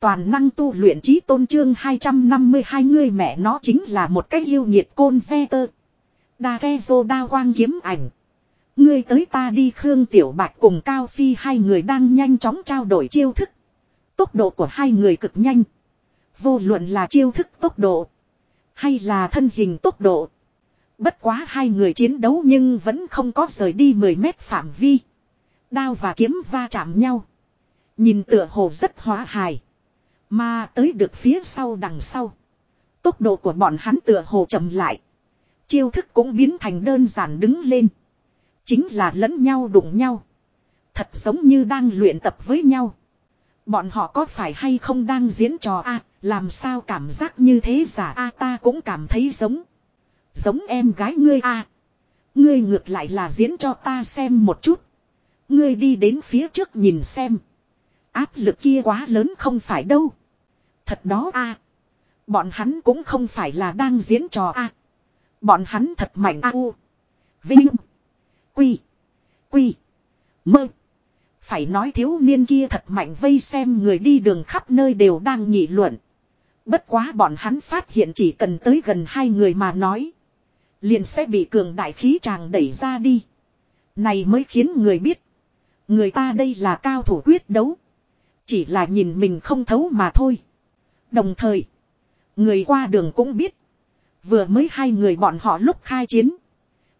Toàn năng tu luyện trí tôn trương 252 người mẹ nó chính là một cách yêu nhiệt côn ve tơ. Đa ghe dô đa quang kiếm ảnh. Ngươi tới ta đi Khương Tiểu Bạch cùng Cao Phi hai người đang nhanh chóng trao đổi chiêu thức. Tốc độ của hai người cực nhanh. Vô luận là chiêu thức tốc độ. Hay là thân hình tốc độ. Bất quá hai người chiến đấu nhưng vẫn không có rời đi 10 mét phạm vi. Đao và kiếm va chạm nhau. Nhìn tựa hồ rất hóa hài. Mà tới được phía sau đằng sau. Tốc độ của bọn hắn tựa hồ chậm lại. Chiêu thức cũng biến thành đơn giản đứng lên. Chính là lẫn nhau đụng nhau. Thật giống như đang luyện tập với nhau. Bọn họ có phải hay không đang diễn trò a, làm sao cảm giác như thế giả a ta cũng cảm thấy giống. Giống em gái ngươi a Ngươi ngược lại là diễn cho ta xem một chút. Ngươi đi đến phía trước nhìn xem. Áp lực kia quá lớn không phải đâu. Thật đó a Bọn hắn cũng không phải là đang diễn trò a Bọn hắn thật mạnh a u. Vinh. Quy. Quy. Mơ. Phải nói thiếu niên kia thật mạnh vây xem người đi đường khắp nơi đều đang nghị luận. Bất quá bọn hắn phát hiện chỉ cần tới gần hai người mà nói. Liền sẽ bị cường đại khí tràng đẩy ra đi. Này mới khiến người biết. Người ta đây là cao thủ quyết đấu. Chỉ là nhìn mình không thấu mà thôi. Đồng thời. Người qua đường cũng biết. Vừa mới hai người bọn họ lúc khai chiến.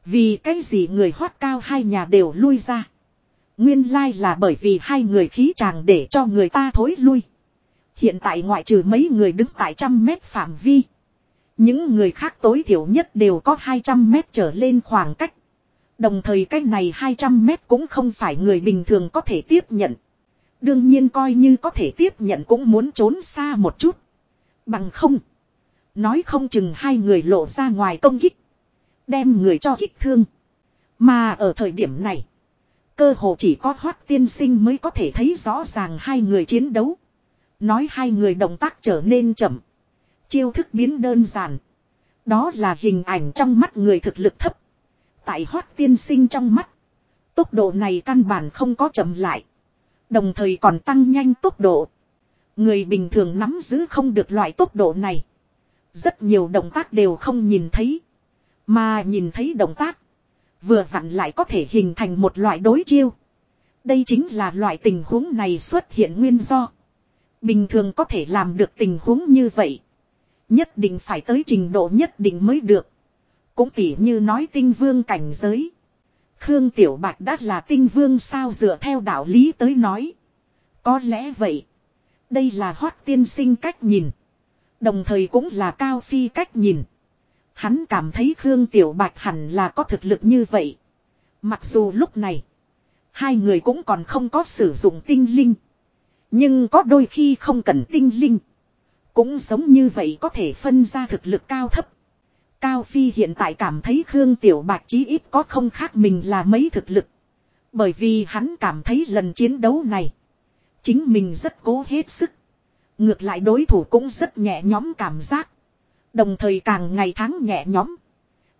Vì cái gì người hoát cao hai nhà đều lui ra. Nguyên lai là bởi vì hai người khí chàng để cho người ta thối lui. Hiện tại ngoại trừ mấy người đứng tại trăm mét phạm vi. Những người khác tối thiểu nhất đều có 200 mét trở lên khoảng cách. Đồng thời cách này 200 mét cũng không phải người bình thường có thể tiếp nhận. Đương nhiên coi như có thể tiếp nhận cũng muốn trốn xa một chút. Bằng không. Nói không chừng hai người lộ ra ngoài công kích. Đem người cho kích thương. Mà ở thời điểm này. Cơ hồ chỉ có hoác tiên sinh mới có thể thấy rõ ràng hai người chiến đấu. Nói hai người động tác trở nên chậm. Chiêu thức biến đơn giản. Đó là hình ảnh trong mắt người thực lực thấp. Tại hoác tiên sinh trong mắt. Tốc độ này căn bản không có chậm lại. Đồng thời còn tăng nhanh tốc độ. Người bình thường nắm giữ không được loại tốc độ này. Rất nhiều động tác đều không nhìn thấy. Mà nhìn thấy động tác. Vừa vặn lại có thể hình thành một loại đối chiêu. Đây chính là loại tình huống này xuất hiện nguyên do. Bình thường có thể làm được tình huống như vậy. Nhất định phải tới trình độ nhất định mới được. Cũng tỉ như nói tinh vương cảnh giới. Khương Tiểu Bạch đã là tinh vương sao dựa theo đạo lý tới nói. Có lẽ vậy. Đây là hoác tiên sinh cách nhìn. Đồng thời cũng là cao phi cách nhìn. Hắn cảm thấy Khương Tiểu Bạch hẳn là có thực lực như vậy. Mặc dù lúc này. Hai người cũng còn không có sử dụng tinh linh. Nhưng có đôi khi không cần tinh linh. Cũng giống như vậy có thể phân ra thực lực cao thấp. Cao Phi hiện tại cảm thấy Khương Tiểu Bạch chí ít có không khác mình là mấy thực lực. Bởi vì hắn cảm thấy lần chiến đấu này. Chính mình rất cố hết sức. Ngược lại đối thủ cũng rất nhẹ nhóm cảm giác. Đồng thời càng ngày tháng nhẹ nhóm.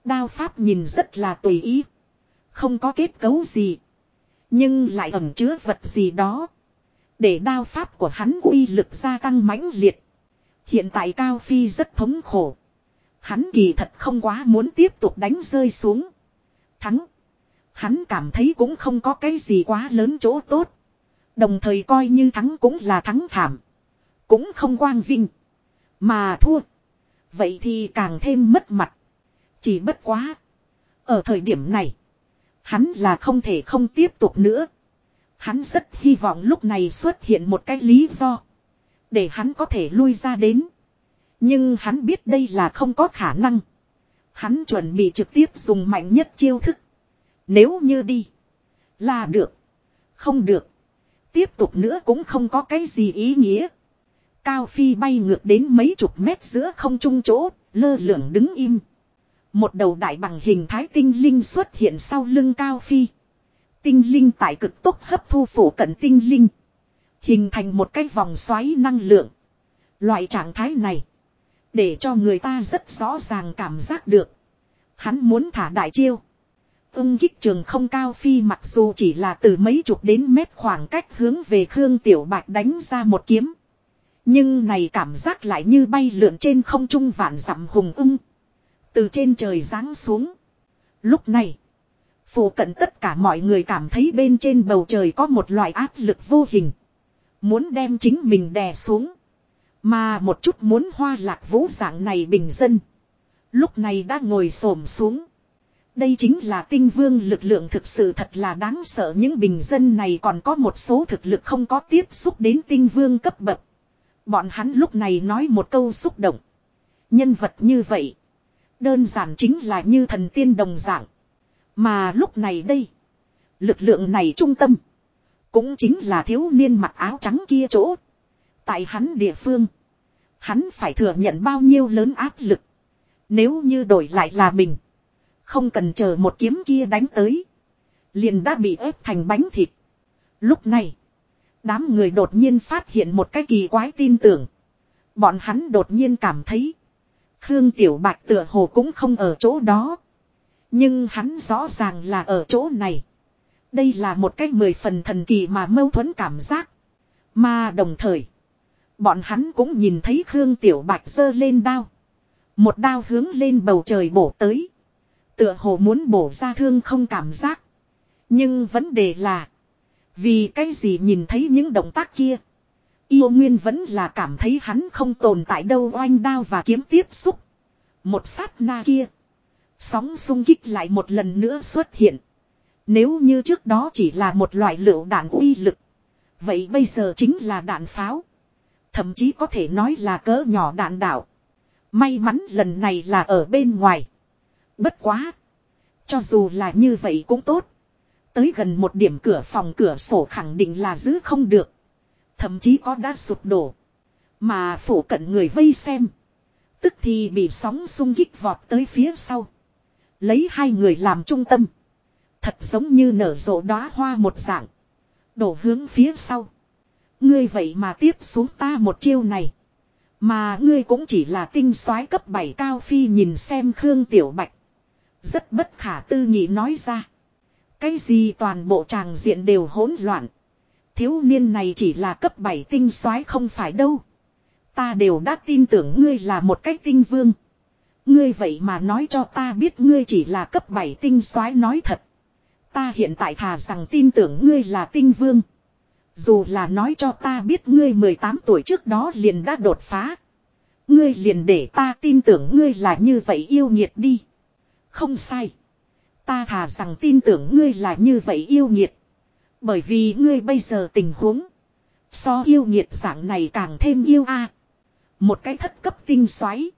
Đao pháp nhìn rất là tùy ý. Không có kết cấu gì. Nhưng lại ẩn chứa vật gì đó. Để đao pháp của hắn uy lực gia tăng mãnh liệt. Hiện tại Cao Phi rất thống khổ. Hắn kỳ thật không quá muốn tiếp tục đánh rơi xuống. Thắng. Hắn cảm thấy cũng không có cái gì quá lớn chỗ tốt. Đồng thời coi như thắng cũng là thắng thảm. Cũng không quang vinh. Mà thua. Vậy thì càng thêm mất mặt. Chỉ bất quá. Ở thời điểm này. Hắn là không thể không tiếp tục nữa. Hắn rất hy vọng lúc này xuất hiện một cái lý do. Để hắn có thể lui ra đến. Nhưng hắn biết đây là không có khả năng. Hắn chuẩn bị trực tiếp dùng mạnh nhất chiêu thức. Nếu như đi. Là được. Không được. Tiếp tục nữa cũng không có cái gì ý nghĩa. Cao Phi bay ngược đến mấy chục mét giữa không trung chỗ, lơ lửng đứng im. Một đầu đại bằng hình thái tinh linh xuất hiện sau lưng Cao Phi. Tinh linh tại cực tốc hấp thu phủ cận tinh linh. Hình thành một cái vòng xoáy năng lượng. Loại trạng thái này. Để cho người ta rất rõ ràng cảm giác được. Hắn muốn thả đại chiêu. Ưng kích trường không cao phi mặc dù chỉ là từ mấy chục đến mét khoảng cách hướng về Khương Tiểu Bạch đánh ra một kiếm. Nhưng này cảm giác lại như bay lượn trên không trung vạn dặm hùng ưng. Từ trên trời giáng xuống. Lúc này. Phủ cận tất cả mọi người cảm thấy bên trên bầu trời có một loại áp lực vô hình. Muốn đem chính mình đè xuống. Mà một chút muốn hoa lạc vũ dạng này bình dân. Lúc này đã ngồi xổm xuống. Đây chính là tinh vương lực lượng thực sự thật là đáng sợ những bình dân này còn có một số thực lực không có tiếp xúc đến tinh vương cấp bậc. Bọn hắn lúc này nói một câu xúc động. Nhân vật như vậy. Đơn giản chính là như thần tiên đồng dạng. Mà lúc này đây. Lực lượng này trung tâm. Cũng chính là thiếu niên mặc áo trắng kia chỗ. Tại hắn địa phương. Hắn phải thừa nhận bao nhiêu lớn áp lực. Nếu như đổi lại là mình. Không cần chờ một kiếm kia đánh tới. Liền đã bị ép thành bánh thịt. Lúc này. Đám người đột nhiên phát hiện một cái kỳ quái tin tưởng. Bọn hắn đột nhiên cảm thấy. Khương Tiểu Bạch tựa hồ cũng không ở chỗ đó. Nhưng hắn rõ ràng là ở chỗ này. Đây là một cái mười phần thần kỳ mà mâu thuẫn cảm giác. Mà đồng thời. Bọn hắn cũng nhìn thấy Khương Tiểu Bạch giơ lên đao. Một đao hướng lên bầu trời bổ tới. Tựa hồ muốn bổ ra thương không cảm giác. Nhưng vấn đề là. Vì cái gì nhìn thấy những động tác kia. Yêu Nguyên vẫn là cảm thấy hắn không tồn tại đâu oanh đao và kiếm tiếp xúc. Một sát na kia. Sóng sung kích lại một lần nữa xuất hiện. Nếu như trước đó chỉ là một loại lựu đạn uy lực. Vậy bây giờ chính là đạn pháo. Thậm chí có thể nói là cỡ nhỏ đạn đạo. May mắn lần này là ở bên ngoài. Bất quá. Cho dù là như vậy cũng tốt. Tới gần một điểm cửa phòng cửa sổ khẳng định là giữ không được. Thậm chí có đã sụp đổ. Mà phủ cận người vây xem. Tức thì bị sóng sung kích vọt tới phía sau. Lấy hai người làm trung tâm. Thật giống như nở rộ đóa hoa một dạng. Đổ hướng phía sau. Ngươi vậy mà tiếp xuống ta một chiêu này. Mà ngươi cũng chỉ là tinh soái cấp 7 cao phi nhìn xem Khương Tiểu Bạch. Rất bất khả tư nghị nói ra. Cái gì toàn bộ tràng diện đều hỗn loạn. Thiếu niên này chỉ là cấp 7 tinh soái không phải đâu. Ta đều đã tin tưởng ngươi là một cái tinh vương. Ngươi vậy mà nói cho ta biết ngươi chỉ là cấp 7 tinh soái nói thật. Ta hiện tại thà rằng tin tưởng ngươi là tinh vương. Dù là nói cho ta biết ngươi 18 tuổi trước đó liền đã đột phá. Ngươi liền để ta tin tưởng ngươi là như vậy yêu nghiệt đi. Không sai. Ta thà rằng tin tưởng ngươi là như vậy yêu nghiệt. Bởi vì ngươi bây giờ tình huống. So yêu nghiệt dạng này càng thêm yêu a. Một cái thất cấp tinh xoáy.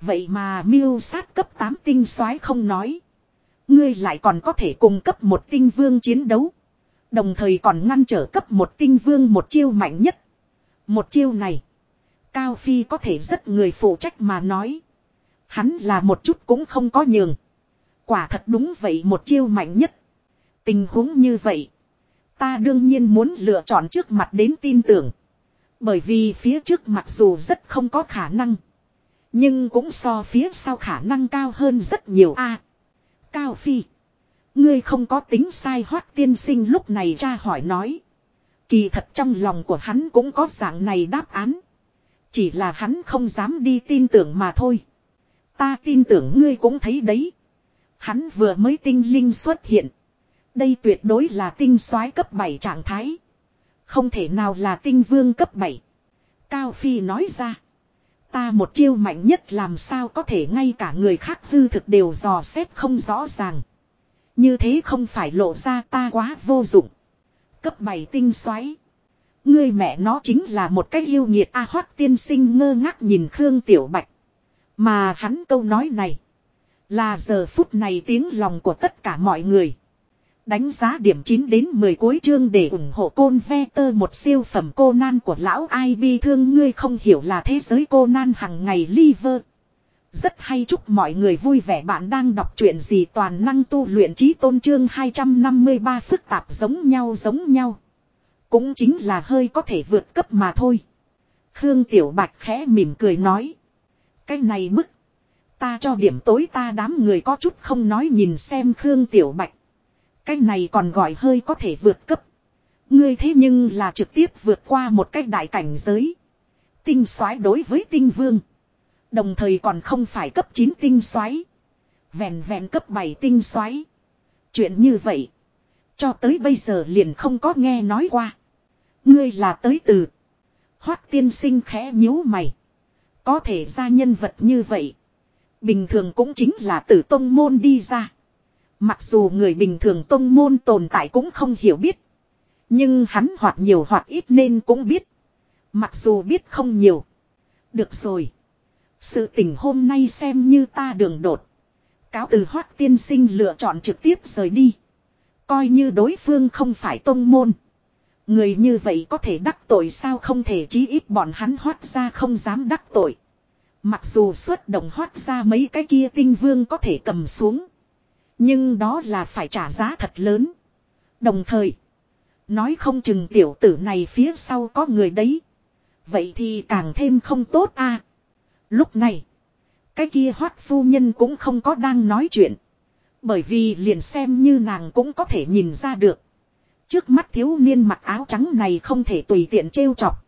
Vậy mà miêu sát cấp 8 tinh xoáy không nói. Ngươi lại còn có thể cung cấp một tinh vương chiến đấu. Đồng thời còn ngăn trở cấp một tinh vương một chiêu mạnh nhất. Một chiêu này. Cao Phi có thể rất người phụ trách mà nói. Hắn là một chút cũng không có nhường. Quả thật đúng vậy một chiêu mạnh nhất. Tình huống như vậy. Ta đương nhiên muốn lựa chọn trước mặt đến tin tưởng. Bởi vì phía trước mặc dù rất không có khả năng. Nhưng cũng so phía sau khả năng cao hơn rất nhiều a, Cao Phi. Ngươi không có tính sai hoát tiên sinh lúc này cha hỏi nói. Kỳ thật trong lòng của hắn cũng có dạng này đáp án. Chỉ là hắn không dám đi tin tưởng mà thôi. Ta tin tưởng ngươi cũng thấy đấy. Hắn vừa mới tinh linh xuất hiện. Đây tuyệt đối là tinh soái cấp 7 trạng thái. Không thể nào là tinh vương cấp 7. Cao Phi nói ra. Ta một chiêu mạnh nhất làm sao có thể ngay cả người khác hư thực đều dò xét không rõ ràng. Như thế không phải lộ ra ta quá vô dụng. Cấp 7 tinh xoáy. Ngươi mẹ nó chính là một cái yêu nghiệt A Hoác tiên sinh ngơ ngác nhìn Khương Tiểu Bạch. Mà hắn câu nói này. Là giờ phút này tiếng lòng của tất cả mọi người. Đánh giá điểm 9 đến 10 cuối chương để ủng hộ côn ve tơ một siêu phẩm cô nan của lão ai bi thương ngươi không hiểu là thế giới cô nan hằng ngày liver. Rất hay chúc mọi người vui vẻ bạn đang đọc truyện gì toàn năng tu luyện trí tôn trương 253 phức tạp giống nhau giống nhau. Cũng chính là hơi có thể vượt cấp mà thôi. Khương Tiểu Bạch khẽ mỉm cười nói. Cái này bức. Ta cho điểm tối ta đám người có chút không nói nhìn xem Khương Tiểu Bạch. Cái này còn gọi hơi có thể vượt cấp. Ngươi thế nhưng là trực tiếp vượt qua một cái đại cảnh giới. Tinh soái đối với tinh vương. Đồng thời còn không phải cấp 9 tinh xoáy, Vẹn vẹn cấp 7 tinh xoáy. Chuyện như vậy. Cho tới bây giờ liền không có nghe nói qua. Ngươi là tới từ. Hoác tiên sinh khẽ nhíu mày. Có thể ra nhân vật như vậy. Bình thường cũng chính là từ tông môn đi ra. Mặc dù người bình thường tông môn tồn tại cũng không hiểu biết. Nhưng hắn hoặc nhiều hoặc ít nên cũng biết. Mặc dù biết không nhiều. Được rồi. Sự tình hôm nay xem như ta đường đột. Cáo từ hoác tiên sinh lựa chọn trực tiếp rời đi. Coi như đối phương không phải tông môn. Người như vậy có thể đắc tội sao không thể chí ít bọn hắn hoát ra không dám đắc tội. Mặc dù xuất động hoát ra mấy cái kia tinh vương có thể cầm xuống. Nhưng đó là phải trả giá thật lớn. Đồng thời. Nói không chừng tiểu tử này phía sau có người đấy. Vậy thì càng thêm không tốt a. Lúc này. Cái kia hoát phu nhân cũng không có đang nói chuyện. Bởi vì liền xem như nàng cũng có thể nhìn ra được. Trước mắt thiếu niên mặc áo trắng này không thể tùy tiện trêu chọc.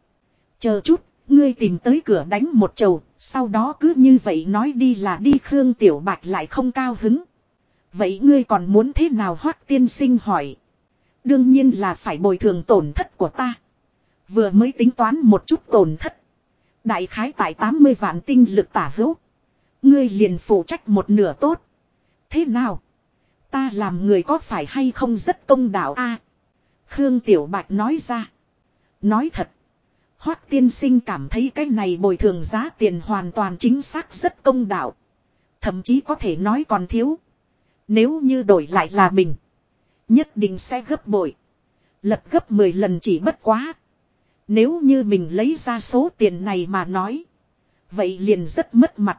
Chờ chút, ngươi tìm tới cửa đánh một chầu, sau đó cứ như vậy nói đi là đi Khương Tiểu Bạch lại không cao hứng. Vậy ngươi còn muốn thế nào hoát tiên sinh hỏi. Đương nhiên là phải bồi thường tổn thất của ta. Vừa mới tính toán một chút tổn thất. Đại khái tại 80 vạn tinh lực tả hữu. Ngươi liền phụ trách một nửa tốt. Thế nào? Ta làm người có phải hay không rất công đạo a? Khương Tiểu Bạch nói ra. Nói thật. Hoác tiên sinh cảm thấy cái này bồi thường giá tiền hoàn toàn chính xác rất công đạo. Thậm chí có thể nói còn thiếu. Nếu như đổi lại là mình. Nhất định sẽ gấp bội. Lật gấp 10 lần chỉ bất quá. Nếu như mình lấy ra số tiền này mà nói. Vậy liền rất mất mặt.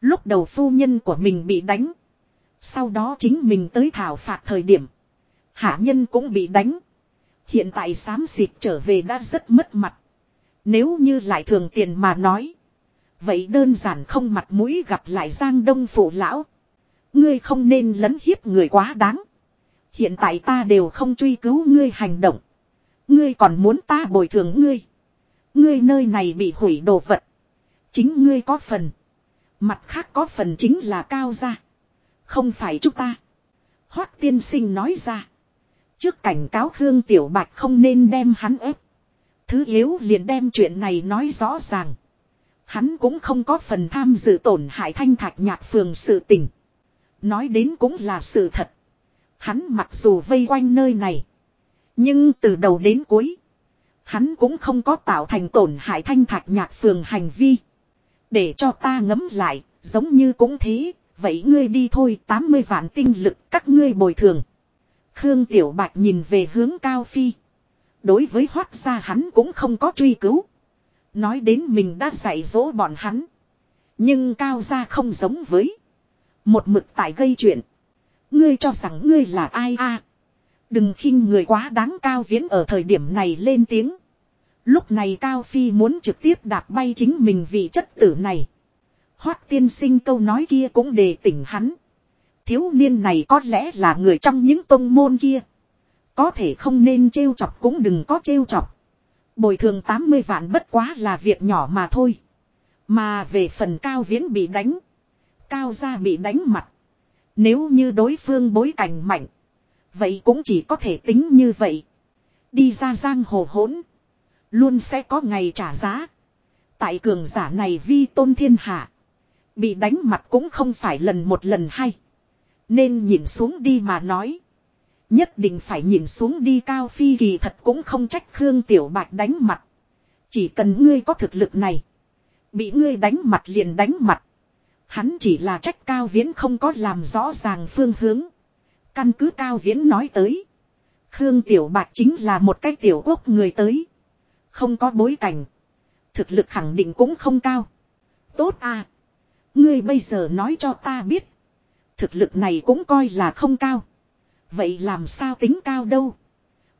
Lúc đầu phu nhân của mình bị đánh. Sau đó chính mình tới thảo phạt thời điểm. Hạ nhân cũng bị đánh. Hiện tại xám xịt trở về đã rất mất mặt. Nếu như lại thường tiền mà nói. Vậy đơn giản không mặt mũi gặp lại Giang Đông Phụ Lão. Ngươi không nên lấn hiếp người quá đáng. Hiện tại ta đều không truy cứu ngươi hành động. Ngươi còn muốn ta bồi thường ngươi. Ngươi nơi này bị hủy đồ vật. Chính ngươi có phần. Mặt khác có phần chính là cao ra. Không phải chúng ta. Hoác tiên sinh nói ra. Trước cảnh cáo Khương Tiểu Bạch không nên đem hắn ép. Thứ yếu liền đem chuyện này nói rõ ràng. Hắn cũng không có phần tham dự tổn hại thanh thạch nhạc phường sự tình. Nói đến cũng là sự thật. Hắn mặc dù vây quanh nơi này. Nhưng từ đầu đến cuối. Hắn cũng không có tạo thành tổn hại thanh thạch nhạc phường hành vi. Để cho ta ngấm lại, giống như cũng thế, vậy ngươi đi thôi 80 vạn tinh lực các ngươi bồi thường. Khương Tiểu Bạch nhìn về hướng Cao Phi. Đối với hoác gia hắn cũng không có truy cứu. Nói đến mình đã dạy dỗ bọn hắn. Nhưng Cao gia không giống với. Một mực tại gây chuyện. Ngươi cho rằng ngươi là ai a? Đừng khinh người quá đáng cao viễn ở thời điểm này lên tiếng. Lúc này Cao Phi muốn trực tiếp đạp bay chính mình vì chất tử này. Hoác tiên sinh câu nói kia cũng đề tỉnh hắn. Thiếu niên này có lẽ là người trong những tông môn kia. Có thể không nên trêu chọc cũng đừng có trêu chọc. Bồi thường 80 vạn bất quá là việc nhỏ mà thôi. Mà về phần cao viễn bị đánh. Cao gia bị đánh mặt. Nếu như đối phương bối cảnh mạnh. Vậy cũng chỉ có thể tính như vậy. Đi ra giang hồ hỗn. Luôn sẽ có ngày trả giá. Tại cường giả này vi tôn thiên hạ. Bị đánh mặt cũng không phải lần một lần hay. Nên nhìn xuống đi mà nói. Nhất định phải nhìn xuống đi cao phi kỳ thật cũng không trách Khương Tiểu Bạch đánh mặt. Chỉ cần ngươi có thực lực này. Bị ngươi đánh mặt liền đánh mặt. Hắn chỉ là trách Cao Viễn không có làm rõ ràng phương hướng. Căn cứ Cao Viễn nói tới. Khương Tiểu Bạch chính là một cái tiểu quốc người tới. Không có bối cảnh. Thực lực khẳng định cũng không cao. Tốt à. Ngươi bây giờ nói cho ta biết. Thực lực này cũng coi là không cao. Vậy làm sao tính cao đâu.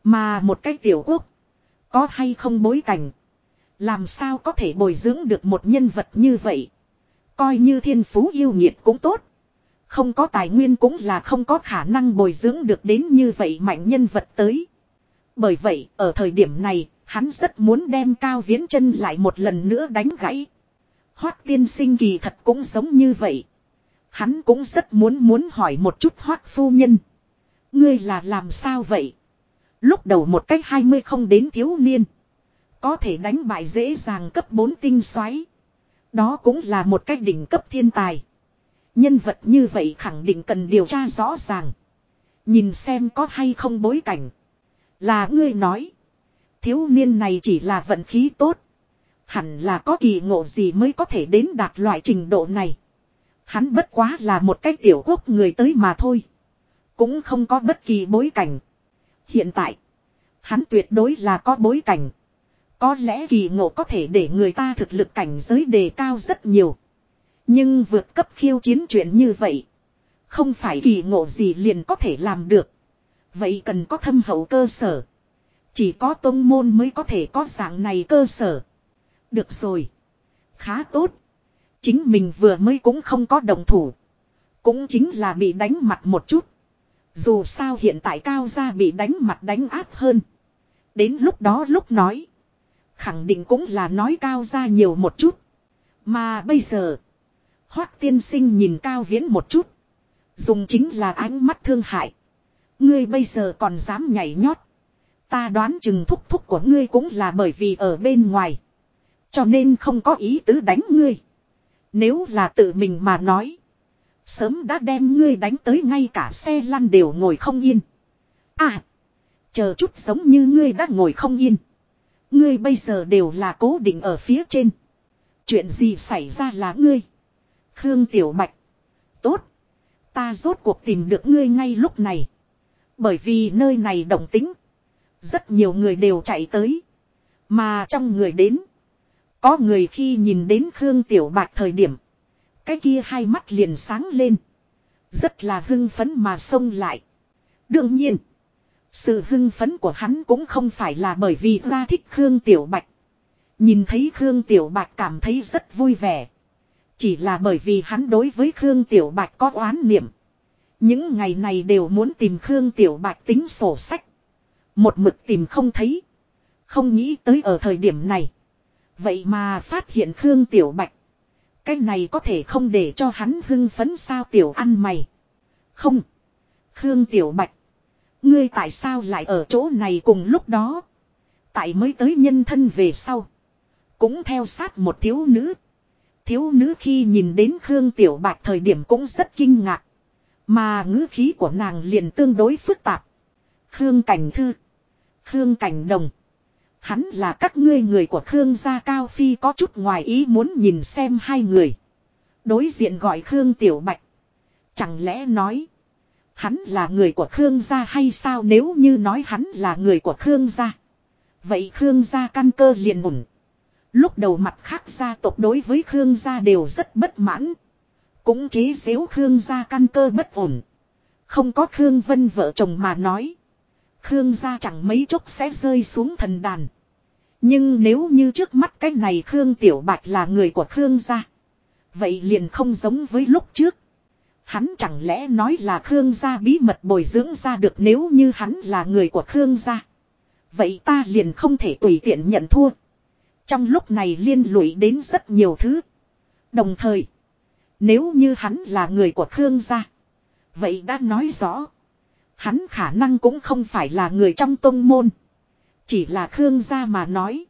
Mà một cái tiểu quốc. Có hay không bối cảnh. Làm sao có thể bồi dưỡng được một nhân vật như vậy. Coi như thiên phú yêu nhiệt cũng tốt. Không có tài nguyên cũng là không có khả năng bồi dưỡng được đến như vậy mạnh nhân vật tới. Bởi vậy, ở thời điểm này, Hắn rất muốn đem cao viễn chân lại một lần nữa đánh gãy. Hoác tiên sinh kỳ thật cũng giống như vậy. Hắn cũng rất muốn muốn hỏi một chút hoác phu nhân. Ngươi là làm sao vậy? Lúc đầu một cách hai mươi không đến thiếu niên. Có thể đánh bại dễ dàng cấp 4 tinh xoáy. Đó cũng là một cách đỉnh cấp thiên tài. Nhân vật như vậy khẳng định cần điều tra rõ ràng. Nhìn xem có hay không bối cảnh. Là ngươi nói. Thiếu niên này chỉ là vận khí tốt. Hẳn là có kỳ ngộ gì mới có thể đến đạt loại trình độ này. Hắn bất quá là một cái tiểu quốc người tới mà thôi. Cũng không có bất kỳ bối cảnh. Hiện tại. Hắn tuyệt đối là có bối cảnh. Có lẽ kỳ ngộ có thể để người ta thực lực cảnh giới đề cao rất nhiều. Nhưng vượt cấp khiêu chiến chuyện như vậy. Không phải kỳ ngộ gì liền có thể làm được. Vậy cần có thâm hậu cơ sở. Chỉ có tôn môn mới có thể có dạng này cơ sở. Được rồi. Khá tốt. Chính mình vừa mới cũng không có đồng thủ. Cũng chính là bị đánh mặt một chút. Dù sao hiện tại cao gia bị đánh mặt đánh áp hơn. Đến lúc đó lúc nói. Khẳng định cũng là nói cao gia nhiều một chút. Mà bây giờ. Hoác tiên sinh nhìn cao viễn một chút. Dùng chính là ánh mắt thương hại. Ngươi bây giờ còn dám nhảy nhót. Ta đoán chừng thúc thúc của ngươi cũng là bởi vì ở bên ngoài. Cho nên không có ý tứ đánh ngươi. Nếu là tự mình mà nói. Sớm đã đem ngươi đánh tới ngay cả xe lăn đều ngồi không yên. À. Chờ chút giống như ngươi đã ngồi không yên. Ngươi bây giờ đều là cố định ở phía trên. Chuyện gì xảy ra là ngươi. Khương Tiểu Bạch. Tốt. Ta rốt cuộc tìm được ngươi ngay lúc này. Bởi vì nơi này động tính. Rất nhiều người đều chạy tới. Mà trong người đến. Có người khi nhìn đến Khương Tiểu Bạch thời điểm. Cái kia hai mắt liền sáng lên. Rất là hưng phấn mà xông lại. Đương nhiên. Sự hưng phấn của hắn cũng không phải là bởi vì ra thích Khương Tiểu Bạch. Nhìn thấy Khương Tiểu Bạch cảm thấy rất vui vẻ. Chỉ là bởi vì hắn đối với Khương Tiểu Bạch có oán niệm. Những ngày này đều muốn tìm Khương Tiểu Bạch tính sổ sách. Một mực tìm không thấy. Không nghĩ tới ở thời điểm này. Vậy mà phát hiện Khương Tiểu Bạch. Cái này có thể không để cho hắn hưng phấn sao Tiểu ăn mày. Không. Khương Tiểu Bạch. Ngươi tại sao lại ở chỗ này cùng lúc đó. Tại mới tới nhân thân về sau. Cũng theo sát một thiếu nữ. Thiếu nữ khi nhìn đến Khương Tiểu Bạch thời điểm cũng rất kinh ngạc. Mà ngữ khí của nàng liền tương đối phức tạp. Khương Cảnh Thư. Khương Cảnh Đồng. Hắn là các ngươi người của Khương gia Cao Phi có chút ngoài ý muốn nhìn xem hai người. Đối diện gọi Khương Tiểu Bạch. Chẳng lẽ nói. Hắn là người của Khương gia hay sao nếu như nói hắn là người của Khương gia. Vậy Khương gia căn cơ liền ủng. Lúc đầu mặt khác gia tộc đối với Khương gia đều rất bất mãn. Cũng chế xếu Khương gia căn cơ bất ổn. Không có Khương Vân vợ chồng mà nói. Khương gia chẳng mấy chốc sẽ rơi xuống thần đàn. Nhưng nếu như trước mắt cái này Khương Tiểu Bạch là người của Khương gia. Vậy liền không giống với lúc trước. Hắn chẳng lẽ nói là Khương gia bí mật bồi dưỡng ra được nếu như hắn là người của Khương gia. Vậy ta liền không thể tùy tiện nhận thua. Trong lúc này liên lụy đến rất nhiều thứ. Đồng thời, nếu như hắn là người của Khương gia. Vậy đã nói rõ. Hắn khả năng cũng không phải là người trong tông môn. Chỉ là Khương gia mà nói.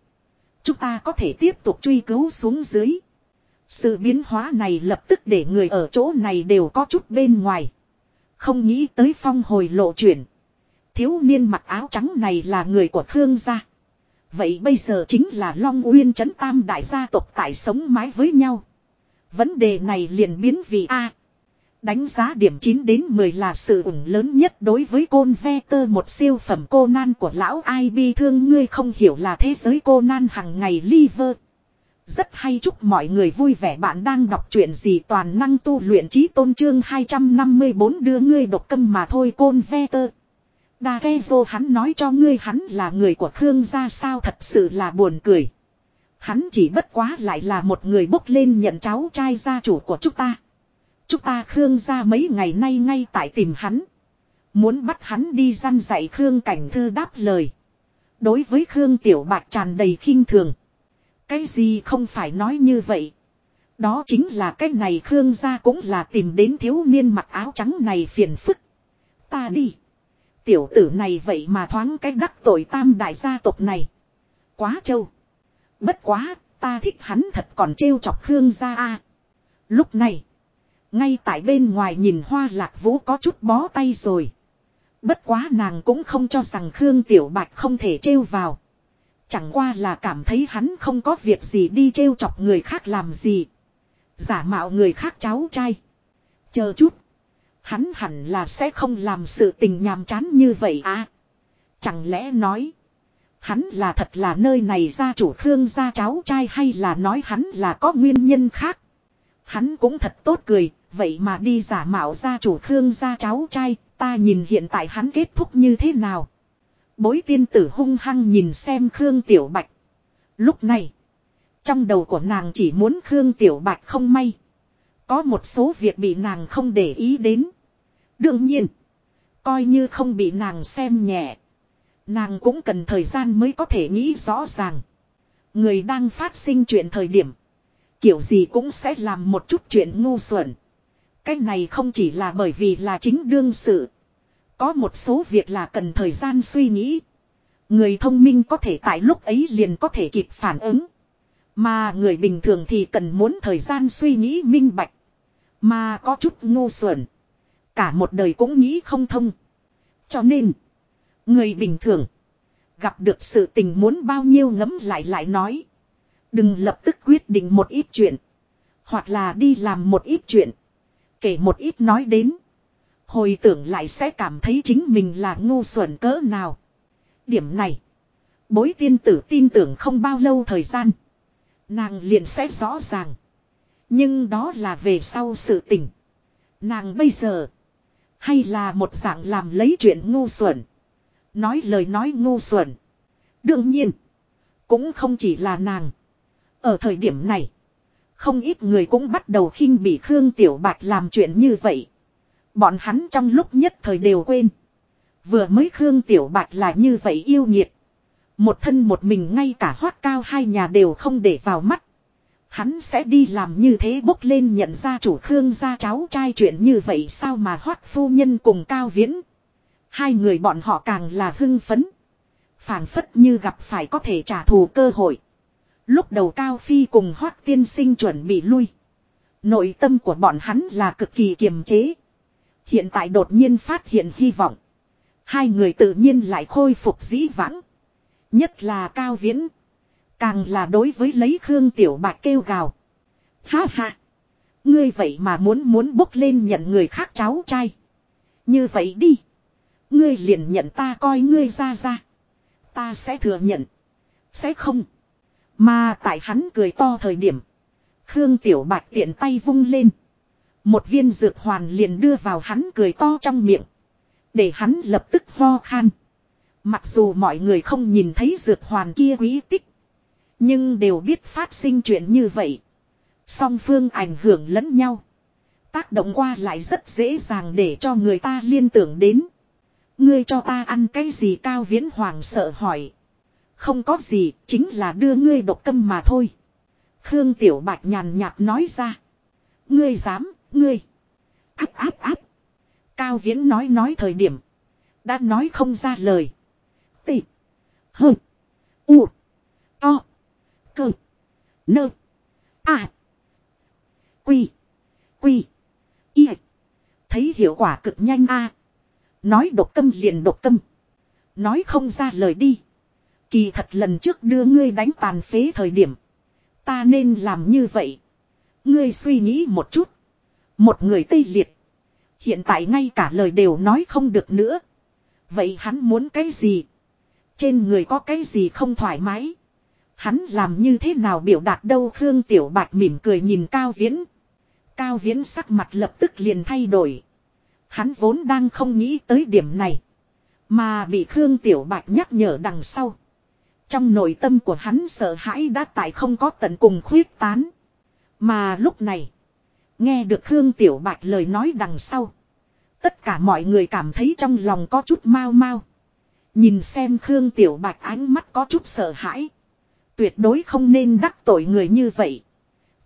Chúng ta có thể tiếp tục truy cứu xuống dưới. Sự biến hóa này lập tức để người ở chỗ này đều có chút bên ngoài. Không nghĩ tới phong hồi lộ chuyển. Thiếu niên mặc áo trắng này là người của Khương gia. Vậy bây giờ chính là Long Uyên Trấn Tam đại gia tộc tại sống mái với nhau. Vấn đề này liền biến vì A. Đánh giá điểm 9 đến 10 là sự ủng lớn nhất đối với côn ve tơ, một siêu phẩm cô nan của lão ai bi thương ngươi không hiểu là thế giới cô nan hằng ngày liver. Rất hay, chúc mọi người vui vẻ bạn đang đọc truyện gì toàn năng tu luyện trí tôn trương 254 đưa ngươi độc câm mà thôi, côn ve tơ. Đa ghe vô hắn nói cho ngươi hắn là người của Khương gia sao thật sự là buồn cười. Hắn chỉ bất quá lại là một người bốc lên nhận cháu trai gia chủ của chúng ta. Chúng ta Khương gia mấy ngày nay ngay tại tìm hắn. Muốn bắt hắn đi săn dạy Khương Cảnh Thư đáp lời. Đối với Khương Tiểu Bạch tràn đầy khinh thường. Cái gì không phải nói như vậy. Đó chính là cái này Khương gia cũng là tìm đến thiếu niên mặc áo trắng này phiền phức. Ta đi. Tiểu tử này vậy mà thoáng cách đắc tội tam đại gia tộc này. Quá trâu. Bất quá, ta thích hắn thật còn trêu chọc Khương gia a. Lúc này, ngay tại bên ngoài nhìn hoa lạc vũ có chút bó tay rồi. Bất quá nàng cũng không cho rằng Khương Tiểu Bạch không thể trêu vào. Chẳng qua là cảm thấy hắn không có việc gì đi trêu chọc người khác làm gì. Giả mạo người khác cháu trai. Chờ chút. Hắn hẳn là sẽ không làm sự tình nhàm chán như vậy à. Chẳng lẽ nói. Hắn là thật là nơi này gia chủ Khương gia cháu trai hay là nói hắn là có nguyên nhân khác. Hắn cũng thật tốt cười, vậy mà đi giả mạo gia chủ Khương gia cháu trai, ta nhìn hiện tại hắn kết thúc như thế nào. Bối tiên tử hung hăng nhìn xem Khương Tiểu Bạch. Lúc này, trong đầu của nàng chỉ muốn Khương Tiểu Bạch không may. Có một số việc bị nàng không để ý đến. Đương nhiên, coi như không bị nàng xem nhẹ. Nàng cũng cần thời gian mới có thể nghĩ rõ ràng. Người đang phát sinh chuyện thời điểm. Kiểu gì cũng sẽ làm một chút chuyện ngu xuẩn. Cái này không chỉ là bởi vì là chính đương sự. Có một số việc là cần thời gian suy nghĩ. Người thông minh có thể tại lúc ấy liền có thể kịp phản ứng. Mà người bình thường thì cần muốn thời gian suy nghĩ minh bạch. Mà có chút ngu xuẩn. Cả một đời cũng nghĩ không thông. Cho nên. Người bình thường. Gặp được sự tình muốn bao nhiêu ngấm lại lại nói. Đừng lập tức quyết định một ít chuyện. Hoặc là đi làm một ít chuyện. Kể một ít nói đến. Hồi tưởng lại sẽ cảm thấy chính mình là ngu xuẩn cỡ nào. Điểm này. Bối tiên tử tin tưởng không bao lâu thời gian. Nàng liền sẽ rõ ràng. Nhưng đó là về sau sự tình. Nàng bây giờ. Hay là một dạng làm lấy chuyện ngu xuẩn. Nói lời nói ngu xuẩn. Đương nhiên. Cũng không chỉ là nàng. Ở thời điểm này. Không ít người cũng bắt đầu khinh bị Khương Tiểu Bạch làm chuyện như vậy. Bọn hắn trong lúc nhất thời đều quên. Vừa mới Khương Tiểu Bạch là như vậy yêu nhiệt. Một thân một mình ngay cả hoát cao hai nhà đều không để vào mắt. Hắn sẽ đi làm như thế bốc lên nhận ra chủ Khương gia cháu trai chuyện như vậy sao mà hoát phu nhân cùng Cao Viễn. Hai người bọn họ càng là hưng phấn. phảng phất như gặp phải có thể trả thù cơ hội. Lúc đầu Cao Phi cùng hoát tiên sinh chuẩn bị lui. Nội tâm của bọn hắn là cực kỳ kiềm chế. Hiện tại đột nhiên phát hiện hy vọng. Hai người tự nhiên lại khôi phục dĩ vãng. Nhất là Cao Viễn. Càng là đối với lấy Khương Tiểu Bạch kêu gào. Ha ha. Ngươi vậy mà muốn muốn bốc lên nhận người khác cháu trai. Như vậy đi. Ngươi liền nhận ta coi ngươi ra ra. Ta sẽ thừa nhận. Sẽ không. Mà tại hắn cười to thời điểm. Khương Tiểu Bạch tiện tay vung lên. Một viên dược hoàn liền đưa vào hắn cười to trong miệng. Để hắn lập tức ho khan. Mặc dù mọi người không nhìn thấy dược hoàn kia quý tích. Nhưng đều biết phát sinh chuyện như vậy. Song phương ảnh hưởng lẫn nhau. Tác động qua lại rất dễ dàng để cho người ta liên tưởng đến. Ngươi cho ta ăn cái gì cao viễn hoàng sợ hỏi. Không có gì, chính là đưa ngươi độc tâm mà thôi. Khương Tiểu Bạch nhàn nhạt nói ra. Ngươi dám, ngươi. Áp áp áp. Cao Viễn nói nói thời điểm. Đã nói không ra lời. Tị. Hừ. U. To. Cơ. Nơ. À. Quy. Quy. Y. Thấy hiệu quả cực nhanh a Nói độc tâm liền độc tâm. Nói không ra lời đi. Kỳ thật lần trước đưa ngươi đánh tàn phế thời điểm. Ta nên làm như vậy. Ngươi suy nghĩ một chút. Một người tây liệt. Hiện tại ngay cả lời đều nói không được nữa. Vậy hắn muốn cái gì? Trên người có cái gì không thoải mái? Hắn làm như thế nào biểu đạt đâu Khương Tiểu Bạch mỉm cười nhìn Cao Viễn. Cao Viễn sắc mặt lập tức liền thay đổi. Hắn vốn đang không nghĩ tới điểm này. Mà bị Khương Tiểu Bạch nhắc nhở đằng sau. Trong nội tâm của hắn sợ hãi đã tại không có tận cùng khuyết tán. Mà lúc này. Nghe được Khương Tiểu Bạch lời nói đằng sau. Tất cả mọi người cảm thấy trong lòng có chút mau mau. Nhìn xem Khương Tiểu Bạch ánh mắt có chút sợ hãi. Tuyệt đối không nên đắc tội người như vậy.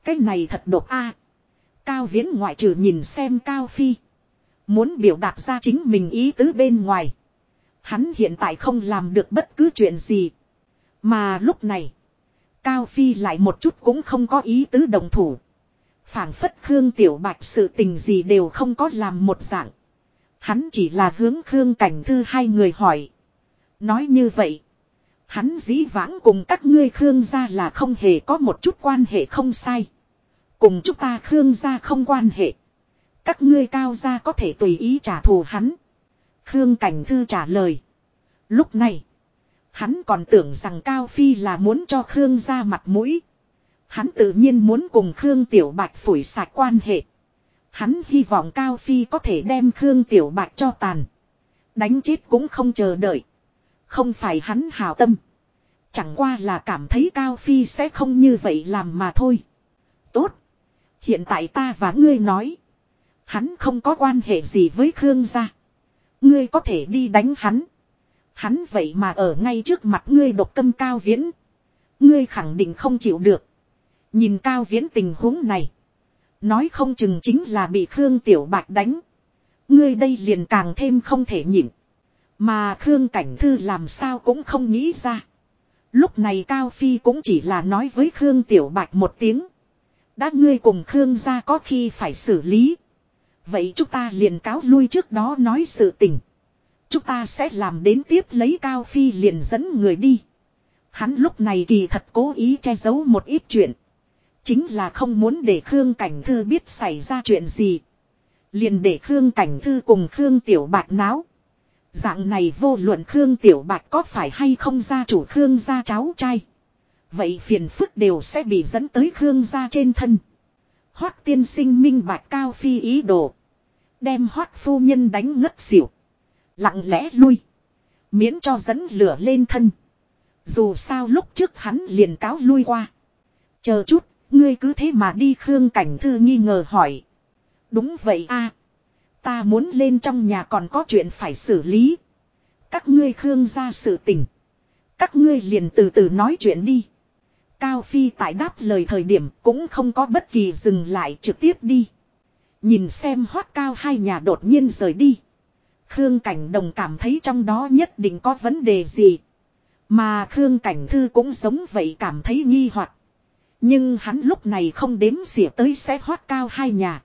Cái này thật độc a. Cao Viễn ngoại trừ nhìn xem Cao Phi. Muốn biểu đạt ra chính mình ý tứ bên ngoài. Hắn hiện tại không làm được bất cứ chuyện gì. Mà lúc này. Cao Phi lại một chút cũng không có ý tứ đồng thủ. phảng phất Khương Tiểu Bạch sự tình gì đều không có làm một dạng. Hắn chỉ là hướng Khương Cảnh Thư hai người hỏi. Nói như vậy. Hắn dĩ vãng cùng các ngươi Khương gia là không hề có một chút quan hệ không sai. Cùng chúng ta Khương gia không quan hệ. Các ngươi cao gia có thể tùy ý trả thù hắn. Khương Cảnh Thư trả lời. Lúc này. Hắn còn tưởng rằng Cao Phi là muốn cho Khương gia mặt mũi. Hắn tự nhiên muốn cùng Khương Tiểu Bạch phủi sạch quan hệ. Hắn hy vọng Cao Phi có thể đem Khương Tiểu Bạch cho tàn. Đánh chết cũng không chờ đợi. Không phải hắn hào tâm. Chẳng qua là cảm thấy Cao Phi sẽ không như vậy làm mà thôi. Tốt. Hiện tại ta và ngươi nói. Hắn không có quan hệ gì với Khương gia. Ngươi có thể đi đánh hắn. Hắn vậy mà ở ngay trước mặt ngươi độc câm cao viễn. Ngươi khẳng định không chịu được. Nhìn cao viễn tình huống này. Nói không chừng chính là bị Khương Tiểu Bạch đánh. Ngươi đây liền càng thêm không thể nhịn. Mà Khương Cảnh Thư làm sao cũng không nghĩ ra. Lúc này Cao Phi cũng chỉ là nói với Khương Tiểu Bạch một tiếng. Đã ngươi cùng Khương ra có khi phải xử lý. Vậy chúng ta liền cáo lui trước đó nói sự tình. Chúng ta sẽ làm đến tiếp lấy Cao Phi liền dẫn người đi. Hắn lúc này kỳ thật cố ý che giấu một ít chuyện. Chính là không muốn để Khương Cảnh Thư biết xảy ra chuyện gì. Liền để Khương Cảnh Thư cùng Khương Tiểu Bạch náo. Dạng này vô luận Khương Tiểu Bạch có phải hay không gia chủ Khương gia cháu trai. Vậy phiền phức đều sẽ bị dẫn tới Khương gia trên thân. Hoác tiên sinh minh bạch cao phi ý đồ. Đem hoác phu nhân đánh ngất xỉu. Lặng lẽ lui. Miễn cho dẫn lửa lên thân. Dù sao lúc trước hắn liền cáo lui qua. Chờ chút, ngươi cứ thế mà đi Khương Cảnh Thư nghi ngờ hỏi. Đúng vậy a Ta muốn lên trong nhà còn có chuyện phải xử lý. Các ngươi Khương ra sự tình. Các ngươi liền từ từ nói chuyện đi. Cao Phi tại đáp lời thời điểm cũng không có bất kỳ dừng lại trực tiếp đi. Nhìn xem hoát cao hai nhà đột nhiên rời đi. Khương Cảnh Đồng cảm thấy trong đó nhất định có vấn đề gì. Mà Khương Cảnh Thư cũng giống vậy cảm thấy nghi hoặc. Nhưng hắn lúc này không đếm xỉa tới sẽ hoát cao hai nhà.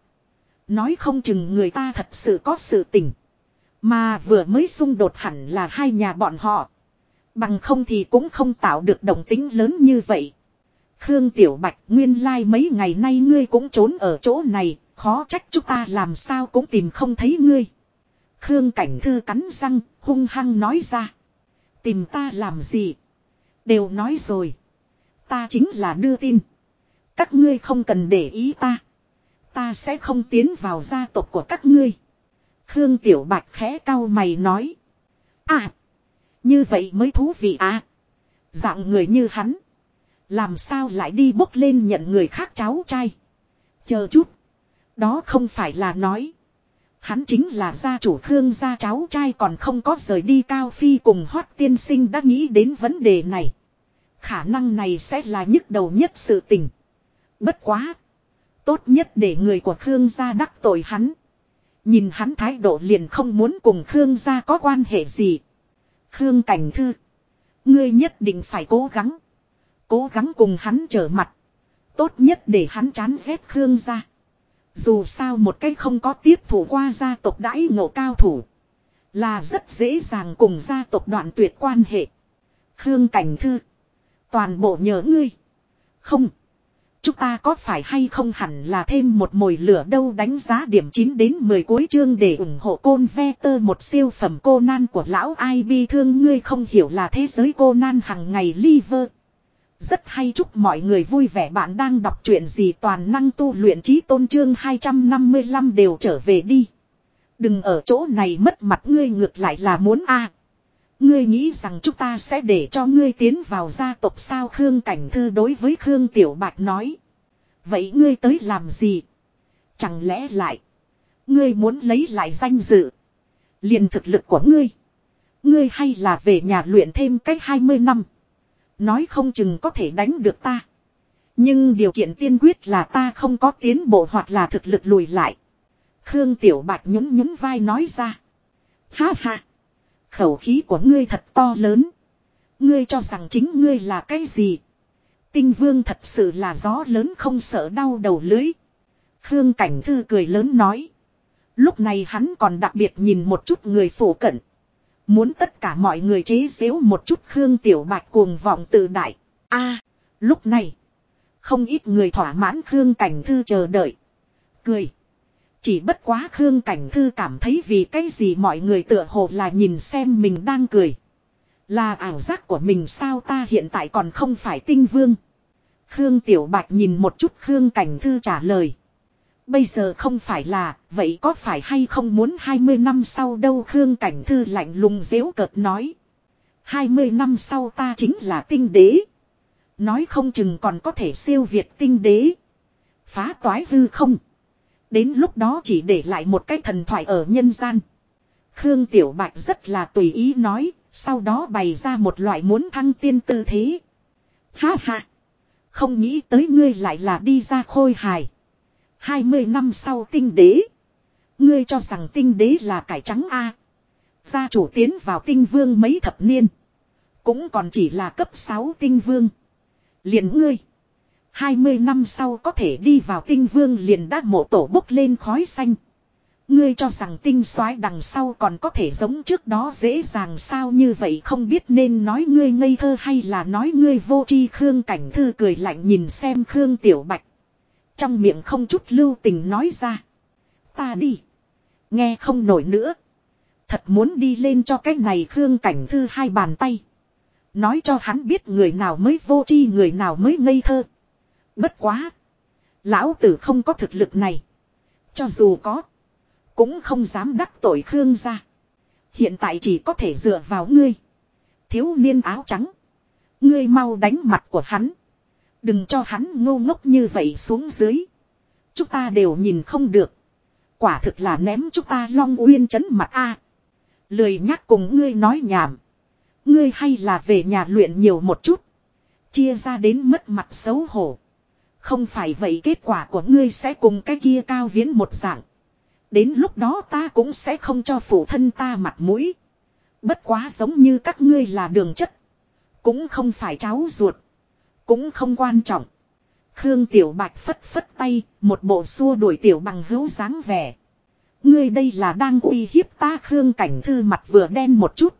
Nói không chừng người ta thật sự có sự tình. Mà vừa mới xung đột hẳn là hai nhà bọn họ. Bằng không thì cũng không tạo được đồng tính lớn như vậy. Khương Tiểu Bạch nguyên lai like mấy ngày nay ngươi cũng trốn ở chỗ này, khó trách chúng ta làm sao cũng tìm không thấy ngươi. Khương Cảnh Thư cắn răng, hung hăng nói ra. Tìm ta làm gì? Đều nói rồi. Ta chính là đưa tin. Các ngươi không cần để ý ta. Ta sẽ không tiến vào gia tộc của các ngươi. Khương Tiểu Bạch khẽ cau mày nói. À. Như vậy mới thú vị à. Dạng người như hắn. Làm sao lại đi bốc lên nhận người khác cháu trai. Chờ chút. Đó không phải là nói. Hắn chính là gia chủ Khương gia cháu trai còn không có rời đi Cao Phi cùng Hoát tiên sinh đã nghĩ đến vấn đề này. Khả năng này sẽ là nhức đầu nhất sự tình. Bất quá. Tốt nhất để người của Khương gia đắc tội hắn. Nhìn hắn thái độ liền không muốn cùng Khương gia có quan hệ gì. Khương Cảnh Thư. Ngươi nhất định phải cố gắng. Cố gắng cùng hắn trở mặt. Tốt nhất để hắn chán ghét Khương gia. Dù sao một cái không có tiếp thủ qua gia tộc đãi ngộ cao thủ. Là rất dễ dàng cùng gia tộc đoạn tuyệt quan hệ. Khương Cảnh Thư. Toàn bộ nhớ ngươi. Không. Chúng ta có phải hay không hẳn là thêm một mồi lửa đâu đánh giá điểm 9 đến 10 cuối chương để ủng hộ côn ve tơ một siêu phẩm cô nan của lão ai bi thương ngươi không hiểu là thế giới cô nan hằng ngày liver. Rất hay chúc mọi người vui vẻ bạn đang đọc truyện gì toàn năng tu luyện trí tôn chương 255 đều trở về đi. Đừng ở chỗ này mất mặt ngươi ngược lại là muốn a Ngươi nghĩ rằng chúng ta sẽ để cho ngươi tiến vào gia tộc sao Khương Cảnh Thư đối với Khương Tiểu Bạch nói. Vậy ngươi tới làm gì? Chẳng lẽ lại. Ngươi muốn lấy lại danh dự. liền thực lực của ngươi. Ngươi hay là về nhà luyện thêm cách 20 năm. Nói không chừng có thể đánh được ta. Nhưng điều kiện tiên quyết là ta không có tiến bộ hoặc là thực lực lùi lại. Khương Tiểu Bạch nhún nhún vai nói ra. Ha ha. Khẩu khí của ngươi thật to lớn. Ngươi cho rằng chính ngươi là cái gì? Tinh vương thật sự là gió lớn không sợ đau đầu lưới. Khương Cảnh Thư cười lớn nói. Lúc này hắn còn đặc biệt nhìn một chút người phổ cận. Muốn tất cả mọi người chế xếu một chút Khương Tiểu Bạch cuồng vọng tự đại. a, lúc này. Không ít người thỏa mãn Khương Cảnh Thư chờ đợi. Cười. Chỉ bất quá Khương Cảnh Thư cảm thấy vì cái gì mọi người tựa hồ là nhìn xem mình đang cười. Là ảo giác của mình sao ta hiện tại còn không phải tinh vương. Khương Tiểu Bạch nhìn một chút Khương Cảnh Thư trả lời. Bây giờ không phải là, vậy có phải hay không muốn 20 năm sau đâu Khương Cảnh Thư lạnh lùng dễu cợt nói. 20 năm sau ta chính là tinh đế. Nói không chừng còn có thể siêu việt tinh đế. Phá toái hư không. Đến lúc đó chỉ để lại một cái thần thoại ở nhân gian. Khương Tiểu Bạch rất là tùy ý nói, sau đó bày ra một loại muốn thăng tiên tư thế. Ha ha! Không nghĩ tới ngươi lại là đi ra khôi hài. 20 năm sau tinh đế. Ngươi cho rằng tinh đế là cải trắng A. Gia chủ tiến vào tinh vương mấy thập niên. Cũng còn chỉ là cấp 6 tinh vương. Liền ngươi. 20 năm sau có thể đi vào tinh vương liền đã mộ tổ bốc lên khói xanh. Ngươi cho rằng tinh soái đằng sau còn có thể giống trước đó dễ dàng sao như vậy không biết nên nói ngươi ngây thơ hay là nói ngươi vô tri Khương Cảnh Thư cười lạnh nhìn xem Khương Tiểu Bạch. Trong miệng không chút lưu tình nói ra. Ta đi. Nghe không nổi nữa. Thật muốn đi lên cho cái này Khương Cảnh Thư hai bàn tay. Nói cho hắn biết người nào mới vô tri, người nào mới ngây thơ. Bất quá. Lão tử không có thực lực này. Cho dù có. Cũng không dám đắc tội Khương ra. Hiện tại chỉ có thể dựa vào ngươi. Thiếu niên áo trắng. Ngươi mau đánh mặt của hắn. Đừng cho hắn ngô ngốc như vậy xuống dưới. Chúng ta đều nhìn không được. Quả thực là ném chúng ta long uyên chấn mặt a. Lười nhắc cùng ngươi nói nhảm. Ngươi hay là về nhà luyện nhiều một chút. Chia ra đến mất mặt xấu hổ. Không phải vậy kết quả của ngươi sẽ cùng cái kia cao viễn một dạng. Đến lúc đó ta cũng sẽ không cho phụ thân ta mặt mũi. Bất quá giống như các ngươi là đường chất. Cũng không phải cháu ruột. Cũng không quan trọng. Khương Tiểu Bạch phất phất tay, một bộ xua đuổi Tiểu bằng hữu dáng vẻ. Ngươi đây là đang uy hiếp ta Khương Cảnh Thư mặt vừa đen một chút.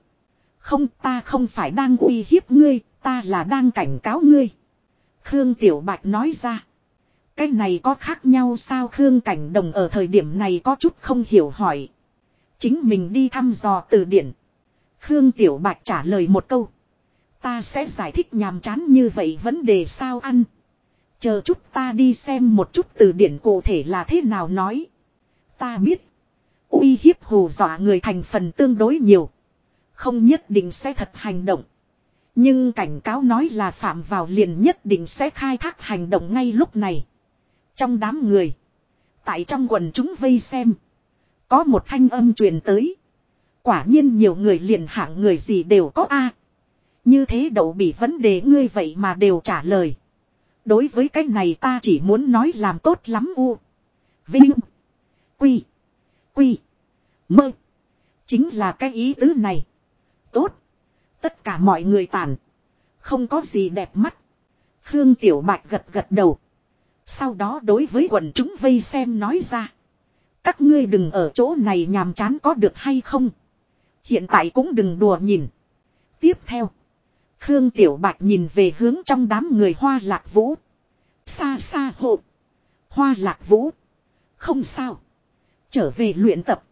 Không ta không phải đang uy hiếp ngươi, ta là đang cảnh cáo ngươi. Khương Tiểu Bạch nói ra. Cái này có khác nhau sao Khương Cảnh Đồng ở thời điểm này có chút không hiểu hỏi. Chính mình đi thăm dò từ điển. Khương Tiểu Bạch trả lời một câu. Ta sẽ giải thích nhàm chán như vậy vấn đề sao ăn. Chờ chút ta đi xem một chút từ điển cụ thể là thế nào nói. Ta biết. uy hiếp hù dọa người thành phần tương đối nhiều. Không nhất định sẽ thật hành động. Nhưng cảnh cáo nói là phạm vào liền nhất định sẽ khai thác hành động ngay lúc này. Trong đám người. Tại trong quần chúng vây xem. Có một thanh âm truyền tới. Quả nhiên nhiều người liền hạng người gì đều có a. Như thế đậu bị vấn đề ngươi vậy mà đều trả lời. Đối với cái này ta chỉ muốn nói làm tốt lắm u. Vinh. Quy. Quy. Mơ. Chính là cái ý tứ này. Tốt. Tất cả mọi người tàn. Không có gì đẹp mắt. Khương Tiểu Bạch gật gật đầu. Sau đó đối với quần chúng vây xem nói ra. Các ngươi đừng ở chỗ này nhàm chán có được hay không. Hiện tại cũng đừng đùa nhìn. Tiếp theo. Khương Tiểu Bạch nhìn về hướng trong đám người hoa lạc vũ. Xa xa hộ. Hoa lạc vũ. Không sao. Trở về luyện tập.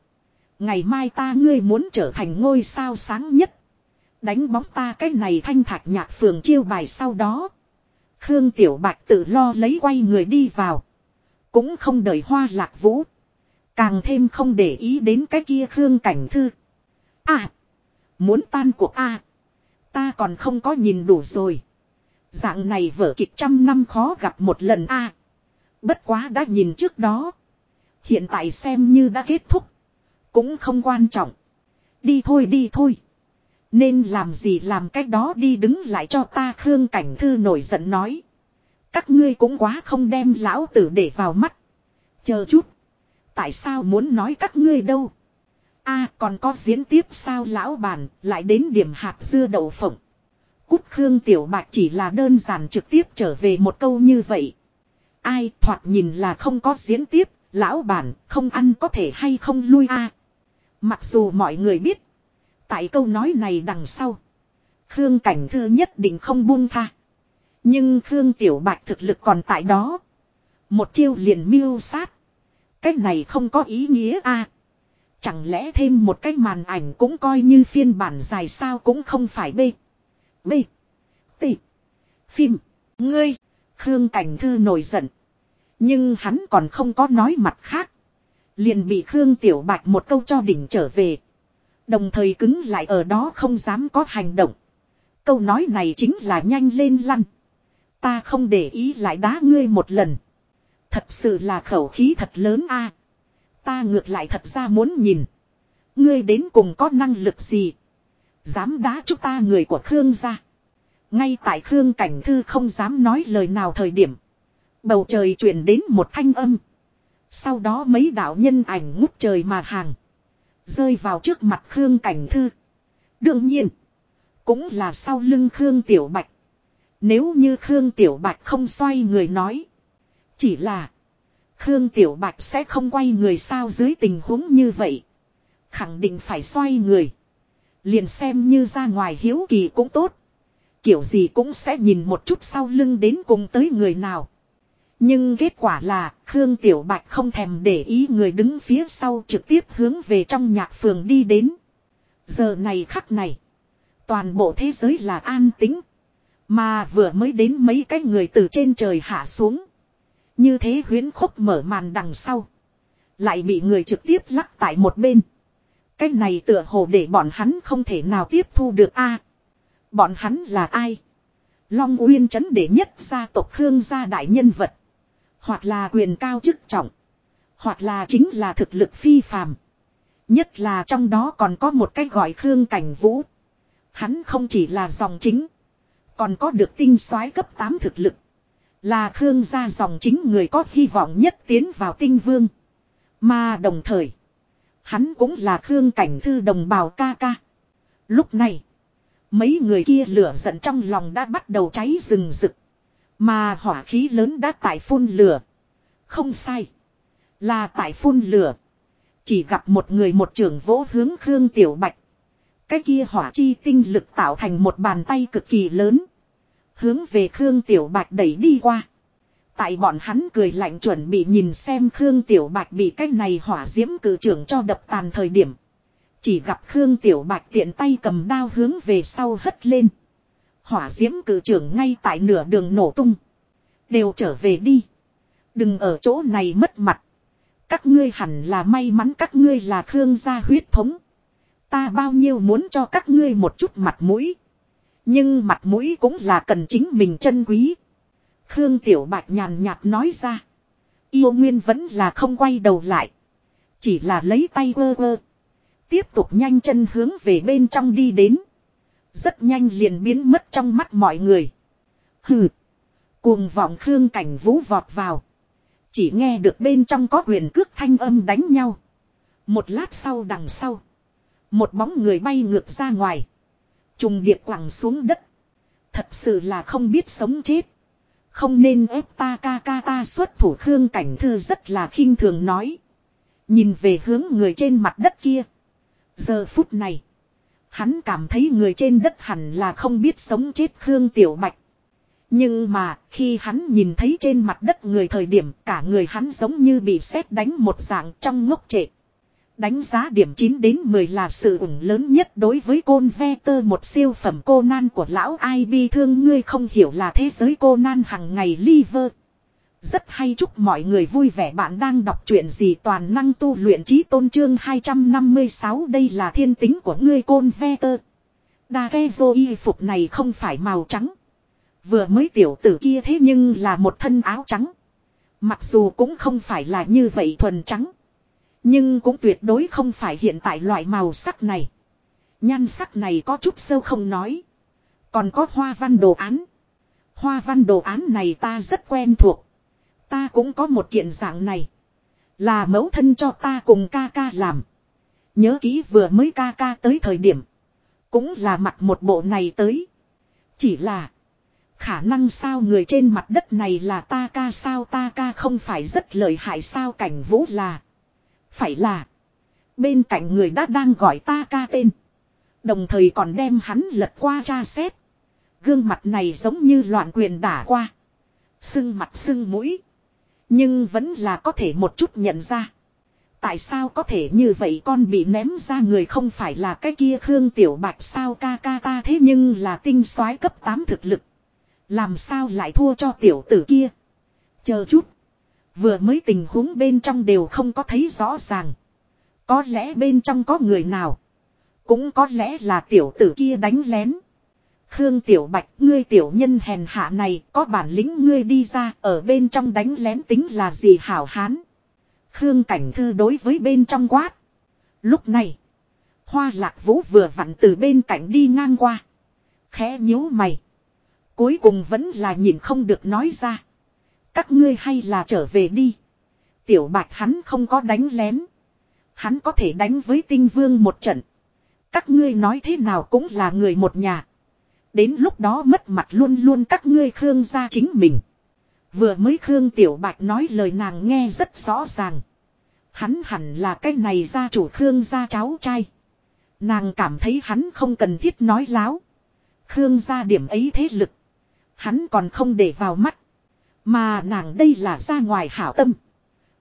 Ngày mai ta ngươi muốn trở thành ngôi sao sáng nhất. Đánh bóng ta cái này thanh thạch nhạc phường chiêu bài sau đó. Khương Tiểu Bạch tự lo lấy quay người đi vào. Cũng không đợi hoa lạc vũ. Càng thêm không để ý đến cái kia Khương Cảnh Thư. À. Muốn tan cuộc A. Ta còn không có nhìn đủ rồi. Dạng này vở kịch trăm năm khó gặp một lần A. Bất quá đã nhìn trước đó. Hiện tại xem như đã kết thúc. Cũng không quan trọng. Đi thôi đi thôi. Nên làm gì làm cách đó đi đứng lại cho ta Khương Cảnh Thư nổi giận nói. Các ngươi cũng quá không đem lão tử để vào mắt. Chờ chút. Tại sao muốn nói các ngươi đâu? a còn có diễn tiếp sao lão bản lại đến điểm hạt dưa đậu phộng. Cút Khương Tiểu Bạch chỉ là đơn giản trực tiếp trở về một câu như vậy. Ai thoạt nhìn là không có diễn tiếp, lão bản không ăn có thể hay không lui a Mặc dù mọi người biết. Tại câu nói này đằng sau. Khương Cảnh Thư nhất định không buông tha. Nhưng Khương Tiểu Bạch thực lực còn tại đó. Một chiêu liền miêu sát. Cái này không có ý nghĩa a Chẳng lẽ thêm một cái màn ảnh cũng coi như phiên bản dài sao cũng không phải B. B. T. Phim. Ngươi. Khương Cảnh Thư nổi giận. Nhưng hắn còn không có nói mặt khác. Liền bị Khương Tiểu Bạch một câu cho đỉnh trở về. Đồng thời cứng lại ở đó không dám có hành động. Câu nói này chính là nhanh lên lăn. Ta không để ý lại đá ngươi một lần. Thật sự là khẩu khí thật lớn a. Ta ngược lại thật ra muốn nhìn. Ngươi đến cùng có năng lực gì. Dám đá chúng ta người của Khương ra. Ngay tại Khương Cảnh Thư không dám nói lời nào thời điểm. Bầu trời chuyển đến một thanh âm. Sau đó mấy đạo nhân ảnh ngút trời mà hàng. Rơi vào trước mặt Khương Cảnh Thư. Đương nhiên. Cũng là sau lưng Khương Tiểu Bạch. Nếu như Khương Tiểu Bạch không xoay người nói. Chỉ là. Khương Tiểu Bạch sẽ không quay người sao dưới tình huống như vậy. Khẳng định phải xoay người. Liền xem như ra ngoài hiếu kỳ cũng tốt. Kiểu gì cũng sẽ nhìn một chút sau lưng đến cùng tới người nào. Nhưng kết quả là, Khương Tiểu Bạch không thèm để ý người đứng phía sau trực tiếp hướng về trong nhạc phường đi đến. Giờ này khắc này. Toàn bộ thế giới là an tĩnh. Mà vừa mới đến mấy cái người từ trên trời hạ xuống. Như thế huyến khúc mở màn đằng sau. Lại bị người trực tiếp lắc tại một bên. Cái này tựa hồ để bọn hắn không thể nào tiếp thu được a. bọn hắn là ai? Long Uyên chấn đệ nhất gia tộc Khương gia đại nhân vật. Hoặc là quyền cao chức trọng. Hoặc là chính là thực lực phi phàm. Nhất là trong đó còn có một cái gọi Khương Cảnh Vũ. Hắn không chỉ là dòng chính. Còn có được tinh soái cấp 8 thực lực. Là Khương gia dòng chính người có hy vọng nhất tiến vào tinh vương. Mà đồng thời. Hắn cũng là Khương Cảnh Thư đồng bào ca ca. Lúc này. Mấy người kia lửa giận trong lòng đã bắt đầu cháy rừng rực. Mà hỏa khí lớn đã tại phun lửa. Không sai. Là tại phun lửa. Chỉ gặp một người một trưởng vỗ hướng Khương Tiểu Bạch. Cái kia hỏa chi tinh lực tạo thành một bàn tay cực kỳ lớn. Hướng về Khương Tiểu Bạch đẩy đi qua. Tại bọn hắn cười lạnh chuẩn bị nhìn xem Khương Tiểu Bạch bị cái này hỏa diễm cử trưởng cho đập tàn thời điểm. Chỉ gặp Khương Tiểu Bạch tiện tay cầm đao hướng về sau hất lên. Hỏa diễm cử trưởng ngay tại nửa đường nổ tung. Đều trở về đi. Đừng ở chỗ này mất mặt. Các ngươi hẳn là may mắn các ngươi là Khương gia huyết thống. Ta bao nhiêu muốn cho các ngươi một chút mặt mũi. Nhưng mặt mũi cũng là cần chính mình chân quý. Khương Tiểu Bạch nhàn nhạt nói ra. Yêu Nguyên vẫn là không quay đầu lại. Chỉ là lấy tay vơ vơ, Tiếp tục nhanh chân hướng về bên trong đi đến. Rất nhanh liền biến mất trong mắt mọi người. Hừ. Cuồng vọng Khương Cảnh Vũ vọt vào. Chỉ nghe được bên trong có quyền cước thanh âm đánh nhau. Một lát sau đằng sau. Một bóng người bay ngược ra ngoài. Trùng điệp quẳng xuống đất. Thật sự là không biết sống chết. Không nên ép ta ca ca ta xuất thủ Khương Cảnh Thư rất là khinh thường nói. Nhìn về hướng người trên mặt đất kia. Giờ phút này. Hắn cảm thấy người trên đất hẳn là không biết sống chết Khương Tiểu Bạch. Nhưng mà, khi hắn nhìn thấy trên mặt đất người thời điểm, cả người hắn giống như bị sét đánh một dạng trong ngốc trệ. Đánh giá điểm 9 đến 10 là sự ủng lớn nhất đối với côn ve tơ, một siêu phẩm cô nan của lão ai bi thương ngươi không hiểu là thế giới cô nan hằng ngày liver. Rất hay chúc mọi người vui vẻ bạn đang đọc truyện gì toàn năng tu luyện trí tôn trương 256 đây là thiên tính của ngươi, côn ve tơ. Đa ghe vô y phục này không phải màu trắng. Vừa mới tiểu tử kia thế nhưng là một thân áo trắng. Mặc dù cũng không phải là như vậy thuần trắng. Nhưng cũng tuyệt đối không phải hiện tại loại màu sắc này. Nhan sắc này có chút sâu không nói. Còn có hoa văn đồ án. Hoa văn đồ án này ta rất quen thuộc. Ta cũng có một kiện dạng này. Là mẫu thân cho ta cùng ca ca làm. Nhớ kỹ vừa mới ca ca tới thời điểm. Cũng là mặc một bộ này tới. Chỉ là. Khả năng sao người trên mặt đất này là ta ca sao ta ca không phải rất lợi hại sao cảnh vũ là. Phải là. Bên cạnh người đã đang gọi ta ca tên. Đồng thời còn đem hắn lật qua tra xét. Gương mặt này giống như loạn quyền đả qua. Sưng mặt sưng mũi. Nhưng vẫn là có thể một chút nhận ra. Tại sao có thể như vậy con bị ném ra người không phải là cái kia Khương Tiểu Bạch sao ca ca ta thế nhưng là tinh soái cấp 8 thực lực. Làm sao lại thua cho tiểu tử kia. Chờ chút. Vừa mới tình huống bên trong đều không có thấy rõ ràng. Có lẽ bên trong có người nào. Cũng có lẽ là tiểu tử kia đánh lén. Khương Tiểu Bạch, ngươi tiểu nhân hèn hạ này, có bản lĩnh ngươi đi ra, ở bên trong đánh lén tính là gì hảo hán. Khương Cảnh Thư đối với bên trong quát. Lúc này, Hoa Lạc Vũ vừa vặn từ bên cạnh đi ngang qua. Khẽ nhíu mày. Cuối cùng vẫn là nhìn không được nói ra. Các ngươi hay là trở về đi. Tiểu Bạch hắn không có đánh lén. Hắn có thể đánh với tinh vương một trận. Các ngươi nói thế nào cũng là người một nhà. Đến lúc đó mất mặt luôn luôn các ngươi Khương gia chính mình. Vừa mới Khương Tiểu Bạch nói lời nàng nghe rất rõ ràng. Hắn hẳn là cái này gia chủ Khương gia cháu trai. Nàng cảm thấy hắn không cần thiết nói láo. Khương gia điểm ấy thế lực. Hắn còn không để vào mắt. Mà nàng đây là ra ngoài hảo tâm.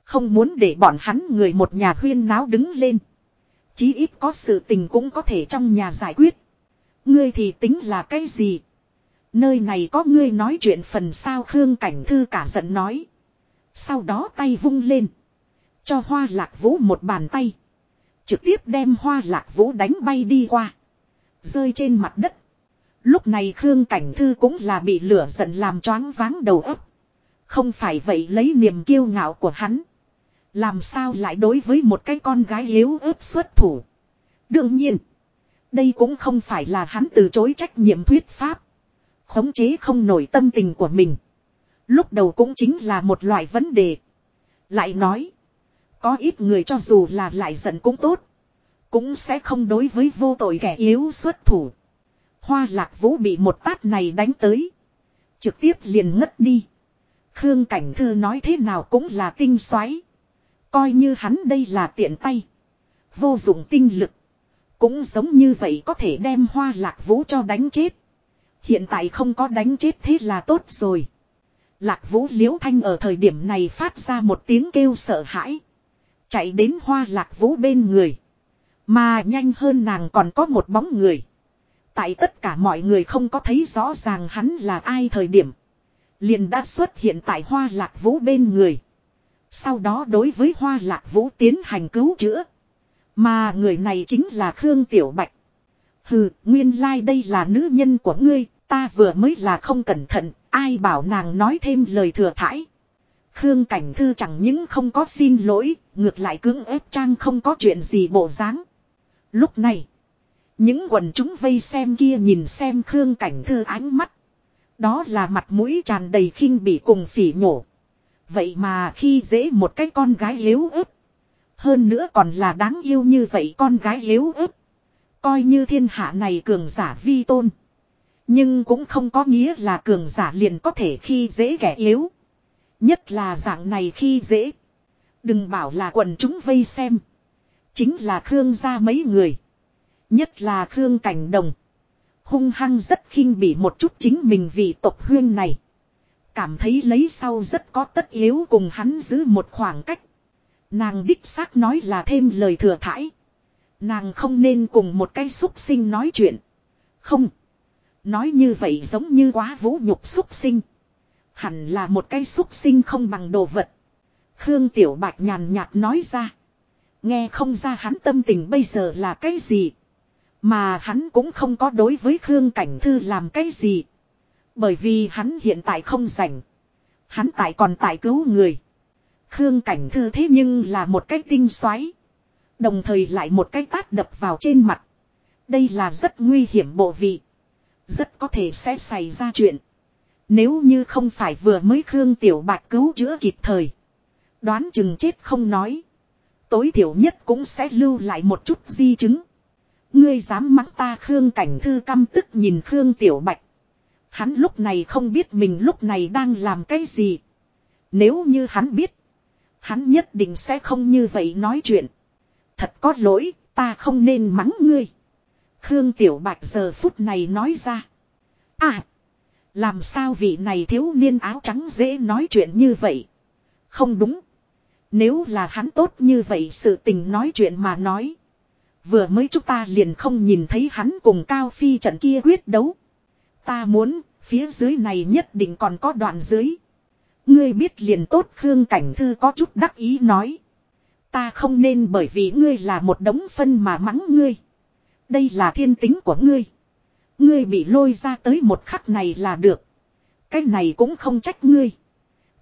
Không muốn để bọn hắn người một nhà huyên náo đứng lên. Chí ít có sự tình cũng có thể trong nhà giải quyết. Ngươi thì tính là cái gì? Nơi này có ngươi nói chuyện phần sao Khương Cảnh Thư cả giận nói. Sau đó tay vung lên. Cho hoa lạc vũ một bàn tay. Trực tiếp đem hoa lạc vũ đánh bay đi qua. Rơi trên mặt đất. Lúc này Khương Cảnh Thư cũng là bị lửa giận làm choáng váng đầu óc. Không phải vậy lấy niềm kiêu ngạo của hắn. Làm sao lại đối với một cái con gái yếu ớt xuất thủ. Đương nhiên. Đây cũng không phải là hắn từ chối trách nhiệm thuyết pháp. Khống chế không nổi tâm tình của mình. Lúc đầu cũng chính là một loại vấn đề. Lại nói. Có ít người cho dù là lại giận cũng tốt. Cũng sẽ không đối với vô tội kẻ yếu xuất thủ. Hoa lạc vũ bị một tát này đánh tới. Trực tiếp liền ngất đi. Khương Cảnh Thư nói thế nào cũng là tinh xoáy. Coi như hắn đây là tiện tay. Vô dụng tinh lực. Cũng giống như vậy có thể đem hoa lạc vũ cho đánh chết. Hiện tại không có đánh chết thế là tốt rồi. Lạc vũ liễu thanh ở thời điểm này phát ra một tiếng kêu sợ hãi. Chạy đến hoa lạc vũ bên người. Mà nhanh hơn nàng còn có một bóng người. Tại tất cả mọi người không có thấy rõ ràng hắn là ai thời điểm. Liền đã xuất hiện tại hoa lạc vũ bên người. Sau đó đối với hoa lạc vũ tiến hành cứu chữa. Mà người này chính là Khương Tiểu Bạch. Hừ, nguyên lai like đây là nữ nhân của ngươi, ta vừa mới là không cẩn thận, ai bảo nàng nói thêm lời thừa thãi? Khương Cảnh Thư chẳng những không có xin lỗi, ngược lại cưỡng ép trang không có chuyện gì bộ dáng. Lúc này, những quần chúng vây xem kia nhìn xem Khương Cảnh Thư ánh mắt. Đó là mặt mũi tràn đầy khinh bỉ cùng phỉ nhổ. Vậy mà khi dễ một cái con gái yếu ớt. Hơn nữa còn là đáng yêu như vậy con gái yếu ớt. Coi như thiên hạ này cường giả vi tôn. Nhưng cũng không có nghĩa là cường giả liền có thể khi dễ kẻ yếu. Nhất là dạng này khi dễ. Đừng bảo là quần chúng vây xem. Chính là Khương gia mấy người. Nhất là Khương Cảnh Đồng. Hung hăng rất khinh bỉ một chút chính mình vì tộc huyên này. Cảm thấy lấy sau rất có tất yếu cùng hắn giữ một khoảng cách. Nàng đích xác nói là thêm lời thừa thải. Nàng không nên cùng một cái xúc sinh nói chuyện. Không. Nói như vậy giống như quá vũ nhục xúc sinh. Hẳn là một cái xúc sinh không bằng đồ vật. Khương Tiểu Bạch nhàn nhạt nói ra. Nghe không ra hắn tâm tình bây giờ là cái gì. Mà hắn cũng không có đối với Khương Cảnh Thư làm cái gì. Bởi vì hắn hiện tại không rảnh. Hắn tại còn tại cứu người. Khương Cảnh Thư thế nhưng là một cái tinh xoáy. Đồng thời lại một cái tát đập vào trên mặt. Đây là rất nguy hiểm bộ vị. Rất có thể sẽ xảy ra chuyện. Nếu như không phải vừa mới Khương Tiểu Bạch cứu chữa kịp thời. Đoán chừng chết không nói. Tối thiểu nhất cũng sẽ lưu lại một chút di chứng. Ngươi dám mắng ta Khương Cảnh Thư căm tức nhìn Khương Tiểu Bạch. Hắn lúc này không biết mình lúc này đang làm cái gì. Nếu như hắn biết. Hắn nhất định sẽ không như vậy nói chuyện. Thật có lỗi, ta không nên mắng ngươi. Khương Tiểu Bạch giờ phút này nói ra. À, làm sao vị này thiếu niên áo trắng dễ nói chuyện như vậy? Không đúng. Nếu là hắn tốt như vậy sự tình nói chuyện mà nói. Vừa mới chúng ta liền không nhìn thấy hắn cùng Cao Phi trận kia quyết đấu. Ta muốn, phía dưới này nhất định còn có đoạn dưới. Ngươi biết liền tốt Khương Cảnh Thư có chút đắc ý nói. Ta không nên bởi vì ngươi là một đống phân mà mắng ngươi. Đây là thiên tính của ngươi. Ngươi bị lôi ra tới một khắc này là được. Cái này cũng không trách ngươi.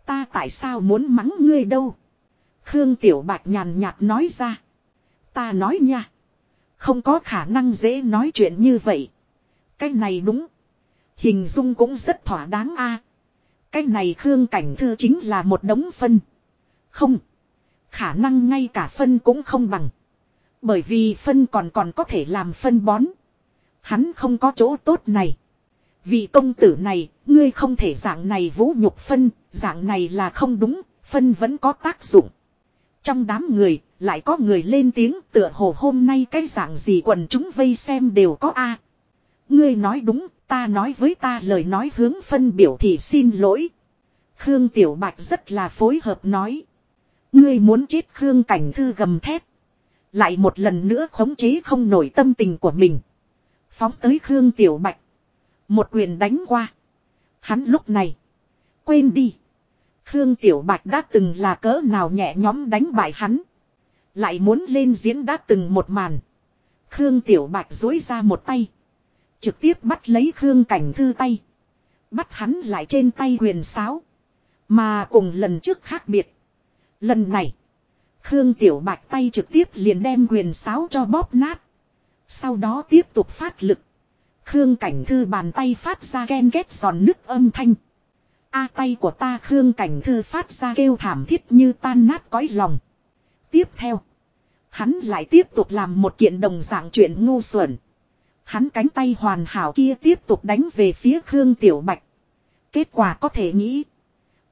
Ta tại sao muốn mắng ngươi đâu. Khương Tiểu Bạch nhàn nhạt nói ra. Ta nói nha. Không có khả năng dễ nói chuyện như vậy. Cái này đúng. Hình dung cũng rất thỏa đáng a. Cái này Khương Cảnh Thư chính là một đống phân. Không. Khả năng ngay cả phân cũng không bằng. Bởi vì phân còn còn có thể làm phân bón. Hắn không có chỗ tốt này. Vì công tử này, ngươi không thể dạng này vũ nhục phân, dạng này là không đúng, phân vẫn có tác dụng. Trong đám người, lại có người lên tiếng tựa hồ hôm nay cái dạng gì quần chúng vây xem đều có a. Ngươi nói đúng, ta nói với ta lời nói hướng phân biểu thì xin lỗi. Khương Tiểu Bạch rất là phối hợp nói. Ngươi muốn chết Khương Cảnh Thư gầm thét. Lại một lần nữa khống chế không nổi tâm tình của mình. Phóng tới Khương Tiểu Bạch. Một quyền đánh qua. Hắn lúc này. Quên đi. Khương Tiểu Bạch đã từng là cỡ nào nhẹ nhóm đánh bại hắn. Lại muốn lên diễn đã từng một màn. Khương Tiểu Bạch dối ra một tay. Trực tiếp bắt lấy Khương Cảnh Thư tay. Bắt hắn lại trên tay quyền sáo. Mà cùng lần trước khác biệt. Lần này. Khương Tiểu Bạch tay trực tiếp liền đem quyền sáo cho bóp nát. Sau đó tiếp tục phát lực. Khương Cảnh Thư bàn tay phát ra ghen ghét giòn nứt âm thanh. A tay của ta Khương Cảnh Thư phát ra kêu thảm thiết như tan nát cõi lòng. Tiếp theo. Hắn lại tiếp tục làm một kiện đồng dạng chuyện ngu xuẩn. Hắn cánh tay hoàn hảo kia tiếp tục đánh về phía Khương Tiểu Bạch. Kết quả có thể nghĩ.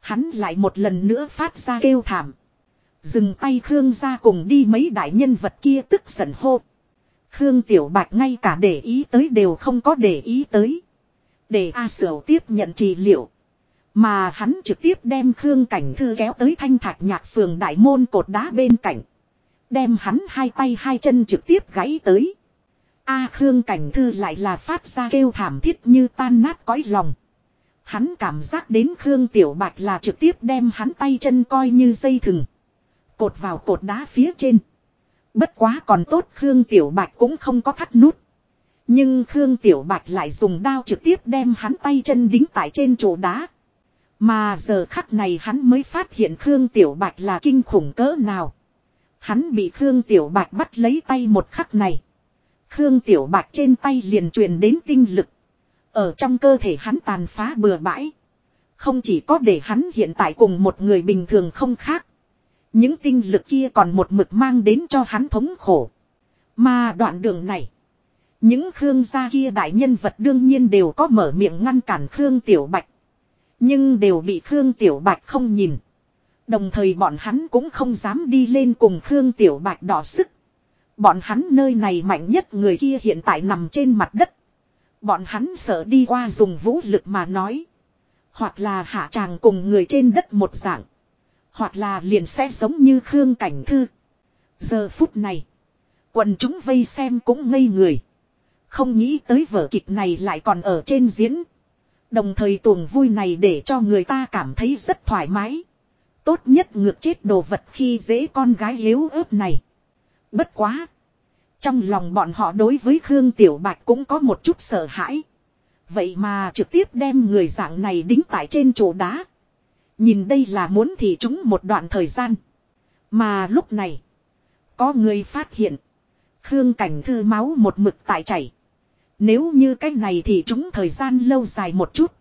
Hắn lại một lần nữa phát ra kêu thảm. Dừng tay Khương ra cùng đi mấy đại nhân vật kia tức giận hô. Khương Tiểu Bạch ngay cả để ý tới đều không có để ý tới. Để A Sở tiếp nhận trị liệu. Mà hắn trực tiếp đem Khương Cảnh Thư kéo tới thanh thạch nhạc phường đại môn cột đá bên cạnh. Đem hắn hai tay hai chân trực tiếp gãy tới. A Khương Cảnh Thư lại là phát ra kêu thảm thiết như tan nát cõi lòng. Hắn cảm giác đến Khương Tiểu Bạch là trực tiếp đem hắn tay chân coi như dây thừng. Cột vào cột đá phía trên. Bất quá còn tốt Khương Tiểu Bạch cũng không có thắt nút. Nhưng Khương Tiểu Bạch lại dùng đao trực tiếp đem hắn tay chân đính tại trên chỗ đá. Mà giờ khắc này hắn mới phát hiện Khương Tiểu Bạch là kinh khủng cỡ nào. Hắn bị Khương Tiểu Bạch bắt lấy tay một khắc này. Khương Tiểu Bạch trên tay liền truyền đến tinh lực. Ở trong cơ thể hắn tàn phá bừa bãi. Không chỉ có để hắn hiện tại cùng một người bình thường không khác. Những tinh lực kia còn một mực mang đến cho hắn thống khổ. Mà đoạn đường này. Những Khương gia kia đại nhân vật đương nhiên đều có mở miệng ngăn cản Khương Tiểu Bạch. Nhưng đều bị Khương Tiểu Bạch không nhìn. Đồng thời bọn hắn cũng không dám đi lên cùng Khương Tiểu Bạch đỏ sức. Bọn hắn nơi này mạnh nhất người kia hiện tại nằm trên mặt đất. Bọn hắn sợ đi qua dùng vũ lực mà nói. Hoặc là hạ tràng cùng người trên đất một dạng. Hoặc là liền sẽ giống như Khương Cảnh Thư. Giờ phút này. Quần chúng vây xem cũng ngây người. Không nghĩ tới vở kịch này lại còn ở trên diễn. Đồng thời tuồng vui này để cho người ta cảm thấy rất thoải mái. Tốt nhất ngược chết đồ vật khi dễ con gái yếu ớt này. Bất quá. Trong lòng bọn họ đối với Khương Tiểu Bạch cũng có một chút sợ hãi. Vậy mà trực tiếp đem người dạng này đính tại trên chỗ đá. Nhìn đây là muốn thì chúng một đoạn thời gian. Mà lúc này. Có người phát hiện. Khương Cảnh Thư máu một mực tại chảy. Nếu như cái này thì chúng thời gian lâu dài một chút.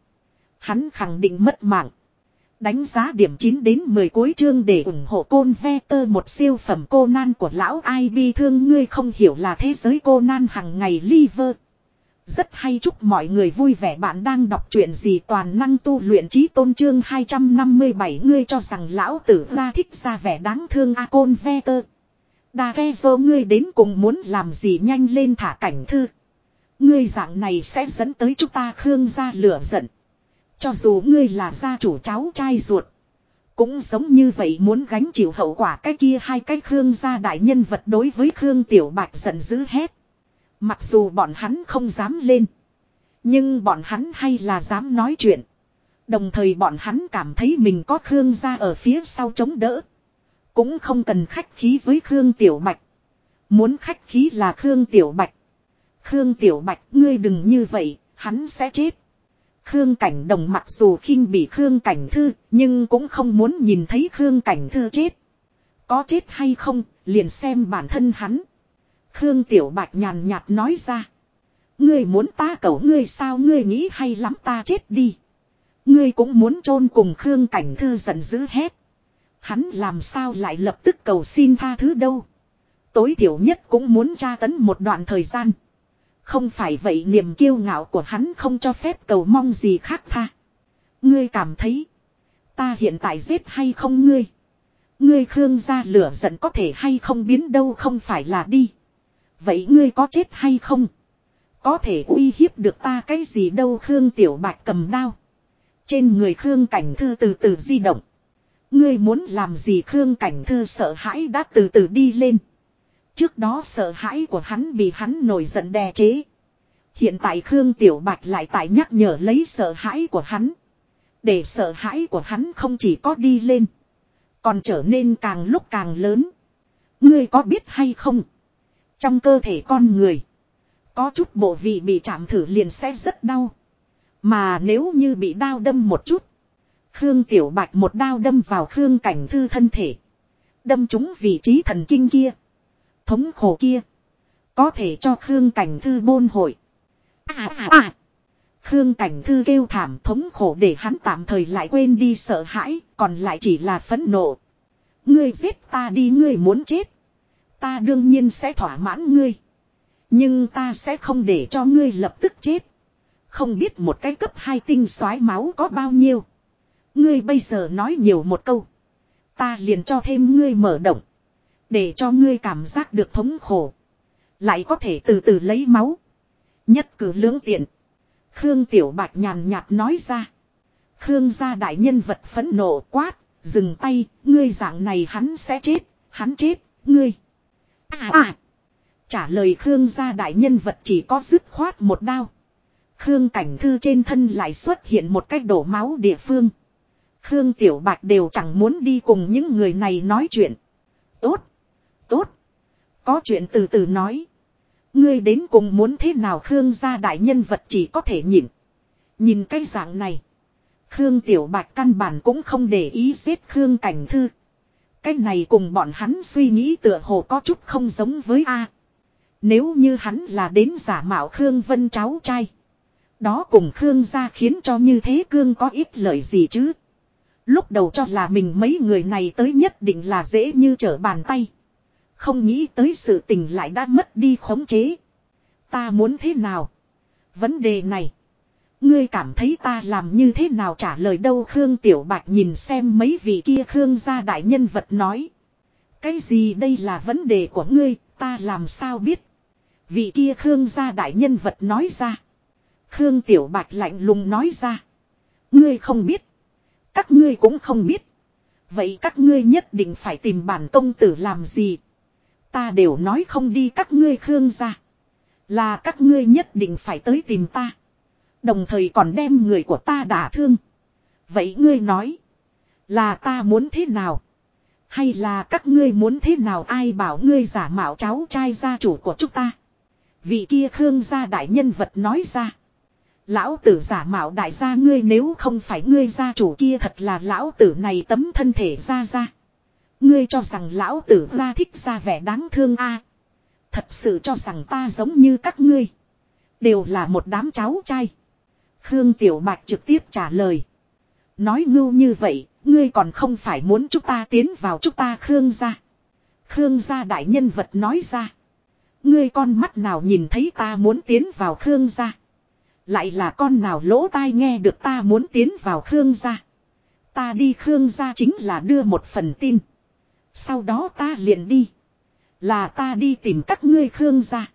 Hắn khẳng định mất mạng. Đánh giá điểm 9 đến 10 cuối chương để ủng hộ côn ve tơ, một siêu phẩm cô nan của lão ai bi thương ngươi không hiểu là thế giới cô nan hằng ngày liver. Rất hay, chúc mọi người vui vẻ bạn đang đọc truyện gì toàn năng tu luyện trí tôn chương 257 ngươi cho rằng lão tử ra thích ra vẻ đáng thương a côn ve tơ. Đa ghe vô ngươi đến cùng muốn làm gì nhanh lên thả cảnh thư. Ngươi dạng này sẽ dẫn tới chúng ta khương ra lửa giận. Cho dù ngươi là gia chủ cháu trai ruột. Cũng giống như vậy muốn gánh chịu hậu quả cái kia hai cái Khương gia đại nhân vật đối với Khương Tiểu Bạch giận dữ hết. Mặc dù bọn hắn không dám lên. Nhưng bọn hắn hay là dám nói chuyện. Đồng thời bọn hắn cảm thấy mình có Khương gia ở phía sau chống đỡ. Cũng không cần khách khí với Khương Tiểu Bạch. Muốn khách khí là Khương Tiểu Bạch. Khương Tiểu Bạch ngươi đừng như vậy, hắn sẽ chết. Khương Cảnh Đồng mặc dù khinh bị Khương Cảnh Thư, nhưng cũng không muốn nhìn thấy Khương Cảnh Thư chết. Có chết hay không, liền xem bản thân hắn. Khương Tiểu Bạch nhàn nhạt nói ra. Ngươi muốn ta cầu ngươi sao ngươi nghĩ hay lắm ta chết đi. Ngươi cũng muốn chôn cùng Khương Cảnh Thư giận dữ hết. Hắn làm sao lại lập tức cầu xin tha thứ đâu. Tối thiểu nhất cũng muốn tra tấn một đoạn thời gian. Không phải vậy niềm kiêu ngạo của hắn không cho phép cầu mong gì khác tha. Ngươi cảm thấy. Ta hiện tại giết hay không ngươi. Ngươi khương gia lửa giận có thể hay không biến đâu không phải là đi. Vậy ngươi có chết hay không? Có thể uy hiếp được ta cái gì đâu Khương Tiểu Bạch cầm đao. Trên người Khương Cảnh Thư từ từ di động. Ngươi muốn làm gì Khương Cảnh Thư sợ hãi đã từ từ đi lên. Trước đó sợ hãi của hắn bị hắn nổi giận đè chế. Hiện tại Khương Tiểu Bạch lại tại nhắc nhở lấy sợ hãi của hắn. Để sợ hãi của hắn không chỉ có đi lên. Còn trở nên càng lúc càng lớn. Ngươi có biết hay không? Trong cơ thể con người. Có chút bộ vị bị chạm thử liền sẽ rất đau. Mà nếu như bị đau đâm một chút. Khương Tiểu Bạch một đao đâm vào Khương Cảnh Thư thân thể. Đâm trúng vị trí thần kinh kia. Thống khổ kia. Có thể cho Khương Cảnh Thư bôn hội. À à à. Khương Cảnh Thư kêu thảm thống khổ để hắn tạm thời lại quên đi sợ hãi, còn lại chỉ là phẫn nộ. Ngươi giết ta đi ngươi muốn chết. Ta đương nhiên sẽ thỏa mãn ngươi. Nhưng ta sẽ không để cho ngươi lập tức chết. Không biết một cái cấp hai tinh soái máu có bao nhiêu. Ngươi bây giờ nói nhiều một câu. Ta liền cho thêm ngươi mở động. Để cho ngươi cảm giác được thống khổ. Lại có thể từ từ lấy máu. Nhất cử lưỡng tiện. Khương Tiểu Bạch nhàn nhạt nói ra. Khương gia đại nhân vật phẫn nộ quát. Dừng tay, ngươi dạng này hắn sẽ chết, hắn chết, ngươi. À à. Trả lời Khương gia đại nhân vật chỉ có dứt khoát một đao. Khương cảnh thư trên thân lại xuất hiện một cách đổ máu địa phương. Khương Tiểu Bạch đều chẳng muốn đi cùng những người này nói chuyện. Tốt. Tốt. Có chuyện từ từ nói. Ngươi đến cùng muốn thế nào Khương gia đại nhân vật chỉ có thể nhịn. Nhìn cái dạng này. Khương Tiểu Bạch căn bản cũng không để ý giết Khương Cảnh Thư. Cái này cùng bọn hắn suy nghĩ tựa hồ có chút không giống với A. Nếu như hắn là đến giả mạo Khương Vân cháu trai. Đó cùng Khương gia khiến cho như thế Cương có ít lợi gì chứ. Lúc đầu cho là mình mấy người này tới nhất định là dễ như trở bàn tay. Không nghĩ tới sự tình lại đã mất đi khống chế. Ta muốn thế nào? Vấn đề này. Ngươi cảm thấy ta làm như thế nào trả lời đâu Khương Tiểu Bạch nhìn xem mấy vị kia Khương gia đại nhân vật nói. Cái gì đây là vấn đề của ngươi, ta làm sao biết? Vị kia Khương gia đại nhân vật nói ra. Khương Tiểu Bạch lạnh lùng nói ra. Ngươi không biết. Các ngươi cũng không biết. Vậy các ngươi nhất định phải tìm bản công tử làm gì? Ta đều nói không đi các ngươi Khương gia. Là các ngươi nhất định phải tới tìm ta. Đồng thời còn đem người của ta đả thương. Vậy ngươi nói. Là ta muốn thế nào? Hay là các ngươi muốn thế nào ai bảo ngươi giả mạo cháu trai gia chủ của chúng ta? Vị kia Khương gia đại nhân vật nói ra. Lão tử giả mạo đại gia ngươi nếu không phải ngươi gia chủ kia thật là lão tử này tấm thân thể ra ra. Ngươi cho rằng lão tử ra thích ra vẻ đáng thương a Thật sự cho rằng ta giống như các ngươi. Đều là một đám cháu trai. Khương Tiểu Bạch trực tiếp trả lời. Nói ngưu như vậy, ngươi còn không phải muốn chúng ta tiến vào chúng ta Khương gia. Khương gia đại nhân vật nói ra. Ngươi con mắt nào nhìn thấy ta muốn tiến vào Khương gia. Lại là con nào lỗ tai nghe được ta muốn tiến vào Khương gia. Ta đi Khương gia chính là đưa một phần tin. Sau đó ta liền đi. Là ta đi tìm các ngươi Khương gia.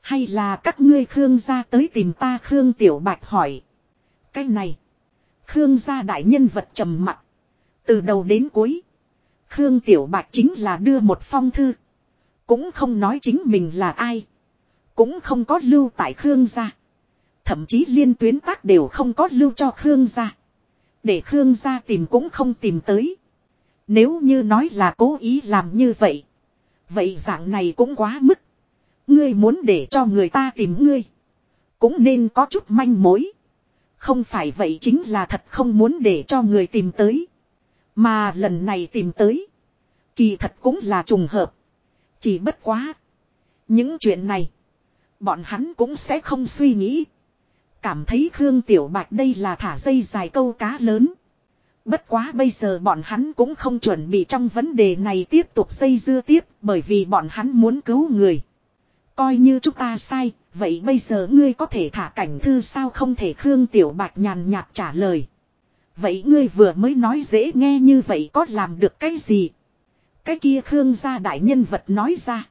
Hay là các ngươi Khương gia tới tìm ta Khương Tiểu Bạch hỏi. Cái này. Khương gia đại nhân vật trầm mặc. Từ đầu đến cuối. Khương Tiểu Bạch chính là đưa một phong thư. Cũng không nói chính mình là ai. Cũng không có lưu tại Khương gia. Thậm chí liên tuyến tác đều không có lưu cho Khương gia. Để Khương gia tìm cũng không tìm tới. Nếu như nói là cố ý làm như vậy. Vậy dạng này cũng quá mức. Ngươi muốn để cho người ta tìm ngươi. Cũng nên có chút manh mối. Không phải vậy chính là thật không muốn để cho người tìm tới. Mà lần này tìm tới. Kỳ thật cũng là trùng hợp. Chỉ bất quá. Những chuyện này. Bọn hắn cũng sẽ không suy nghĩ. Cảm thấy Khương Tiểu Bạch đây là thả dây dài câu cá lớn. Bất quá bây giờ bọn hắn cũng không chuẩn bị trong vấn đề này tiếp tục xây dưa tiếp bởi vì bọn hắn muốn cứu người. Coi như chúng ta sai, vậy bây giờ ngươi có thể thả cảnh thư sao không thể Khương Tiểu Bạch nhàn nhạt trả lời. Vậy ngươi vừa mới nói dễ nghe như vậy có làm được cái gì? Cái kia Khương gia đại nhân vật nói ra.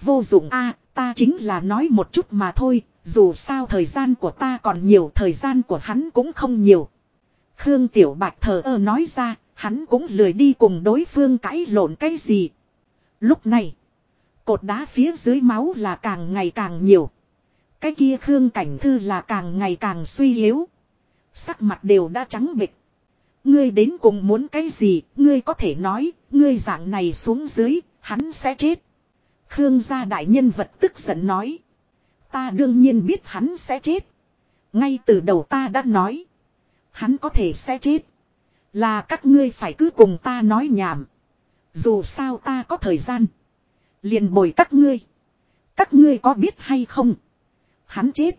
Vô dụng a ta chính là nói một chút mà thôi, dù sao thời gian của ta còn nhiều thời gian của hắn cũng không nhiều. Khương Tiểu Bạch thờ ơ nói ra, hắn cũng lười đi cùng đối phương cãi lộn cái gì. Lúc này, cột đá phía dưới máu là càng ngày càng nhiều. Cái kia Khương Cảnh Thư là càng ngày càng suy yếu. Sắc mặt đều đã trắng bịch. Ngươi đến cùng muốn cái gì, ngươi có thể nói, ngươi dạng này xuống dưới, hắn sẽ chết. Khương gia đại nhân vật tức giận nói. Ta đương nhiên biết hắn sẽ chết. Ngay từ đầu ta đã nói. Hắn có thể sẽ chết. Là các ngươi phải cứ cùng ta nói nhảm. Dù sao ta có thời gian. Liền bồi các ngươi. Các ngươi có biết hay không? Hắn chết.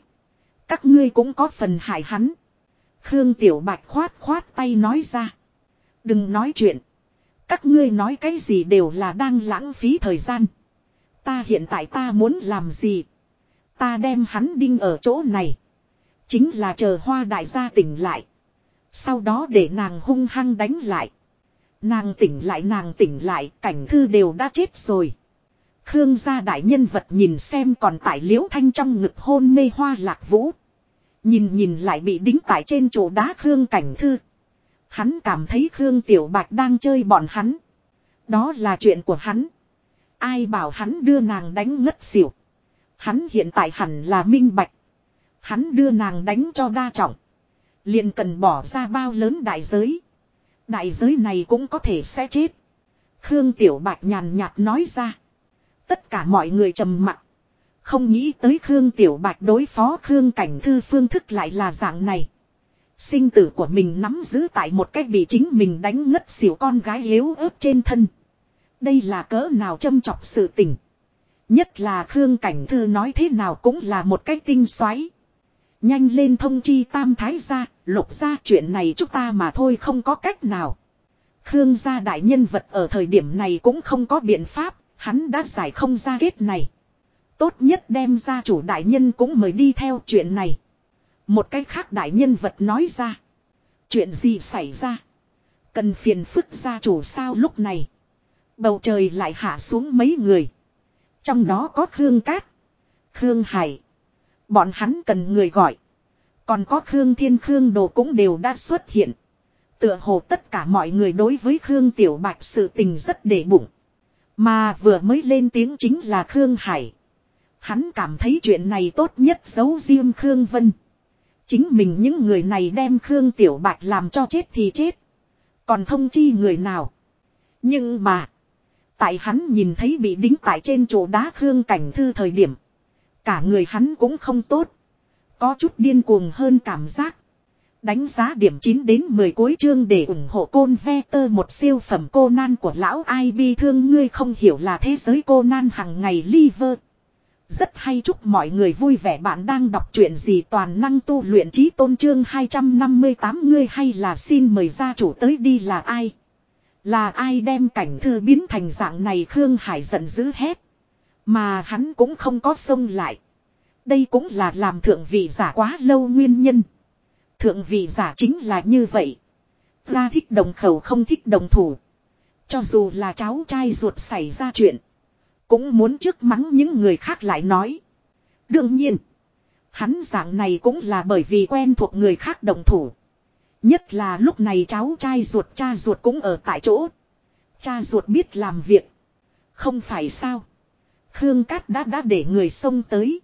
Các ngươi cũng có phần hại hắn. Khương Tiểu Bạch khoát khoát tay nói ra. Đừng nói chuyện. Các ngươi nói cái gì đều là đang lãng phí thời gian. Ta hiện tại ta muốn làm gì? Ta đem hắn đinh ở chỗ này. Chính là chờ hoa đại gia tỉnh lại. Sau đó để nàng hung hăng đánh lại. Nàng tỉnh lại, nàng tỉnh lại, cảnh thư đều đã chết rồi. Khương gia đại nhân vật nhìn xem còn tại liễu thanh trong ngực hôn mê hoa lạc vũ. Nhìn nhìn lại bị đính tại trên chỗ đá Khương cảnh thư. Hắn cảm thấy Khương Tiểu Bạch đang chơi bọn hắn. Đó là chuyện của hắn. Ai bảo hắn đưa nàng đánh ngất xỉu. Hắn hiện tại hẳn là minh bạch. Hắn đưa nàng đánh cho đa trọng. Liền cần bỏ ra bao lớn đại giới. Đại giới này cũng có thể sẽ chết. Khương Tiểu Bạch nhàn nhạt nói ra. Tất cả mọi người trầm mặc. Không nghĩ tới Khương Tiểu Bạch đối phó Khương Cảnh Thư phương thức lại là dạng này. Sinh tử của mình nắm giữ tại một cách bị chính mình đánh ngất xỉu con gái yếu ớt trên thân. Đây là cỡ nào châm chọc sự tình. Nhất là Khương Cảnh Thư nói thế nào cũng là một cách tinh xoáy. Nhanh lên thông chi tam thái gia lục gia chuyện này chúng ta mà thôi không có cách nào. Khương gia đại nhân vật ở thời điểm này cũng không có biện pháp, hắn đã giải không ra kết này. Tốt nhất đem ra chủ đại nhân cũng mời đi theo chuyện này. Một cách khác đại nhân vật nói ra. Chuyện gì xảy ra? Cần phiền phức gia chủ sao lúc này? Bầu trời lại hạ xuống mấy người. Trong đó có Khương Cát, Khương Hải. Bọn hắn cần người gọi. Còn có Khương Thiên Khương Đồ cũng đều đã xuất hiện. Tựa hồ tất cả mọi người đối với Khương Tiểu Bạch sự tình rất để bụng. Mà vừa mới lên tiếng chính là Khương Hải. Hắn cảm thấy chuyện này tốt nhất giấu riêng Khương Vân. Chính mình những người này đem Khương Tiểu Bạch làm cho chết thì chết. Còn thông chi người nào. Nhưng mà. Tại hắn nhìn thấy bị đính tại trên chỗ đá Khương Cảnh Thư thời điểm. Cả người hắn cũng không tốt. Có chút điên cuồng hơn cảm giác. Đánh giá điểm 9 đến 10 cuối chương để ủng hộ côn ve tơ, một siêu phẩm cô nan của lão ai bi thương ngươi không hiểu là thế giới cô nan hằng ngày liver. Rất hay, chúc mọi người vui vẻ bạn đang đọc chuyện gì toàn năng tu luyện trí tôn trương 258 ngươi hay là xin mời gia chủ tới đi là ai. Là ai đem cảnh thư biến thành dạng này Khương Hải giận dữ hét. Mà hắn cũng không có xông lại. Đây cũng là làm thượng vị giả quá lâu nguyên nhân. Thượng vị giả chính là như vậy. Ra thích đồng khẩu không thích đồng thủ. Cho dù là cháu trai ruột xảy ra chuyện. Cũng muốn trước mắng những người khác lại nói. Đương nhiên. Hắn dạng này cũng là bởi vì quen thuộc người khác đồng thủ. Nhất là lúc này cháu trai ruột, cha ruột cũng ở tại chỗ. Cha ruột biết làm việc. Không phải sao. Khương Cát đã đã để người xông tới.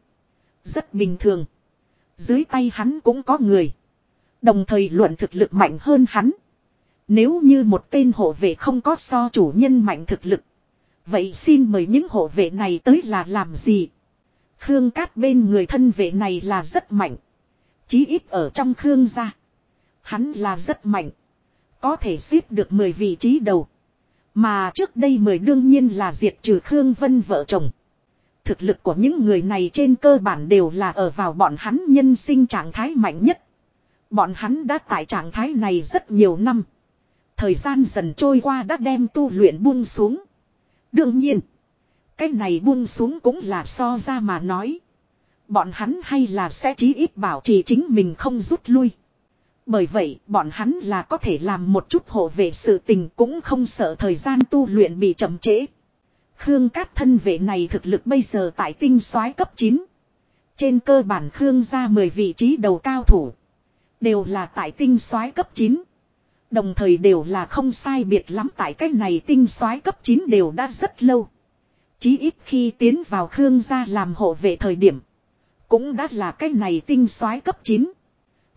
Rất bình thường. Dưới tay hắn cũng có người. Đồng thời luận thực lực mạnh hơn hắn. Nếu như một tên hộ vệ không có so chủ nhân mạnh thực lực. Vậy xin mời những hộ vệ này tới là làm gì? Khương Cát bên người thân vệ này là rất mạnh. Chí ít ở trong Khương gia. Hắn là rất mạnh. Có thể xếp được 10 vị trí đầu. Mà trước đây mười đương nhiên là diệt trừ Khương Vân vợ chồng. Thực lực của những người này trên cơ bản đều là ở vào bọn hắn nhân sinh trạng thái mạnh nhất. Bọn hắn đã tại trạng thái này rất nhiều năm. Thời gian dần trôi qua đã đem tu luyện buông xuống. Đương nhiên, cái này buông xuống cũng là so ra mà nói. Bọn hắn hay là sẽ chí ít bảo trì chính mình không rút lui. Bởi vậy, bọn hắn là có thể làm một chút hộ vệ sự tình cũng không sợ thời gian tu luyện bị chậm trễ. Khương Cát thân vệ này thực lực bây giờ tại tinh soái cấp 9. Trên cơ bản Khương ra 10 vị trí đầu cao thủ. Đều là tại tinh soái cấp 9. Đồng thời đều là không sai biệt lắm tại cách này tinh soái cấp 9 đều đã rất lâu. Chí ít khi tiến vào Khương gia làm hộ vệ thời điểm. Cũng đã là cách này tinh soái cấp 9.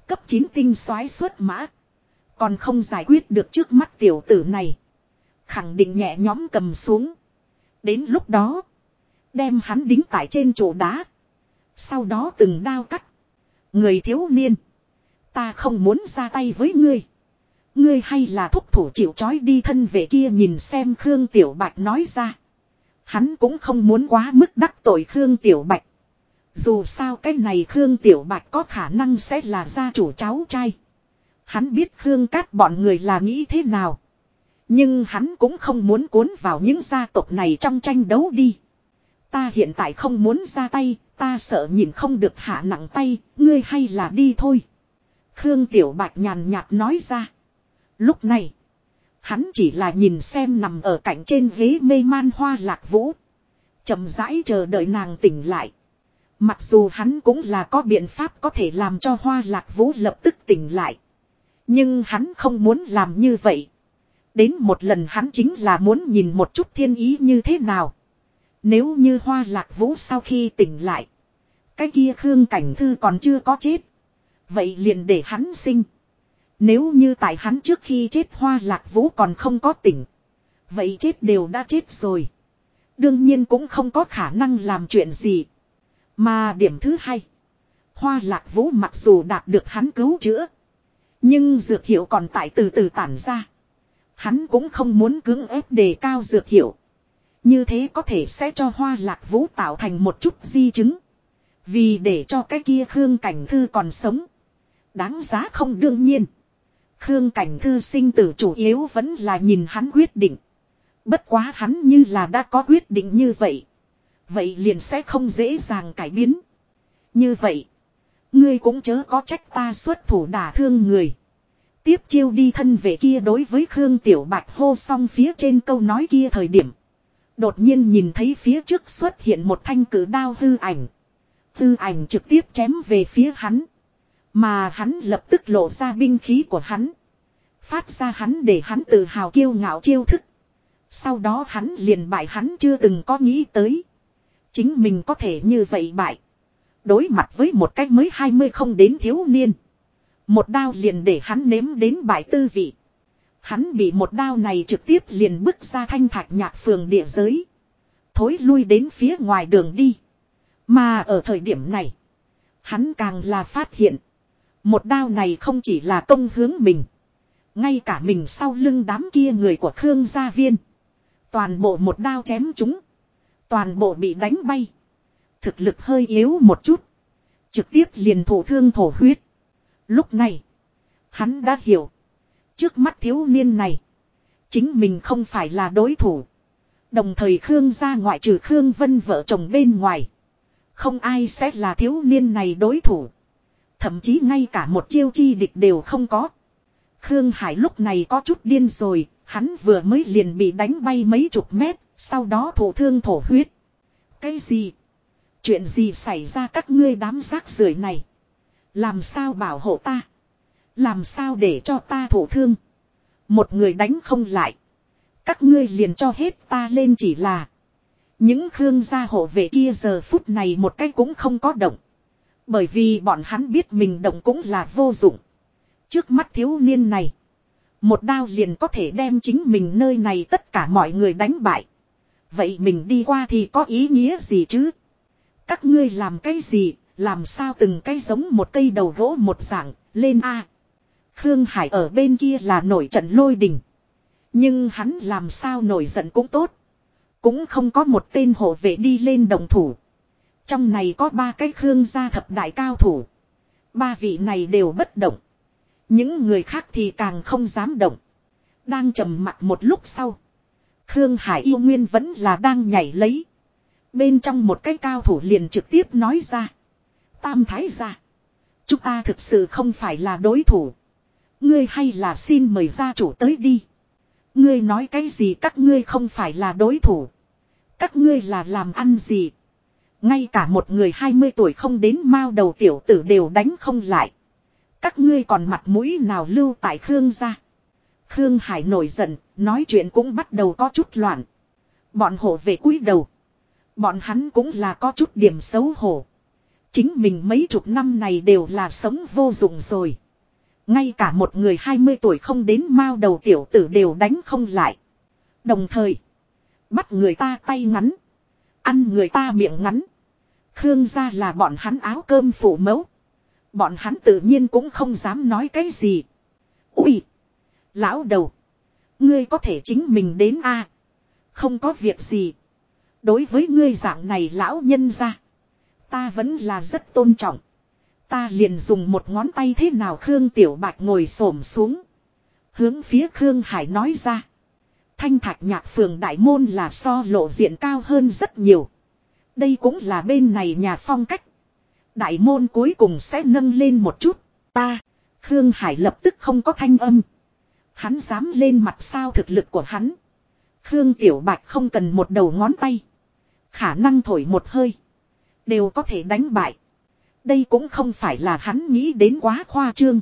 Cấp 9 tinh soái xuất mã. Còn không giải quyết được trước mắt tiểu tử này. Khẳng định nhẹ nhóm cầm xuống. Đến lúc đó. Đem hắn đính tại trên chỗ đá. Sau đó từng đao cắt. Người thiếu niên. Ta không muốn ra tay với ngươi. Ngươi hay là thúc thủ chịu chói đi thân về kia nhìn xem Khương Tiểu Bạch nói ra. Hắn cũng không muốn quá mức đắc tội Khương Tiểu Bạch. Dù sao cái này Khương Tiểu Bạch có khả năng sẽ là gia chủ cháu trai. Hắn biết Khương Cát bọn người là nghĩ thế nào. Nhưng hắn cũng không muốn cuốn vào những gia tộc này trong tranh đấu đi. Ta hiện tại không muốn ra tay, ta sợ nhìn không được hạ nặng tay, ngươi hay là đi thôi. Khương Tiểu Bạch nhàn nhạt nói ra. Lúc này, hắn chỉ là nhìn xem nằm ở cạnh trên ghế mê man hoa lạc vũ. chậm rãi chờ đợi nàng tỉnh lại. Mặc dù hắn cũng là có biện pháp có thể làm cho hoa lạc vũ lập tức tỉnh lại. Nhưng hắn không muốn làm như vậy. Đến một lần hắn chính là muốn nhìn một chút thiên ý như thế nào. Nếu như hoa lạc vũ sau khi tỉnh lại. Cái kia Khương Cảnh Thư còn chưa có chết. Vậy liền để hắn sinh. Nếu như tại hắn trước khi chết hoa lạc vũ còn không có tỉnh. Vậy chết đều đã chết rồi. Đương nhiên cũng không có khả năng làm chuyện gì. Mà điểm thứ hai. Hoa lạc vũ mặc dù đạt được hắn cứu chữa. Nhưng dược hiệu còn tại từ từ tản ra. Hắn cũng không muốn cưỡng ép đề cao dược hiệu. Như thế có thể sẽ cho hoa lạc vũ tạo thành một chút di chứng. Vì để cho cái kia Khương Cảnh Thư còn sống. Đáng giá không đương nhiên. Khương Cảnh Thư sinh tử chủ yếu vẫn là nhìn hắn quyết định. Bất quá hắn như là đã có quyết định như vậy. Vậy liền sẽ không dễ dàng cải biến. Như vậy. Ngươi cũng chớ có trách ta xuất thủ đả thương người. Tiếp chiêu đi thân về kia đối với Khương Tiểu Bạch hô xong phía trên câu nói kia thời điểm. Đột nhiên nhìn thấy phía trước xuất hiện một thanh cử đao hư ảnh. Hư ảnh trực tiếp chém về phía hắn. Mà hắn lập tức lộ ra binh khí của hắn. Phát ra hắn để hắn tự hào kiêu ngạo chiêu thức. Sau đó hắn liền bại hắn chưa từng có nghĩ tới. Chính mình có thể như vậy bại. Đối mặt với một cách mới 20 không đến thiếu niên. Một đao liền để hắn nếm đến bại tư vị. Hắn bị một đao này trực tiếp liền bước ra thanh thạch nhạc phường địa giới. Thối lui đến phía ngoài đường đi. Mà ở thời điểm này. Hắn càng là phát hiện. Một đao này không chỉ là công hướng mình. Ngay cả mình sau lưng đám kia người của Khương gia viên. Toàn bộ một đao chém chúng. Toàn bộ bị đánh bay. Thực lực hơi yếu một chút. Trực tiếp liền thổ thương thổ huyết. Lúc này. Hắn đã hiểu. Trước mắt thiếu niên này. Chính mình không phải là đối thủ. Đồng thời Khương gia ngoại trừ Khương Vân vợ chồng bên ngoài. Không ai sẽ là thiếu niên này đối thủ. Thậm chí ngay cả một chiêu chi địch đều không có. Khương Hải lúc này có chút điên rồi, hắn vừa mới liền bị đánh bay mấy chục mét, sau đó thổ thương thổ huyết. Cái gì? Chuyện gì xảy ra các ngươi đám rác rưởi này? Làm sao bảo hộ ta? Làm sao để cho ta thổ thương? Một người đánh không lại. Các ngươi liền cho hết ta lên chỉ là. Những khương gia hộ vệ kia giờ phút này một cái cũng không có động. Bởi vì bọn hắn biết mình động cũng là vô dụng. Trước mắt thiếu niên này. Một đao liền có thể đem chính mình nơi này tất cả mọi người đánh bại. Vậy mình đi qua thì có ý nghĩa gì chứ? Các ngươi làm cái gì, làm sao từng cây giống một cây đầu gỗ một dạng, lên A. Khương Hải ở bên kia là nổi trận lôi đình. Nhưng hắn làm sao nổi giận cũng tốt. Cũng không có một tên hộ vệ đi lên đồng thủ. Trong này có ba cái Khương gia thập đại cao thủ. Ba vị này đều bất động. Những người khác thì càng không dám động. Đang trầm mặt một lúc sau. Khương Hải yêu nguyên vẫn là đang nhảy lấy. Bên trong một cái cao thủ liền trực tiếp nói ra. Tam thái ra. Chúng ta thực sự không phải là đối thủ. Ngươi hay là xin mời gia chủ tới đi. Ngươi nói cái gì các ngươi không phải là đối thủ. Các ngươi là làm ăn gì. Ngay cả một người 20 tuổi không đến mao đầu tiểu tử đều đánh không lại. Các ngươi còn mặt mũi nào lưu tại Khương gia. Khương Hải nổi giận, nói chuyện cũng bắt đầu có chút loạn. Bọn hổ về cúi đầu. Bọn hắn cũng là có chút điểm xấu hổ. Chính mình mấy chục năm này đều là sống vô dụng rồi. Ngay cả một người 20 tuổi không đến mao đầu tiểu tử đều đánh không lại. Đồng thời, bắt người ta tay ngắn, ăn người ta miệng ngắn. Khương gia là bọn hắn áo cơm phủ mẫu. Bọn hắn tự nhiên cũng không dám nói cái gì. Ui! Lão đầu! Ngươi có thể chính mình đến a Không có việc gì. Đối với ngươi dạng này lão nhân ra. Ta vẫn là rất tôn trọng. Ta liền dùng một ngón tay thế nào Khương Tiểu Bạch ngồi xổm xuống. Hướng phía Khương Hải nói ra. Thanh thạch nhạc phường đại môn là so lộ diện cao hơn rất nhiều. Đây cũng là bên này nhà phong cách. Đại môn cuối cùng sẽ nâng lên một chút. Ta, Khương Hải lập tức không có thanh âm. Hắn dám lên mặt sao thực lực của hắn. Khương Tiểu Bạch không cần một đầu ngón tay. Khả năng thổi một hơi. Đều có thể đánh bại. Đây cũng không phải là hắn nghĩ đến quá khoa trương.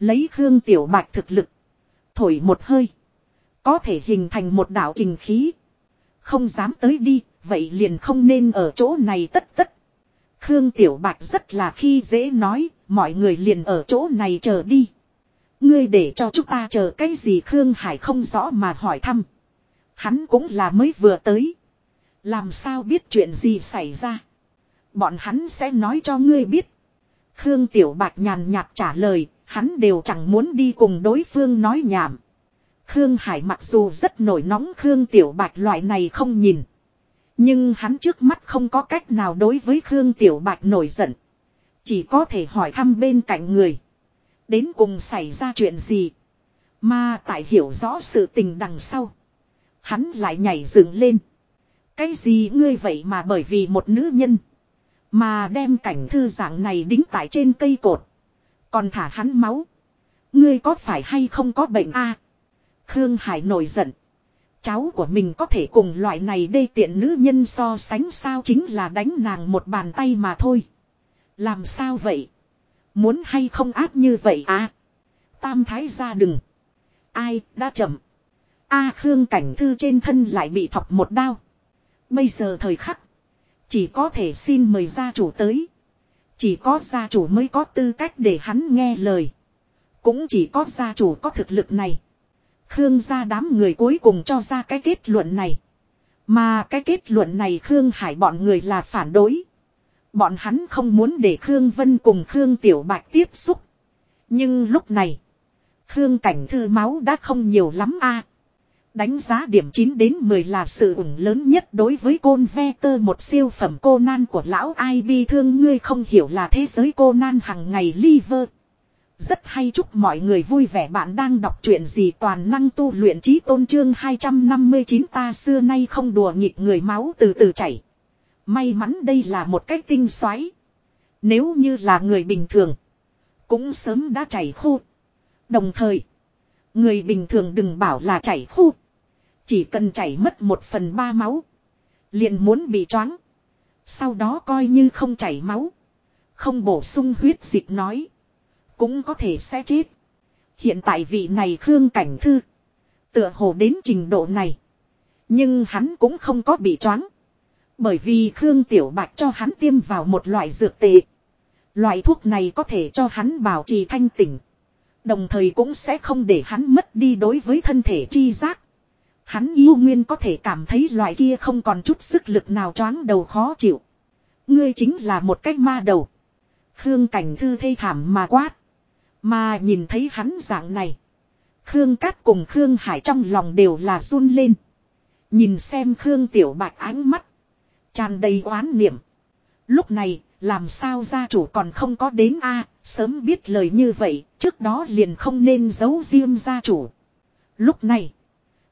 Lấy Khương Tiểu Bạch thực lực. Thổi một hơi. Có thể hình thành một đạo kình khí. Không dám tới đi, vậy liền không nên ở chỗ này tất tất. Khương Tiểu Bạch rất là khi dễ nói, mọi người liền ở chỗ này chờ đi. Ngươi để cho chúng ta chờ cái gì Khương Hải không rõ mà hỏi thăm. Hắn cũng là mới vừa tới. Làm sao biết chuyện gì xảy ra. Bọn hắn sẽ nói cho ngươi biết. Khương Tiểu Bạch nhàn nhạt trả lời, hắn đều chẳng muốn đi cùng đối phương nói nhảm. Khương Hải mặc dù rất nổi nóng Khương Tiểu Bạch loại này không nhìn. Nhưng hắn trước mắt không có cách nào đối với Khương Tiểu Bạch nổi giận. Chỉ có thể hỏi thăm bên cạnh người. Đến cùng xảy ra chuyện gì. Mà tại hiểu rõ sự tình đằng sau. Hắn lại nhảy dựng lên. Cái gì ngươi vậy mà bởi vì một nữ nhân. Mà đem cảnh thư dạng này đính tại trên cây cột. Còn thả hắn máu. Ngươi có phải hay không có bệnh a? Khương Hải nổi giận. Cháu của mình có thể cùng loại này đê tiện nữ nhân so sánh sao chính là đánh nàng một bàn tay mà thôi. Làm sao vậy? Muốn hay không áp như vậy à? Tam thái ra đừng. Ai, đã chậm. A Khương cảnh thư trên thân lại bị thọc một đao. Bây giờ thời khắc. Chỉ có thể xin mời gia chủ tới. Chỉ có gia chủ mới có tư cách để hắn nghe lời. Cũng chỉ có gia chủ có thực lực này. Khương gia đám người cuối cùng cho ra cái kết luận này. Mà cái kết luận này Khương Hải bọn người là phản đối. Bọn hắn không muốn để Khương Vân cùng Khương Tiểu Bạch tiếp xúc. Nhưng lúc này. Khương Cảnh Thư máu đã không nhiều lắm a Đánh giá điểm 9 đến 10 là sự ủng lớn nhất đối với côn ve tơ, một siêu phẩm cô nan của lão ai bi thương ngươi không hiểu là thế giới cô nan hằng ngày liver. Rất hay, chúc mọi người vui vẻ bạn đang đọc truyện gì toàn năng tu luyện trí tôn trương 259 ta xưa nay không đùa nghịch người máu từ từ chảy. May mắn đây là một cách tinh xoáy. Nếu như là người bình thường. Cũng sớm đã chảy khô. Đồng thời. Người bình thường đừng bảo là chảy khu. Chỉ cần chảy mất một phần ba máu. Liền muốn bị choáng. Sau đó coi như không chảy máu. Không bổ sung huyết dịch nói. Cũng có thể sẽ chết. Hiện tại vị này Khương Cảnh Thư. Tựa hồ đến trình độ này. Nhưng hắn cũng không có bị choáng. Bởi vì Khương Tiểu Bạch cho hắn tiêm vào một loại dược tệ. Loại thuốc này có thể cho hắn bảo trì thanh tỉnh. Đồng thời cũng sẽ không để hắn mất đi đối với thân thể chi giác. Hắn yêu nguyên có thể cảm thấy loại kia không còn chút sức lực nào choáng đầu khó chịu. Ngươi chính là một cái ma đầu. Khương Cảnh Thư thê thảm mà quát. Mà nhìn thấy hắn dạng này. Khương Cát cùng Khương Hải trong lòng đều là run lên. Nhìn xem Khương Tiểu Bạch ánh mắt. tràn đầy oán niệm. Lúc này, làm sao gia chủ còn không có đến a sớm biết lời như vậy, trước đó liền không nên giấu riêng gia chủ. Lúc này,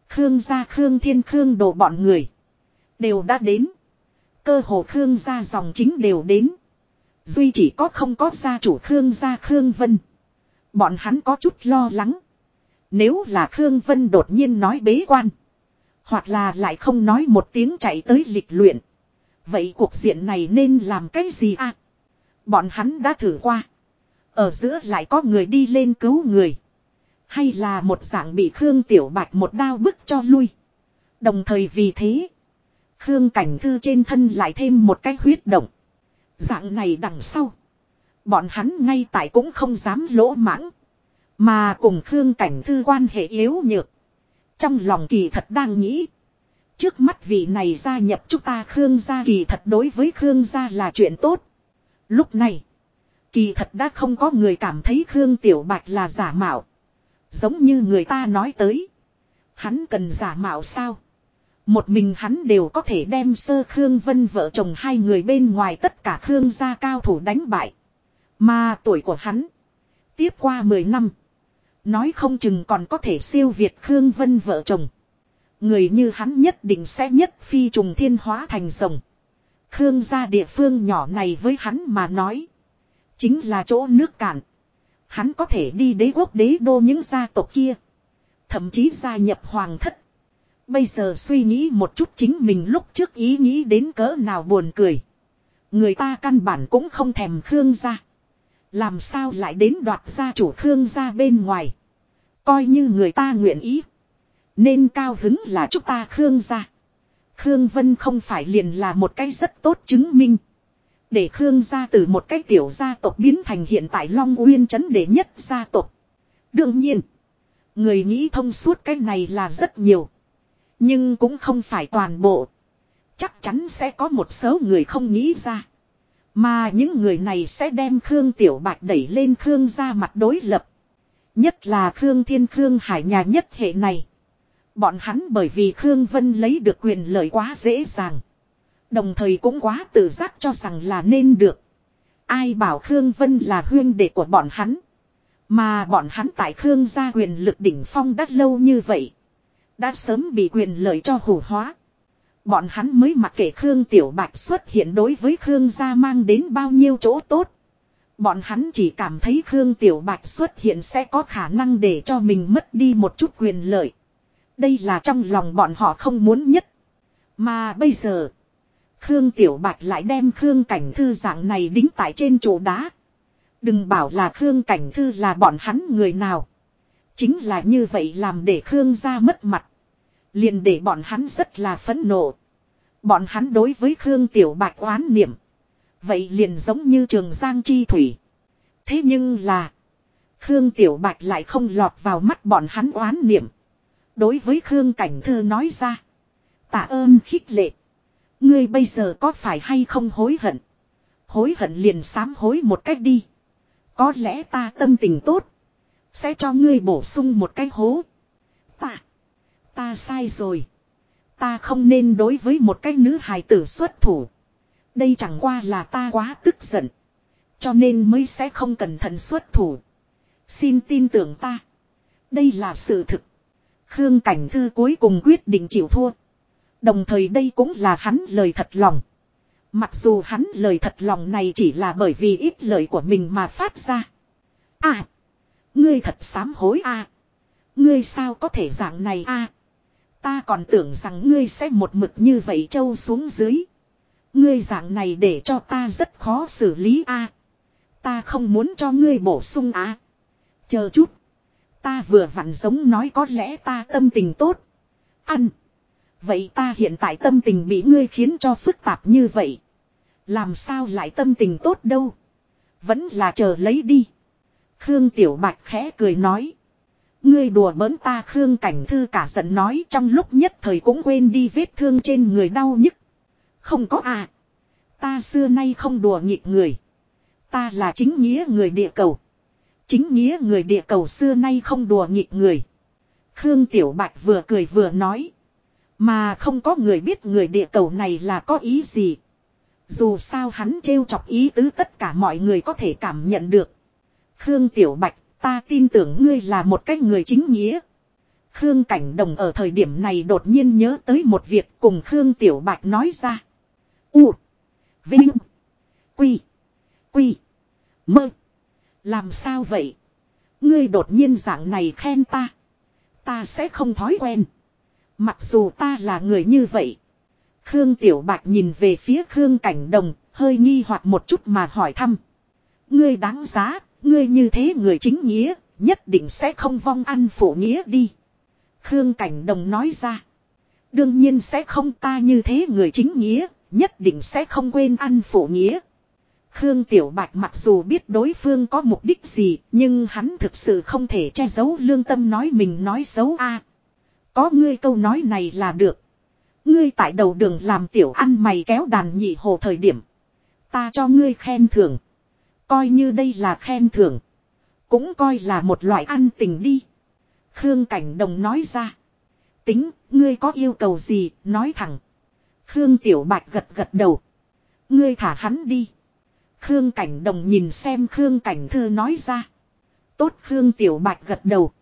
Khương gia Khương Thiên Khương đồ bọn người. Đều đã đến. Cơ hồ Khương gia dòng chính đều đến. Duy chỉ có không có gia chủ Khương gia Khương Vân. Bọn hắn có chút lo lắng. Nếu là Khương Vân đột nhiên nói bế quan. Hoặc là lại không nói một tiếng chạy tới lịch luyện. Vậy cuộc diện này nên làm cái gì à? Bọn hắn đã thử qua. Ở giữa lại có người đi lên cứu người. Hay là một dạng bị Khương Tiểu Bạch một đao bức cho lui. Đồng thời vì thế. Khương Cảnh Thư trên thân lại thêm một cái huyết động. Dạng này đằng sau. Bọn hắn ngay tại cũng không dám lỗ mãng. Mà cùng Khương Cảnh Thư quan hệ yếu nhược. Trong lòng kỳ thật đang nghĩ. Trước mắt vị này gia nhập chúng ta Khương gia kỳ thật đối với Khương gia là chuyện tốt. Lúc này. Kỳ thật đã không có người cảm thấy Khương Tiểu Bạch là giả mạo. Giống như người ta nói tới. Hắn cần giả mạo sao? Một mình hắn đều có thể đem sơ Khương Vân vợ chồng hai người bên ngoài tất cả Khương gia cao thủ đánh bại. Mà tuổi của hắn. Tiếp qua 10 năm. Nói không chừng còn có thể siêu việt Khương Vân vợ chồng. Người như hắn nhất định sẽ nhất phi trùng thiên hóa thành rồng. Khương gia địa phương nhỏ này với hắn mà nói. Chính là chỗ nước cạn. Hắn có thể đi đế quốc đế đô những gia tộc kia. Thậm chí gia nhập hoàng thất. Bây giờ suy nghĩ một chút chính mình lúc trước ý nghĩ đến cỡ nào buồn cười. Người ta căn bản cũng không thèm Khương gia. Làm sao lại đến đoạt gia chủ Khương gia bên ngoài. Coi như người ta nguyện ý. Nên cao hứng là chúng ta Khương gia. Khương Vân không phải liền là một cái rất tốt chứng minh. Để Khương gia từ một cái tiểu gia tộc biến thành hiện tại Long Uyên trấn đệ nhất gia tộc. Đương nhiên, người nghĩ thông suốt cái này là rất nhiều. Nhưng cũng không phải toàn bộ. Chắc chắn sẽ có một số người không nghĩ ra. Mà những người này sẽ đem Khương Tiểu Bạch đẩy lên Khương gia mặt đối lập. Nhất là Khương Thiên Khương Hải nhà nhất hệ này. Bọn hắn bởi vì Khương Vân lấy được quyền lợi quá dễ dàng. Đồng thời cũng quá tự giác cho rằng là nên được. Ai bảo Khương Vân là huyên đệ của bọn hắn. Mà bọn hắn tại Khương gia quyền lực đỉnh phong đắt lâu như vậy. Đã sớm bị quyền lợi cho hủ hóa. Bọn hắn mới mặc kệ Khương Tiểu Bạch xuất hiện đối với Khương gia mang đến bao nhiêu chỗ tốt. Bọn hắn chỉ cảm thấy Khương Tiểu Bạch xuất hiện sẽ có khả năng để cho mình mất đi một chút quyền lợi. Đây là trong lòng bọn họ không muốn nhất. Mà bây giờ, Khương Tiểu Bạch lại đem Khương Cảnh Thư dạng này đính tại trên chỗ đá. Đừng bảo là Khương Cảnh Thư là bọn hắn người nào. Chính là như vậy làm để Khương ra mất mặt. Liền để bọn hắn rất là phẫn nộ. Bọn hắn đối với Khương Tiểu Bạch oán niệm. Vậy liền giống như trường Giang Chi Thủy. Thế nhưng là. Khương Tiểu Bạch lại không lọt vào mắt bọn hắn oán niệm. Đối với Khương Cảnh Thư nói ra. Tạ ơn khích lệ. Ngươi bây giờ có phải hay không hối hận? Hối hận liền sám hối một cách đi. Có lẽ ta tâm tình tốt. Sẽ cho ngươi bổ sung một cái hố. Ta. Ta sai rồi. Ta không nên đối với một cái nữ hài tử xuất thủ. Đây chẳng qua là ta quá tức giận. Cho nên mới sẽ không cẩn thận xuất thủ. Xin tin tưởng ta. Đây là sự thực. Khương Cảnh Thư cuối cùng quyết định chịu thua. Đồng thời đây cũng là hắn lời thật lòng. Mặc dù hắn lời thật lòng này chỉ là bởi vì ít lời của mình mà phát ra. À. Ngươi thật sám hối à. Ngươi sao có thể dạng này à. Ta còn tưởng rằng ngươi sẽ một mực như vậy trâu xuống dưới. Ngươi dạng này để cho ta rất khó xử lý a. Ta không muốn cho ngươi bổ sung à? Chờ chút. Ta vừa vặn giống nói có lẽ ta tâm tình tốt. Ăn. Vậy ta hiện tại tâm tình bị ngươi khiến cho phức tạp như vậy. Làm sao lại tâm tình tốt đâu. Vẫn là chờ lấy đi. Khương Tiểu Bạch khẽ cười nói. Ngươi đùa bỡn ta Khương Cảnh Thư cả giận nói trong lúc nhất thời cũng quên đi vết thương trên người đau nhức. Không có à. Ta xưa nay không đùa nghịch người. Ta là chính nghĩa người địa cầu. Chính nghĩa người địa cầu xưa nay không đùa nghịch người. Khương Tiểu Bạch vừa cười vừa nói. Mà không có người biết người địa cầu này là có ý gì. Dù sao hắn trêu chọc ý tứ tất cả mọi người có thể cảm nhận được. Khương Tiểu Bạch, ta tin tưởng ngươi là một cái người chính nghĩa. Khương Cảnh Đồng ở thời điểm này đột nhiên nhớ tới một việc cùng Khương Tiểu Bạch nói ra. U. Vinh. Quy. Quy. Mơ. Làm sao vậy? Ngươi đột nhiên dạng này khen ta. Ta sẽ không thói quen. Mặc dù ta là người như vậy. Khương Tiểu Bạch nhìn về phía Khương Cảnh Đồng, hơi nghi hoặc một chút mà hỏi thăm. Ngươi đáng giá, ngươi như thế người chính nghĩa, nhất định sẽ không vong ăn phụ nghĩa đi. Khương Cảnh Đồng nói ra. Đương nhiên sẽ không ta như thế người chính nghĩa, nhất định sẽ không quên ăn phụ nghĩa. Khương Tiểu Bạch mặc dù biết đối phương có mục đích gì, nhưng hắn thực sự không thể che giấu lương tâm nói mình nói xấu a. Có ngươi câu nói này là được. Ngươi tại đầu đường làm tiểu ăn mày kéo đàn nhị hồ thời điểm. Ta cho ngươi khen thưởng. Coi như đây là khen thưởng. Cũng coi là một loại ăn tình đi. Khương Cảnh Đồng nói ra. Tính, ngươi có yêu cầu gì, nói thẳng. Khương Tiểu Bạch gật gật đầu. Ngươi thả hắn đi. Khương Cảnh Đồng nhìn xem Khương Cảnh Thư nói ra. Tốt Khương Tiểu Bạch gật đầu.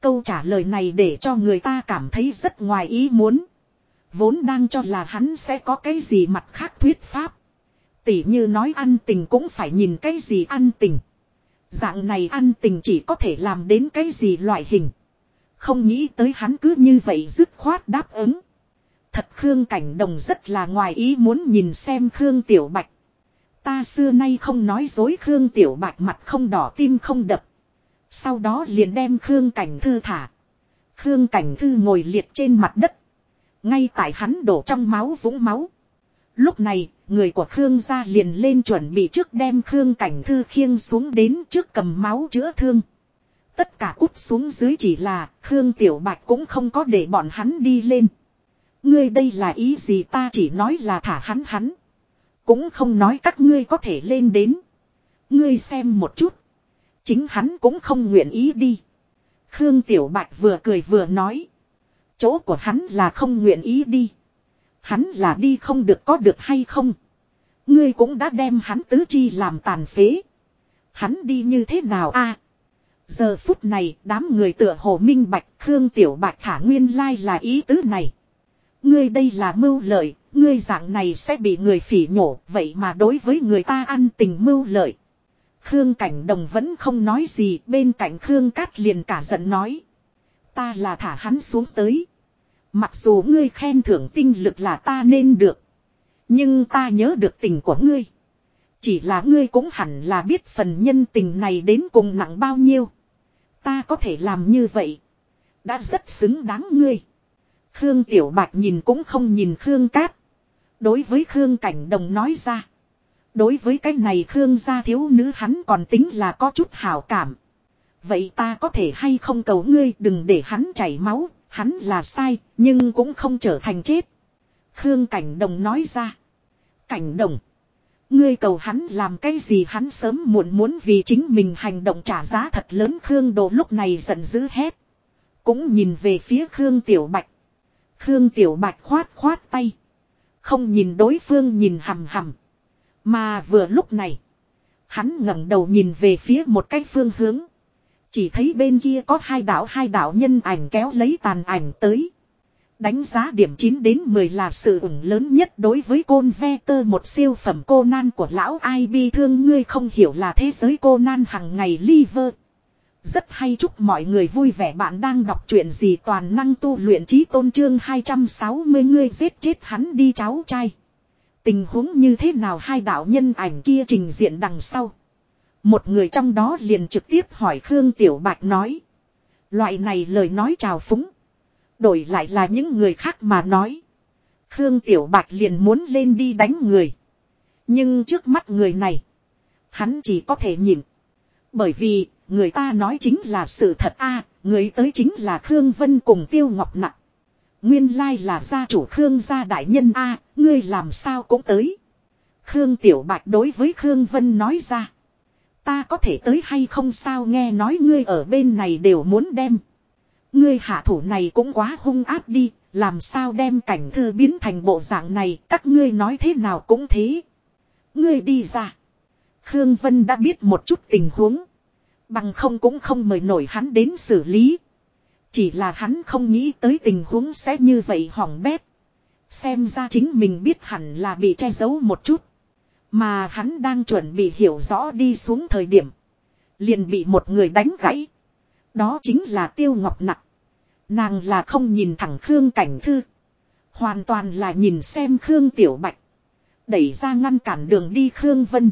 Câu trả lời này để cho người ta cảm thấy rất ngoài ý muốn. Vốn đang cho là hắn sẽ có cái gì mặt khác thuyết pháp. Tỉ như nói ăn tình cũng phải nhìn cái gì ăn tình. Dạng này ăn tình chỉ có thể làm đến cái gì loại hình. Không nghĩ tới hắn cứ như vậy dứt khoát đáp ứng. Thật Khương Cảnh Đồng rất là ngoài ý muốn nhìn xem Khương Tiểu Bạch. Ta xưa nay không nói dối Khương Tiểu Bạch mặt không đỏ tim không đập. Sau đó liền đem Khương Cảnh Thư thả. Khương Cảnh Thư ngồi liệt trên mặt đất. Ngay tại hắn đổ trong máu vũng máu. Lúc này, người của Khương gia liền lên chuẩn bị trước đem Khương Cảnh Thư khiêng xuống đến trước cầm máu chữa thương. Tất cả úp xuống dưới chỉ là Khương Tiểu Bạch cũng không có để bọn hắn đi lên. Ngươi đây là ý gì ta chỉ nói là thả hắn hắn. Cũng không nói các ngươi có thể lên đến. Ngươi xem một chút. Chính hắn cũng không nguyện ý đi. Khương Tiểu Bạch vừa cười vừa nói. Chỗ của hắn là không nguyện ý đi. Hắn là đi không được có được hay không. Ngươi cũng đã đem hắn tứ chi làm tàn phế. Hắn đi như thế nào a? giờ phút này, đám người tựa hồ minh bạch Khương Tiểu Bạch thả nguyên lai là ý tứ này. Ngươi đây là mưu lợi, ngươi dạng này sẽ bị người phỉ nhổ, vậy mà đối với người ta ăn tình mưu lợi. Khương Cảnh Đồng vẫn không nói gì, bên cạnh Khương Cát liền cả giận nói. Ta là thả hắn xuống tới. Mặc dù ngươi khen thưởng tinh lực là ta nên được. Nhưng ta nhớ được tình của ngươi. Chỉ là ngươi cũng hẳn là biết phần nhân tình này đến cùng nặng bao nhiêu. Ta có thể làm như vậy. Đã rất xứng đáng ngươi. Khương Tiểu Bạch nhìn cũng không nhìn Khương Cát. Đối với Khương Cảnh Đồng nói ra. Đối với cái này Khương gia thiếu nữ hắn còn tính là có chút hảo cảm. Vậy ta có thể hay không cầu ngươi đừng để hắn chảy máu, hắn là sai, nhưng cũng không trở thành chết. Khương Cảnh Đồng nói ra. Cảnh Đồng. Ngươi cầu hắn làm cái gì hắn sớm muộn muốn vì chính mình hành động trả giá thật lớn Khương Đồ lúc này giận dữ hét. Cũng nhìn về phía Khương Tiểu Bạch. Khương Tiểu Bạch khoát khoát tay. Không nhìn đối phương nhìn hầm hầm. Mà vừa lúc này. Hắn ngẩng đầu nhìn về phía một cái phương hướng. Chỉ thấy bên kia có hai đạo hai đạo nhân ảnh kéo lấy tàn ảnh tới. Đánh giá điểm 9 đến 10 là sự ủng lớn nhất đối với côn ve tơ, một siêu phẩm cô nan của lão ai bi thương ngươi không hiểu là thế giới cô nan hằng ngày liver. Rất hay chúc mọi người vui vẻ bạn đang đọc truyện gì toàn năng tu luyện trí tôn trương 260 ngươi giết chết hắn đi, cháu trai. Tình huống như thế nào hai đạo nhân ảnh kia trình diện đằng sau. Một người trong đó liền trực tiếp hỏi Khương Tiểu Bạch nói. Loại này lời nói chào phúng. Đổi lại là những người khác mà nói. Khương Tiểu Bạch liền muốn lên đi đánh người. Nhưng trước mắt người này. Hắn chỉ có thể nhìn. Bởi vì người ta nói chính là sự thật a người tới chính là Khương Vân cùng Tiêu Ngọc Nặng. Nguyên lai là gia chủ Khương gia đại nhân a ngươi làm sao cũng tới. Khương Tiểu Bạch đối với Khương Vân nói ra. Ta có thể tới hay không sao nghe nói ngươi ở bên này đều muốn đem. Ngươi hạ thủ này cũng quá hung áp đi, làm sao đem cảnh thư biến thành bộ dạng này, các ngươi nói thế nào cũng thế. Ngươi đi ra. Khương Vân đã biết một chút tình huống. Bằng không cũng không mời nổi hắn đến xử lý. Chỉ là hắn không nghĩ tới tình huống sẽ như vậy hỏng bét. Xem ra chính mình biết hẳn là bị che giấu một chút. Mà hắn đang chuẩn bị hiểu rõ đi xuống thời điểm. Liền bị một người đánh gãy. Đó chính là Tiêu Ngọc Nặc. Nàng là không nhìn thẳng Khương Cảnh Thư. Hoàn toàn là nhìn xem Khương Tiểu Bạch. Đẩy ra ngăn cản đường đi Khương Vân.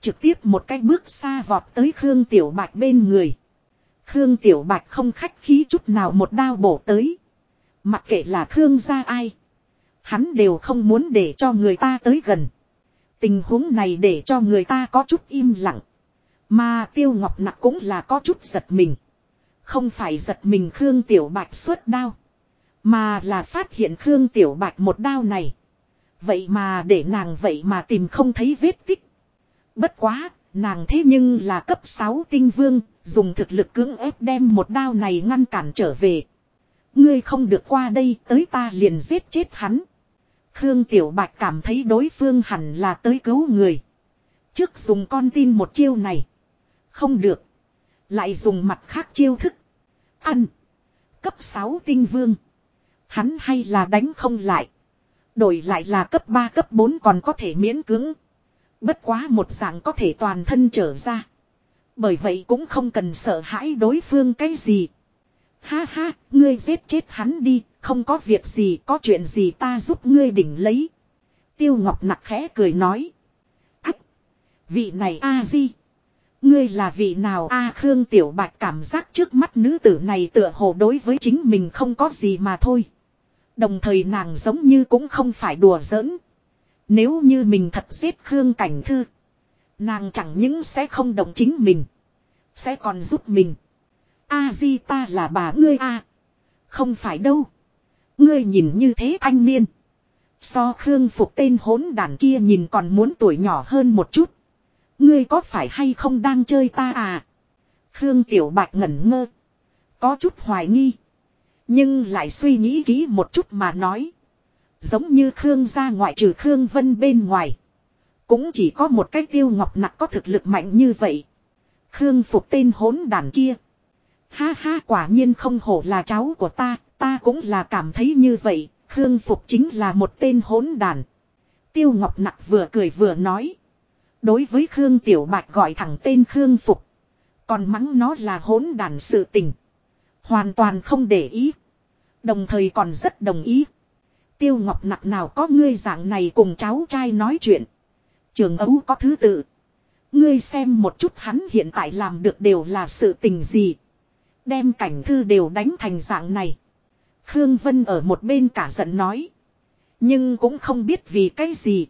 Trực tiếp một cái bước xa vọt tới Khương Tiểu Bạch bên người. Khương Tiểu Bạch không khách khí chút nào một đao bổ tới. Mặc kệ là Khương gia ai. Hắn đều không muốn để cho người ta tới gần. Tình huống này để cho người ta có chút im lặng. Mà Tiêu Ngọc Nặc cũng là có chút giật mình. Không phải giật mình Khương Tiểu Bạch xuất đao. Mà là phát hiện Khương Tiểu Bạch một đao này. Vậy mà để nàng vậy mà tìm không thấy vết tích. Bất quá, nàng thế nhưng là cấp 6 tinh vương, dùng thực lực cưỡng ép đem một đao này ngăn cản trở về. Ngươi không được qua đây, tới ta liền giết chết hắn. Khương Tiểu Bạch cảm thấy đối phương hẳn là tới cứu người. Trước dùng con tin một chiêu này. Không được. Lại dùng mặt khác chiêu thức. Ăn. Cấp 6 tinh vương. Hắn hay là đánh không lại. Đổi lại là cấp 3 cấp 4 còn có thể miễn cưỡng. Bất quá một dạng có thể toàn thân trở ra. Bởi vậy cũng không cần sợ hãi đối phương cái gì. Ha ha, ngươi giết chết hắn đi, không có việc gì, có chuyện gì ta giúp ngươi đỉnh lấy. Tiêu Ngọc nặc khẽ cười nói. Ách! Vị này a di. Ngươi là vị nào a Khương Tiểu Bạch cảm giác trước mắt nữ tử này tựa hồ đối với chính mình không có gì mà thôi. Đồng thời nàng giống như cũng không phải đùa giỡn. Nếu như mình thật giết Khương Cảnh Thư. Nàng chẳng những sẽ không động chính mình. Sẽ còn giúp mình. A di ta là bà ngươi a Không phải đâu. Ngươi nhìn như thế thanh niên. So Khương Phục tên hỗn đàn kia nhìn còn muốn tuổi nhỏ hơn một chút. Ngươi có phải hay không đang chơi ta à? Khương Tiểu Bạch ngẩn ngơ. Có chút hoài nghi. Nhưng lại suy nghĩ kỹ một chút mà nói. Giống như Khương gia ngoại trừ Khương Vân bên ngoài. Cũng chỉ có một cái tiêu ngọc nặng có thực lực mạnh như vậy. Khương Phục tên hỗn đàn kia. Ha ha quả nhiên không hổ là cháu của ta, ta cũng là cảm thấy như vậy, Khương Phục chính là một tên hỗn đàn. Tiêu Ngọc Nặc vừa cười vừa nói. Đối với Khương Tiểu Bạch gọi thẳng tên Khương Phục. Còn mắng nó là hỗn đàn sự tình. Hoàn toàn không để ý. Đồng thời còn rất đồng ý. Tiêu Ngọc Nặc nào có ngươi dạng này cùng cháu trai nói chuyện. Trường ấu có thứ tự. Ngươi xem một chút hắn hiện tại làm được đều là sự tình gì. Đem cảnh thư đều đánh thành dạng này. Khương Vân ở một bên cả giận nói. Nhưng cũng không biết vì cái gì.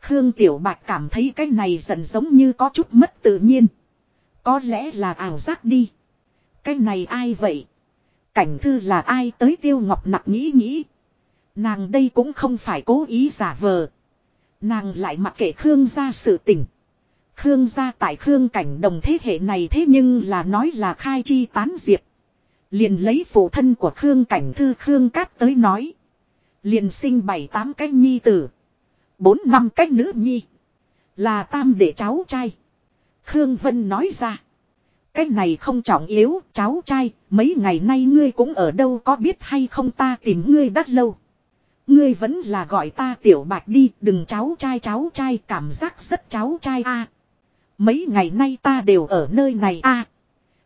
Khương Tiểu Bạch cảm thấy cái này giận giống như có chút mất tự nhiên. Có lẽ là ảo giác đi. Cái này ai vậy? Cảnh thư là ai tới tiêu ngọc nặng nghĩ nghĩ. Nàng đây cũng không phải cố ý giả vờ. Nàng lại mặc kệ Khương gia sự tình. Khương gia tại Khương cảnh đồng thế hệ này thế nhưng là nói là khai chi tán diệp. Liền lấy phụ thân của Khương cảnh thư Khương Cát tới nói. Liền sinh bảy tám cái nhi tử. Bốn năm cái nữ nhi. Là tam để cháu trai. Khương Vân nói ra. Cái này không trọng yếu, cháu trai, mấy ngày nay ngươi cũng ở đâu có biết hay không ta tìm ngươi đắt lâu. Ngươi vẫn là gọi ta tiểu bạch đi, đừng cháu trai cháu trai, cảm giác rất cháu trai a. Mấy ngày nay ta đều ở nơi này a.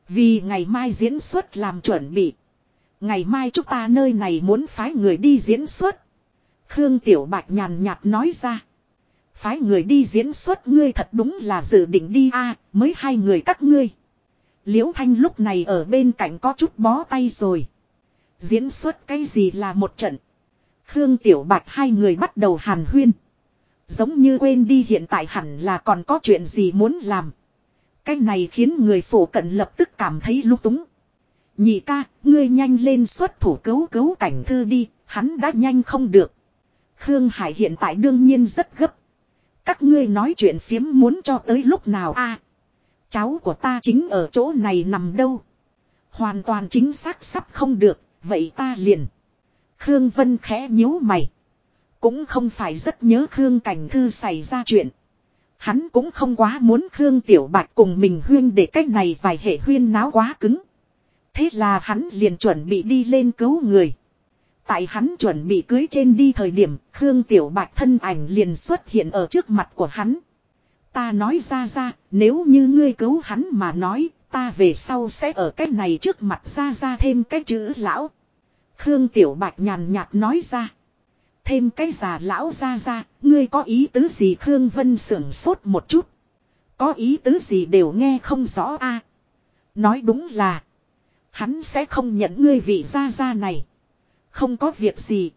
vì ngày mai diễn xuất làm chuẩn bị. Ngày mai chúng ta nơi này muốn phái người đi diễn xuất. Khương Tiểu Bạch nhàn nhạt nói ra. Phái người đi diễn xuất ngươi thật đúng là dự định đi a mới hai người các ngươi. Liễu Thanh lúc này ở bên cạnh có chút bó tay rồi. Diễn xuất cái gì là một trận. Khương Tiểu Bạch hai người bắt đầu hàn huyên. Giống như quên đi hiện tại hẳn là còn có chuyện gì muốn làm. Cái này khiến người phổ cận lập tức cảm thấy lúc túng. Nhị ca, ngươi nhanh lên xuất thủ cứu cứu cảnh thư đi, hắn đã nhanh không được. Khương Hải hiện tại đương nhiên rất gấp. Các ngươi nói chuyện phiếm muốn cho tới lúc nào a? cháu của ta chính ở chỗ này nằm đâu. Hoàn toàn chính xác sắp không được, vậy ta liền. Khương Vân khẽ nhíu mày. Cũng không phải rất nhớ Khương Cảnh Thư xảy ra chuyện. Hắn cũng không quá muốn Khương Tiểu Bạch cùng mình huyên để cách này vài hệ huyên náo quá cứng. Thế là hắn liền chuẩn bị đi lên cứu người. Tại hắn chuẩn bị cưới trên đi thời điểm Khương Tiểu Bạch thân ảnh liền xuất hiện ở trước mặt của hắn. Ta nói ra ra, nếu như ngươi cứu hắn mà nói, ta về sau sẽ ở cái này trước mặt ra ra thêm cái chữ lão. Khương Tiểu Bạch nhàn nhạt nói ra. Thêm cái già lão ra ra, ngươi có ý tứ gì Khương Vân sưởng sốt một chút. Có ý tứ gì đều nghe không rõ a. Nói đúng là. Hắn sẽ không nhận ngươi vị gia gia này. Không có việc gì.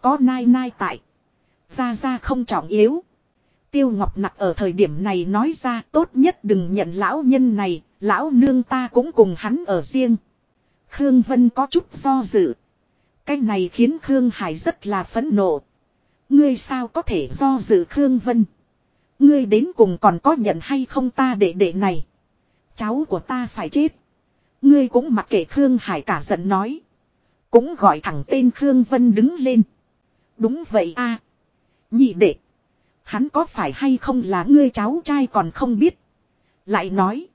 Có nai nai tại. Gia gia không trọng yếu. Tiêu Ngọc Nặc ở thời điểm này nói ra tốt nhất đừng nhận lão nhân này, lão nương ta cũng cùng hắn ở riêng. Khương Vân có chút do dự. Cái này khiến Khương Hải rất là phẫn nộ. Ngươi sao có thể do dự Khương Vân? Ngươi đến cùng còn có nhận hay không ta đệ đệ này? Cháu của ta phải chết. Ngươi cũng mặc kệ Khương Hải cả giận nói. Cũng gọi thẳng tên Khương Vân đứng lên. Đúng vậy a Nhị đệ. Hắn có phải hay không là ngươi cháu trai còn không biết. Lại nói.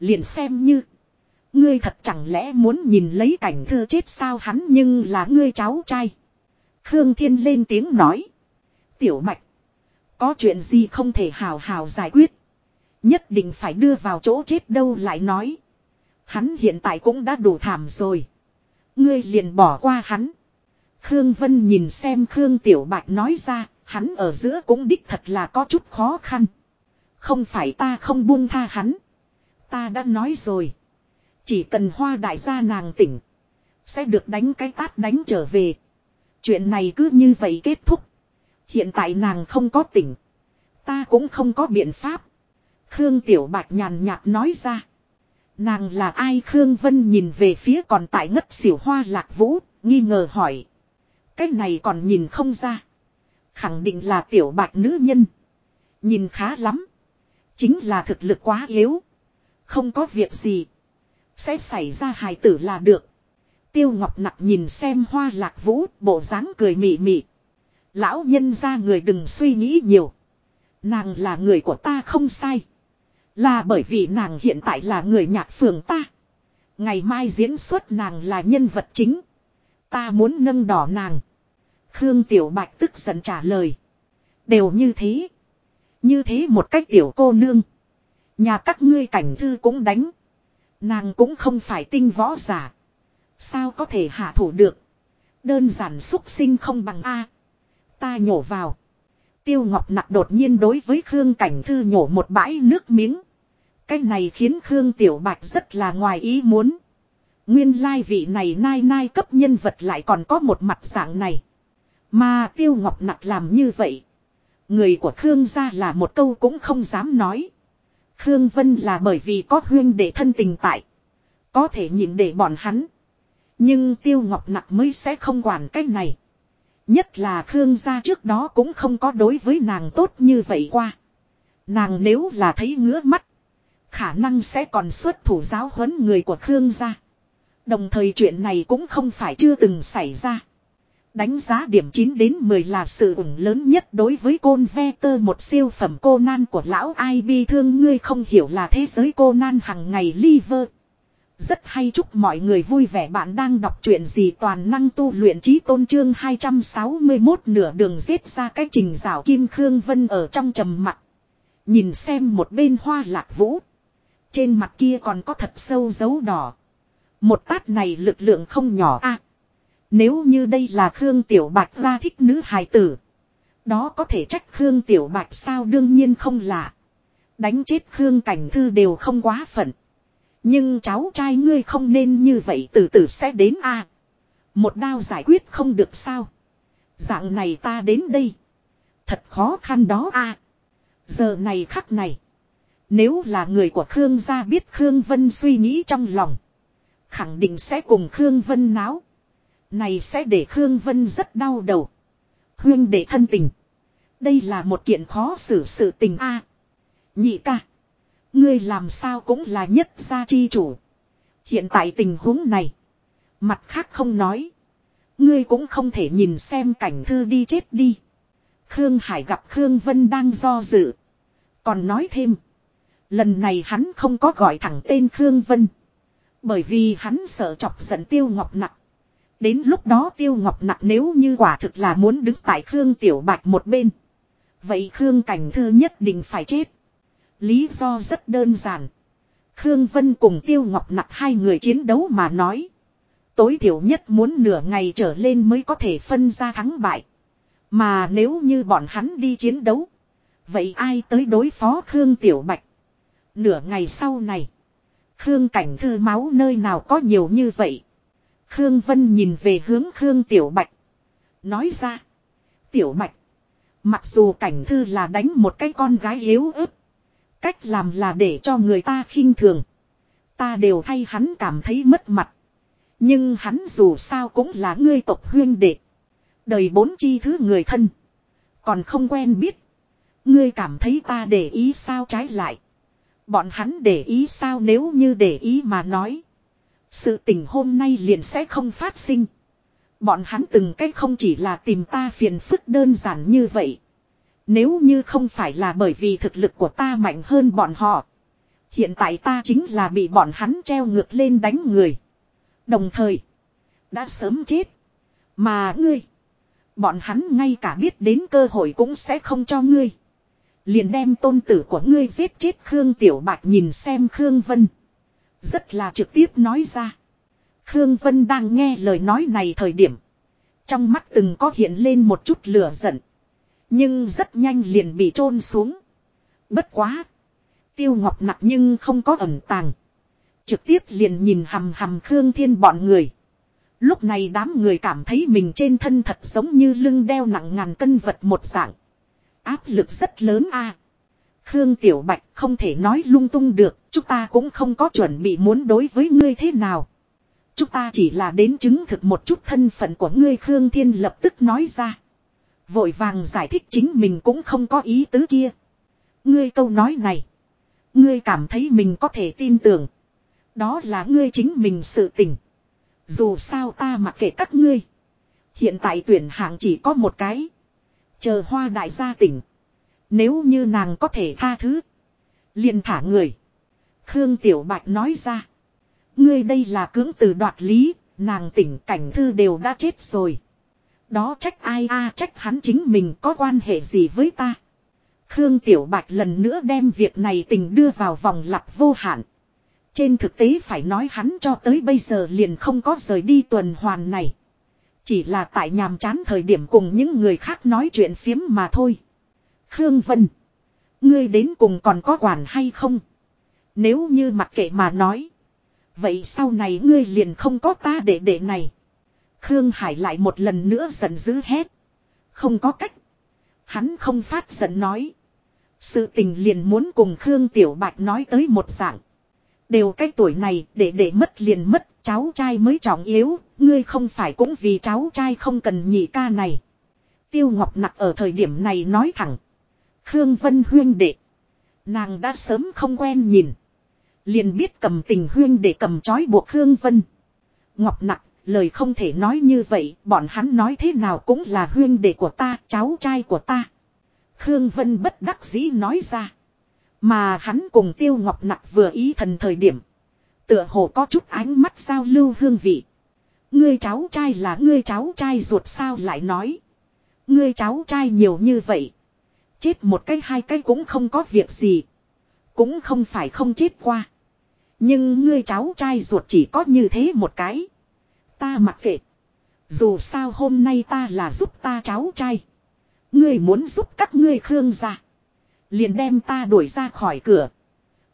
Liền xem như. Ngươi thật chẳng lẽ muốn nhìn lấy cảnh thư chết sao hắn nhưng là ngươi cháu trai. Khương Thiên lên tiếng nói. Tiểu Bạch. Có chuyện gì không thể hào hào giải quyết. Nhất định phải đưa vào chỗ chết đâu lại nói. Hắn hiện tại cũng đã đủ thảm rồi. Ngươi liền bỏ qua hắn. Khương Vân nhìn xem Khương Tiểu Bạch nói ra, hắn ở giữa cũng đích thật là có chút khó khăn. Không phải ta không buông tha hắn. Ta đã nói rồi. Chỉ cần hoa đại gia nàng tỉnh. Sẽ được đánh cái tát đánh trở về. Chuyện này cứ như vậy kết thúc. Hiện tại nàng không có tỉnh. Ta cũng không có biện pháp. Khương Tiểu Bạch nhàn nhạt nói ra. Nàng là ai Khương Vân nhìn về phía còn tại ngất xỉu hoa lạc vũ, nghi ngờ hỏi. Cái này còn nhìn không ra. Khẳng định là tiểu bạch nữ nhân. Nhìn khá lắm. Chính là thực lực quá yếu. Không có việc gì. Sẽ xảy ra hài tử là được. Tiêu Ngọc Nặc nhìn xem hoa lạc vũ, bộ dáng cười mị mị. Lão nhân ra người đừng suy nghĩ nhiều. Nàng là người của ta không sai. Là bởi vì nàng hiện tại là người nhạc phường ta. Ngày mai diễn xuất nàng là nhân vật chính. Ta muốn nâng đỏ nàng. Khương Tiểu Bạch tức giận trả lời. Đều như thế. Như thế một cách tiểu cô nương. Nhà các ngươi cảnh thư cũng đánh. Nàng cũng không phải tinh võ giả. Sao có thể hạ thủ được. Đơn giản xúc sinh không bằng A. Ta nhổ vào. Tiêu Ngọc Nặc đột nhiên đối với Khương Cảnh Thư nhổ một bãi nước miếng. Cái này khiến Khương Tiểu Bạch rất là ngoài ý muốn. Nguyên lai vị này nai nai cấp nhân vật lại còn có một mặt dạng này. Mà Tiêu Ngọc Nặc làm như vậy. Người của Khương gia là một câu cũng không dám nói. Khương Vân là bởi vì có huyên để thân tình tại. Có thể nhìn để bọn hắn. Nhưng Tiêu Ngọc Nặc mới sẽ không quản cái này. Nhất là Khương gia trước đó cũng không có đối với nàng tốt như vậy qua. Nàng nếu là thấy ngứa mắt. Khả năng sẽ còn xuất thủ giáo huấn người của Khương gia. Đồng thời chuyện này cũng không phải chưa từng xảy ra. Đánh giá điểm 9 đến 10 là sự ủng lớn nhất đối với côn ve tơ, một siêu phẩm cô nan của lão ai bi thương ngươi không hiểu là thế giới cô nan hằng ngày liver. Rất hay, chúc mọi người vui vẻ bạn đang đọc truyện gì toàn năng tu luyện trí tôn trương 261 nửa đường giết ra cái trình rào kim khương vân ở trong trầm mặt. Nhìn xem một bên hoa lạc vũ. Trên mặt kia còn có thật sâu dấu đỏ. Một tát này lực lượng không nhỏ a nếu như đây là Khương Tiểu Bạch ra thích nữ hài tử. Đó có thể trách Khương Tiểu Bạch sao đương nhiên không lạ. Đánh chết Khương Cảnh Thư đều không quá phận. Nhưng cháu trai ngươi không nên như vậy từ từ sẽ đến a. Một đao giải quyết không được sao. Dạng này ta đến đây. Thật khó khăn đó a. Giờ này khắc này. Nếu là người của Khương gia biết Khương Vân suy nghĩ trong lòng. Khẳng định sẽ cùng Khương Vân náo. Này sẽ để Khương Vân rất đau đầu. Huyên để thân tình. Đây là một kiện khó xử sự tình a. nhị ca. Ngươi làm sao cũng là nhất gia chi chủ. Hiện tại tình huống này. Mặt khác không nói. Ngươi cũng không thể nhìn xem cảnh thư đi chết đi. Khương Hải gặp Khương Vân đang do dự. Còn nói thêm. Lần này hắn không có gọi thẳng tên Khương Vân. Bởi vì hắn sợ chọc giận Tiêu Ngọc Nặc. Đến lúc đó Tiêu Ngọc Nặc nếu như quả thực là muốn đứng tại Khương Tiểu Bạch một bên. Vậy Khương Cảnh Thư nhất định phải chết. Lý do rất đơn giản. Khương Vân cùng Tiêu Ngọc Nặc hai người chiến đấu mà nói. Tối thiểu nhất muốn nửa ngày trở lên mới có thể phân ra thắng bại. Mà nếu như bọn hắn đi chiến đấu. Vậy ai tới đối phó Khương Tiểu Bạch? Nửa ngày sau này. Khương Cảnh Thư máu nơi nào có nhiều như vậy. Khương Vân nhìn về hướng Khương Tiểu Bạch. Nói ra. Tiểu Bạch. Mặc dù Cảnh Thư là đánh một cái con gái yếu ớt. Cách làm là để cho người ta khinh thường. Ta đều thay hắn cảm thấy mất mặt. Nhưng hắn dù sao cũng là ngươi tộc huyên đệ. Đời bốn chi thứ người thân. Còn không quen biết. Ngươi cảm thấy ta để ý sao trái lại. Bọn hắn để ý sao nếu như để ý mà nói. Sự tình hôm nay liền sẽ không phát sinh. Bọn hắn từng cách không chỉ là tìm ta phiền phức đơn giản như vậy. Nếu như không phải là bởi vì thực lực của ta mạnh hơn bọn họ. Hiện tại ta chính là bị bọn hắn treo ngược lên đánh người. Đồng thời. Đã sớm chết. Mà ngươi. Bọn hắn ngay cả biết đến cơ hội cũng sẽ không cho ngươi. Liền đem tôn tử của ngươi giết chết Khương Tiểu Bạch nhìn xem Khương Vân. Rất là trực tiếp nói ra. Khương Vân đang nghe lời nói này thời điểm. Trong mắt từng có hiện lên một chút lửa giận. Nhưng rất nhanh liền bị trôn xuống. Bất quá. Tiêu Ngọc nặng nhưng không có ẩn tàng. Trực tiếp liền nhìn hầm hầm Khương Thiên bọn người. Lúc này đám người cảm thấy mình trên thân thật giống như lưng đeo nặng ngàn cân vật một dạng. Áp lực rất lớn a. Khương Tiểu Bạch không thể nói lung tung được, chúng ta cũng không có chuẩn bị muốn đối với ngươi thế nào. Chúng ta chỉ là đến chứng thực một chút thân phận của ngươi Khương Thiên lập tức nói ra. Vội vàng giải thích chính mình cũng không có ý tứ kia. Ngươi câu nói này. Ngươi cảm thấy mình có thể tin tưởng. Đó là ngươi chính mình sự tình. Dù sao ta mặc kệ các ngươi. Hiện tại tuyển hạng chỉ có một cái. Chờ hoa đại gia tỉnh. Nếu như nàng có thể tha thứ. liền thả người. Khương Tiểu Bạch nói ra. Ngươi đây là cưỡng từ đoạt lý. Nàng tỉnh cảnh thư đều đã chết rồi. Đó trách ai a, trách hắn chính mình có quan hệ gì với ta. Khương Tiểu Bạch lần nữa đem việc này tình đưa vào vòng lặp vô hạn. Trên thực tế phải nói hắn cho tới bây giờ liền không có rời đi tuần hoàn này. Chỉ là tại nhàm chán thời điểm cùng những người khác nói chuyện phiếm mà thôi. Khương Vân. Ngươi đến cùng còn có quản hay không? Nếu như mặc kệ mà nói. Vậy sau này ngươi liền không có ta để để này. Khương Hải lại một lần nữa giận dữ hét. Không có cách. Hắn không phát giận nói. Sự tình liền muốn cùng Khương Tiểu Bạch nói tới một dạng. Đều cái tuổi này, để để mất liền mất, cháu trai mới trọng yếu. Ngươi không phải cũng vì cháu trai không cần nhị ca này. Tiêu Ngọc Nặc ở thời điểm này nói thẳng. Khương Vân huyên đệ. Nàng đã sớm không quen nhìn. Liền biết cầm tình huyên để cầm chói buộc Khương Vân. Ngọc Nặc, lời không thể nói như vậy, bọn hắn nói thế nào cũng là huyên đệ của ta, cháu trai của ta. Khương Vân bất đắc dĩ nói ra. Mà hắn cùng Tiêu Ngọc Nặc vừa ý thần thời điểm. Tựa hồ có chút ánh mắt giao lưu hương vị. Ngươi cháu trai là ngươi cháu trai ruột sao lại nói. Ngươi cháu trai nhiều như vậy. Chết một cái hai cái cũng không có việc gì. Cũng không phải không chết qua. Nhưng ngươi cháu trai ruột chỉ có như thế một cái. Ta mặc kệ. Dù sao hôm nay ta là giúp ta cháu trai. Ngươi muốn giúp các ngươi khương ra. Liền đem ta đuổi ra khỏi cửa.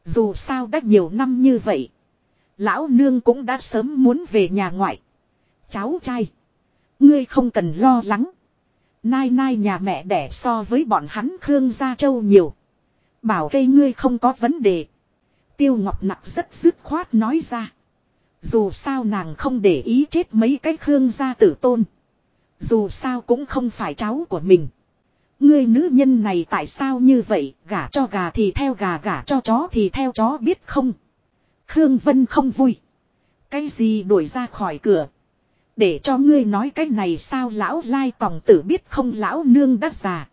Dù sao đã nhiều năm như vậy. Lão nương cũng đã sớm muốn về nhà ngoại. Cháu trai. Ngươi không cần lo lắng. Nai nai nhà mẹ đẻ so với bọn hắn Khương Gia Châu nhiều. Bảo cây ngươi không có vấn đề. Tiêu Ngọc Nặc rất dứt khoát nói ra. Dù sao nàng không để ý chết mấy cái Khương Gia tử tôn. Dù sao cũng không phải cháu của mình. Ngươi nữ nhân này tại sao như vậy, gả cho gà thì theo gà gả cho chó thì theo chó biết không? Khương Vân không vui. Cái gì đuổi ra khỏi cửa? Để cho ngươi nói cái này sao lão lai tòng tử biết không lão nương đắc già.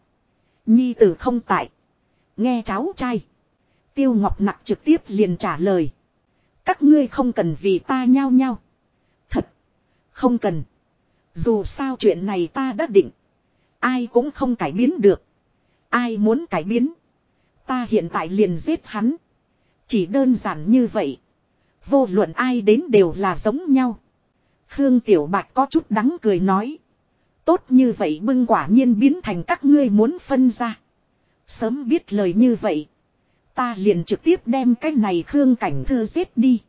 Nhi tử không tại. Nghe cháu trai. Tiêu Ngọc Nặc trực tiếp liền trả lời. Các ngươi không cần vì ta nhau nhau. Thật. Không cần. Dù sao chuyện này ta đã định. Ai cũng không cải biến được. Ai muốn cải biến. Ta hiện tại liền giết hắn. Chỉ đơn giản như vậy. Vô luận ai đến đều là giống nhau. Khương Tiểu Bạch có chút đắng cười nói. Tốt như vậy bưng quả nhiên biến thành các ngươi muốn phân ra. Sớm biết lời như vậy. Ta liền trực tiếp đem cái này Khương Cảnh Thư giết đi.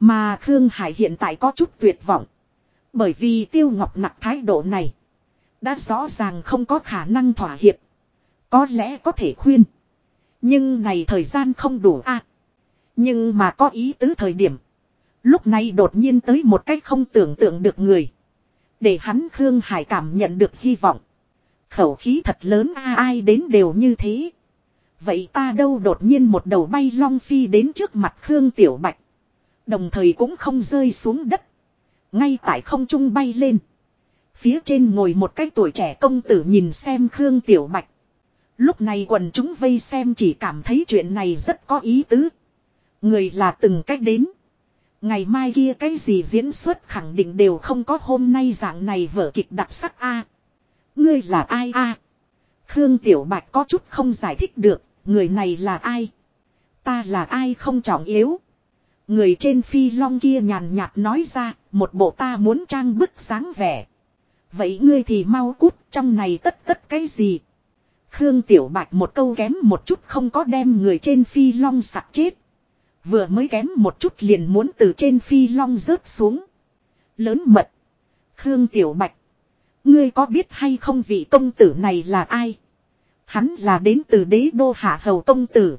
Mà Khương Hải hiện tại có chút tuyệt vọng. Bởi vì Tiêu Ngọc nặc thái độ này. Đã rõ ràng không có khả năng thỏa hiệp. Có lẽ có thể khuyên. Nhưng này thời gian không đủ a. nhưng mà có ý tứ thời điểm. Lúc này đột nhiên tới một cách không tưởng tượng được người. Để hắn Khương Hải cảm nhận được hy vọng. Khẩu khí thật lớn, a, ai đến đều như thế. Vậy ta đâu đột nhiên một đầu bay long phi đến trước mặt Khương Tiểu Bạch. Đồng thời cũng không rơi xuống đất. Ngay tại không trung bay lên. Phía trên ngồi một cái tuổi trẻ công tử nhìn xem Khương Tiểu Bạch. Lúc này quần chúng vây xem chỉ cảm thấy chuyện này rất có ý tứ. Người là từng cách đến. Ngày mai kia cái gì diễn xuất khẳng định đều không có hôm nay dạng này vở kịch đặc sắc a. Ngươi là ai a? Khương Tiểu Bạch có chút không giải thích được, người này là ai? Ta là ai không trọng yếu. Người trên phi long kia nhàn nhạt nói ra, một bộ ta muốn trang bức sáng vẻ. Vậy ngươi thì mau cút trong này tất tất cái gì? Khương Tiểu Bạch một câu kém một chút không có đem người trên phi long sặc chết. Vừa mới kém một chút liền muốn từ trên phi long rớt xuống. Lớn mật. Khương Tiểu Bạch. Ngươi có biết hay không vị công tử này là ai? Hắn là đến từ đế đô hạ hầu công tử.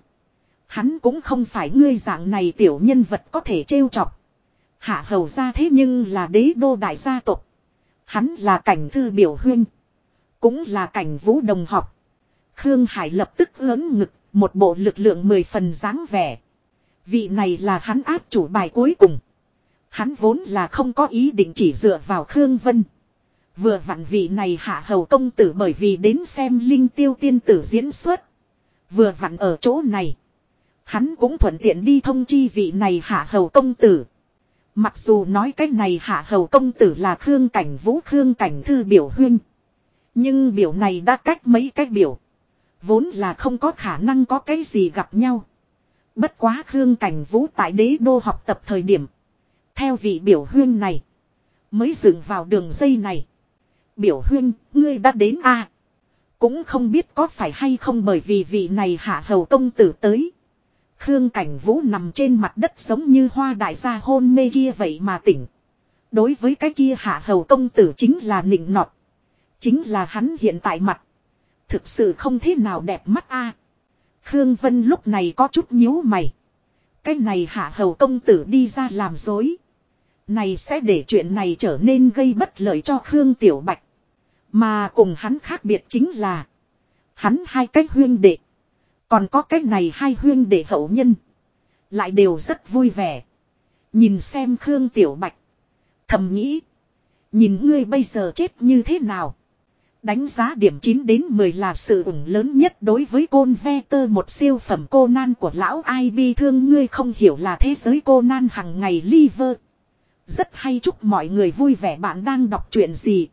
Hắn cũng không phải ngươi dạng này tiểu nhân vật có thể trêu chọc. Hạ hầu ra thế nhưng là đế đô đại gia tộc. Hắn là cảnh thư biểu huyên Cũng là cảnh vũ đồng học. Khương Hải lập tức lớn ngực, một bộ lực lượng mười phần dáng vẻ. Vị này là hắn áp chủ bài cuối cùng. Hắn vốn là không có ý định chỉ dựa vào Khương Vân. Vừa vặn vị này hạ hầu công tử bởi vì đến xem linh tiêu tiên tử diễn xuất. Vừa vặn ở chỗ này. Hắn cũng thuận tiện đi thông chi vị này hạ hầu công tử. Mặc dù nói cái này hạ hầu công tử là Khương Cảnh Vũ, Khương Cảnh Thư biểu huyên. Nhưng biểu này đã cách mấy cái biểu. Vốn là không có khả năng có cái gì gặp nhau. Bất quá Khương Cảnh Vũ tại đế đô học tập thời điểm. Theo vị biểu huyên này. Mới dựng vào đường dây này. Biểu huyên, ngươi đã đến a Cũng không biết có phải hay không bởi vì vị này hạ hầu công tử tới. Khương Cảnh Vũ nằm trên mặt đất giống như hoa đại gia hôn mê kia vậy mà tỉnh. Đối với cái kia hạ hầu công tử chính là nịnh nọt. Chính là hắn hiện tại mặt. Thực sự không thế nào đẹp mắt a. Khương Vân lúc này có chút nhíu mày. Cái này hạ hầu công tử đi ra làm dối. Này sẽ để chuyện này trở nên gây bất lợi cho Khương Tiểu Bạch. Mà cùng hắn khác biệt chính là. Hắn hai cách huyên đệ. Còn có cách này hai huyên đệ hậu nhân. Lại đều rất vui vẻ. Nhìn xem Khương Tiểu Bạch. Thầm nghĩ. Nhìn ngươi bây giờ chết như thế nào. Đánh giá điểm 9 đến 10 là sự ủng lớn nhất đối với côn ve tơ, một siêu phẩm cô nan của lão ai bi thương ngươi không hiểu là thế giới cô nan hằng ngày liver. Rất hay chúc mọi người vui vẻ bạn đang đọc chuyện gì.